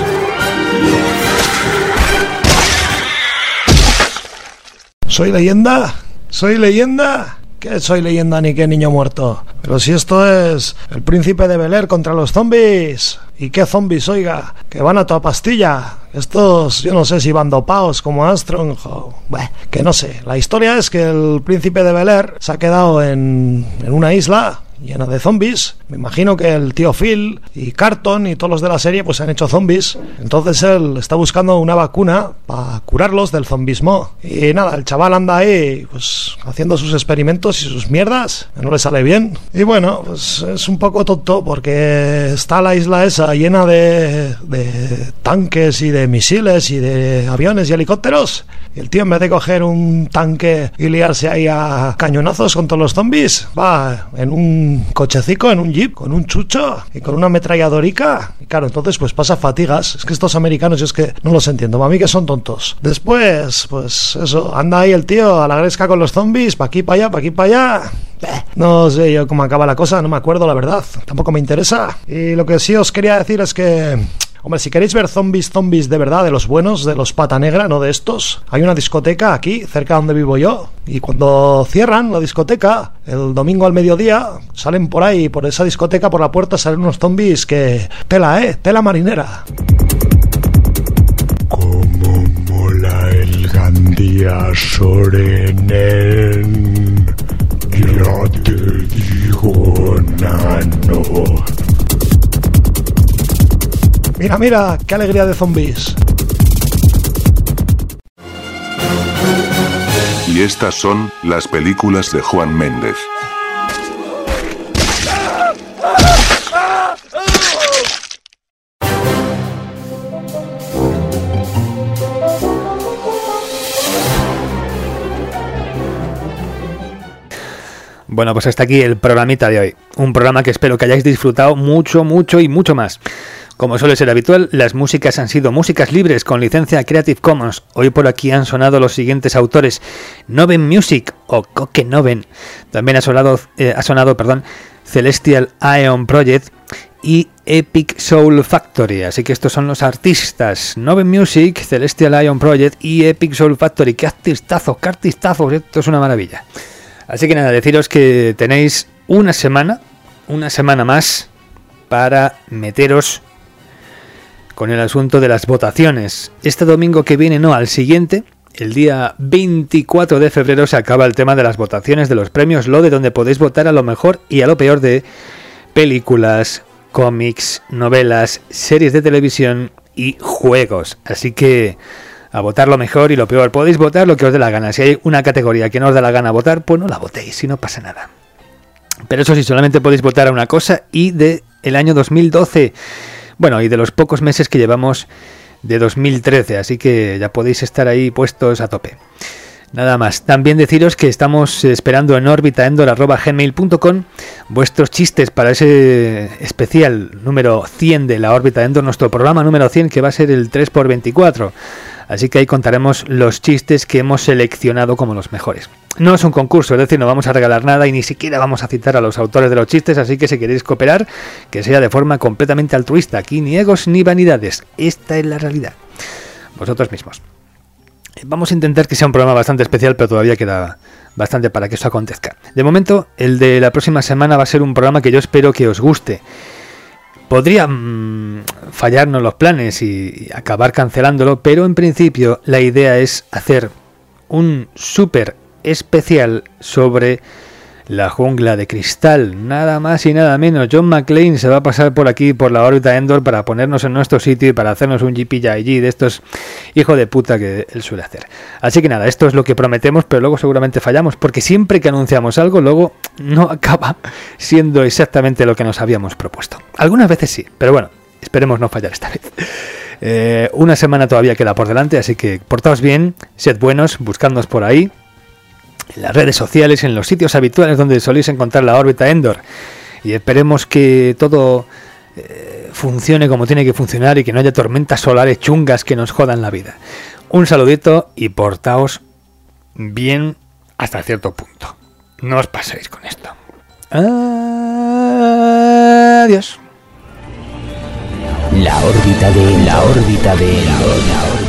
¿Soy leyenda? ¿Soy leyenda? ¿Qué soy leyenda ni qué niño muerto? Pero si esto es el príncipe de Bel contra los zombies. ¿Y qué zombies, oiga? Que van a toda pastilla. Estos, yo no sé si van dopados como Armstrong o... Bueno, que no sé. La historia es que el príncipe de Bel se ha quedado en, en una isla llena de zombies. Me imagino que el tío Phil y Carton y todos los de la serie pues han hecho zombies. Entonces él está buscando una vacuna para curarlos del zombismo. Y nada, el chaval anda ahí pues haciendo sus experimentos y sus mierdas. No le sale bien. Y bueno, pues es un poco tonto porque está la isla esa llena de, de tanques y de misiles y de aviones y helicópteros. Y el tío en vez de coger un tanque y liarse ahí a cañonazos con todos los zombies, va en un cochecico, en un jeep, con un chucho y con una ametralladorica. Y claro, entonces pues pasa fatigas. Es que estos americanos yo es que no los entiendo. Para mí que son tontos. Después, pues eso, anda ahí el tío a la gresca con los zombies, pa' aquí, pa' allá, pa' aquí, pa' allá. No sé yo cómo acaba la cosa, no me acuerdo la verdad. Tampoco me interesa. Y lo que sí os quería decir es que Hombre, si queréis ver zombies, zombies de verdad, de los buenos, de los pata negra, no de estos, hay una discoteca aquí, cerca donde vivo yo. Y cuando cierran la discoteca, el domingo al mediodía, salen por ahí, por esa discoteca, por la puerta, salen unos zombies que... Tela, ¿eh? Tela marinera. Como mola el Gandía Sorenen. Ya te digo, nano. Mira, mira, qué alegría de zombies. Y estas son las películas de Juan Méndez. Bueno, pues hasta aquí el programita de hoy. Un programa que espero que hayáis disfrutado mucho, mucho y mucho más. Como suele ser habitual, las músicas han sido músicas libres con licencia Creative Commons. Hoy por aquí han sonado los siguientes autores: Noven Music o Coque Noven. También ha sonado, eh, ha sonado perdón, Celestial Ion Project y Epic Soul Factory. Así que estos son los artistas: Noven Music, Celestial Ion Project y Epic Soul Factory. ¡Qué artistazos! ¡Qué artistazos! Esto es una maravilla. Así que nada, deciros que tenéis una semana, una semana más para meteros con el asunto de las votaciones. Este domingo que viene, no, al siguiente, el día 24 de febrero se acaba el tema de las votaciones de los premios LODE, donde podéis votar a lo mejor y a lo peor de películas, cómics, novelas, series de televisión y juegos. Así que a votar lo mejor y lo peor. Podéis votar lo que os dé la gana. Si hay una categoría que no os da la gana votar, pues no la votéis, si no pasa nada. Pero eso sí, solamente podéis votar a una cosa y de el año 2012. Bueno, y de los pocos meses que llevamos de 2013, así que ya podéis estar ahí puestos a tope. Nada más. También deciros que estamos esperando en orbitaendor.gmail.com vuestros chistes para ese especial número 100 de la órbita Endor, nuestro programa número 100 que va a ser el 3x24. Así que ahí contaremos los chistes que hemos seleccionado como los mejores. No es un concurso, es decir, no vamos a regalar nada y ni siquiera vamos a citar a los autores de los chistes, así que si queréis cooperar, que sea de forma completamente altruista. Aquí ni egos ni vanidades. Esta es la realidad. Vosotros mismos. Vamos a intentar que sea un programa bastante especial, pero todavía queda bastante para que eso acontezca. De momento, el de la próxima semana va a ser un programa que yo espero que os guste. Podría mm, fallarnos los planes y acabar cancelándolo, pero en principio la idea es hacer un súper especial sobre la jungla de cristal. Nada más y nada menos. John McClane se va a pasar por aquí, por la órbita Endor, para ponernos en nuestro sitio y para hacernos un allí de estos hijo de puta que él suele hacer. Así que nada, esto es lo que prometemos, pero luego seguramente fallamos, porque siempre que anunciamos algo, luego no acaba siendo exactamente lo que nos habíamos propuesto. Algunas veces sí, pero bueno, esperemos no fallar esta vez. Eh, una semana todavía queda por delante, así que portaos bien, sed buenos, buscadnos por ahí, en las redes sociales, en los sitios habituales donde soléis encontrar la órbita Endor. Y esperemos que todo eh, funcione como tiene que funcionar y que no haya tormentas solares chungas que nos jodan la vida. Un saludito y portaos bien hasta cierto punto. No os paséis con esto. Adiós. La órbita de la órbita de Endor.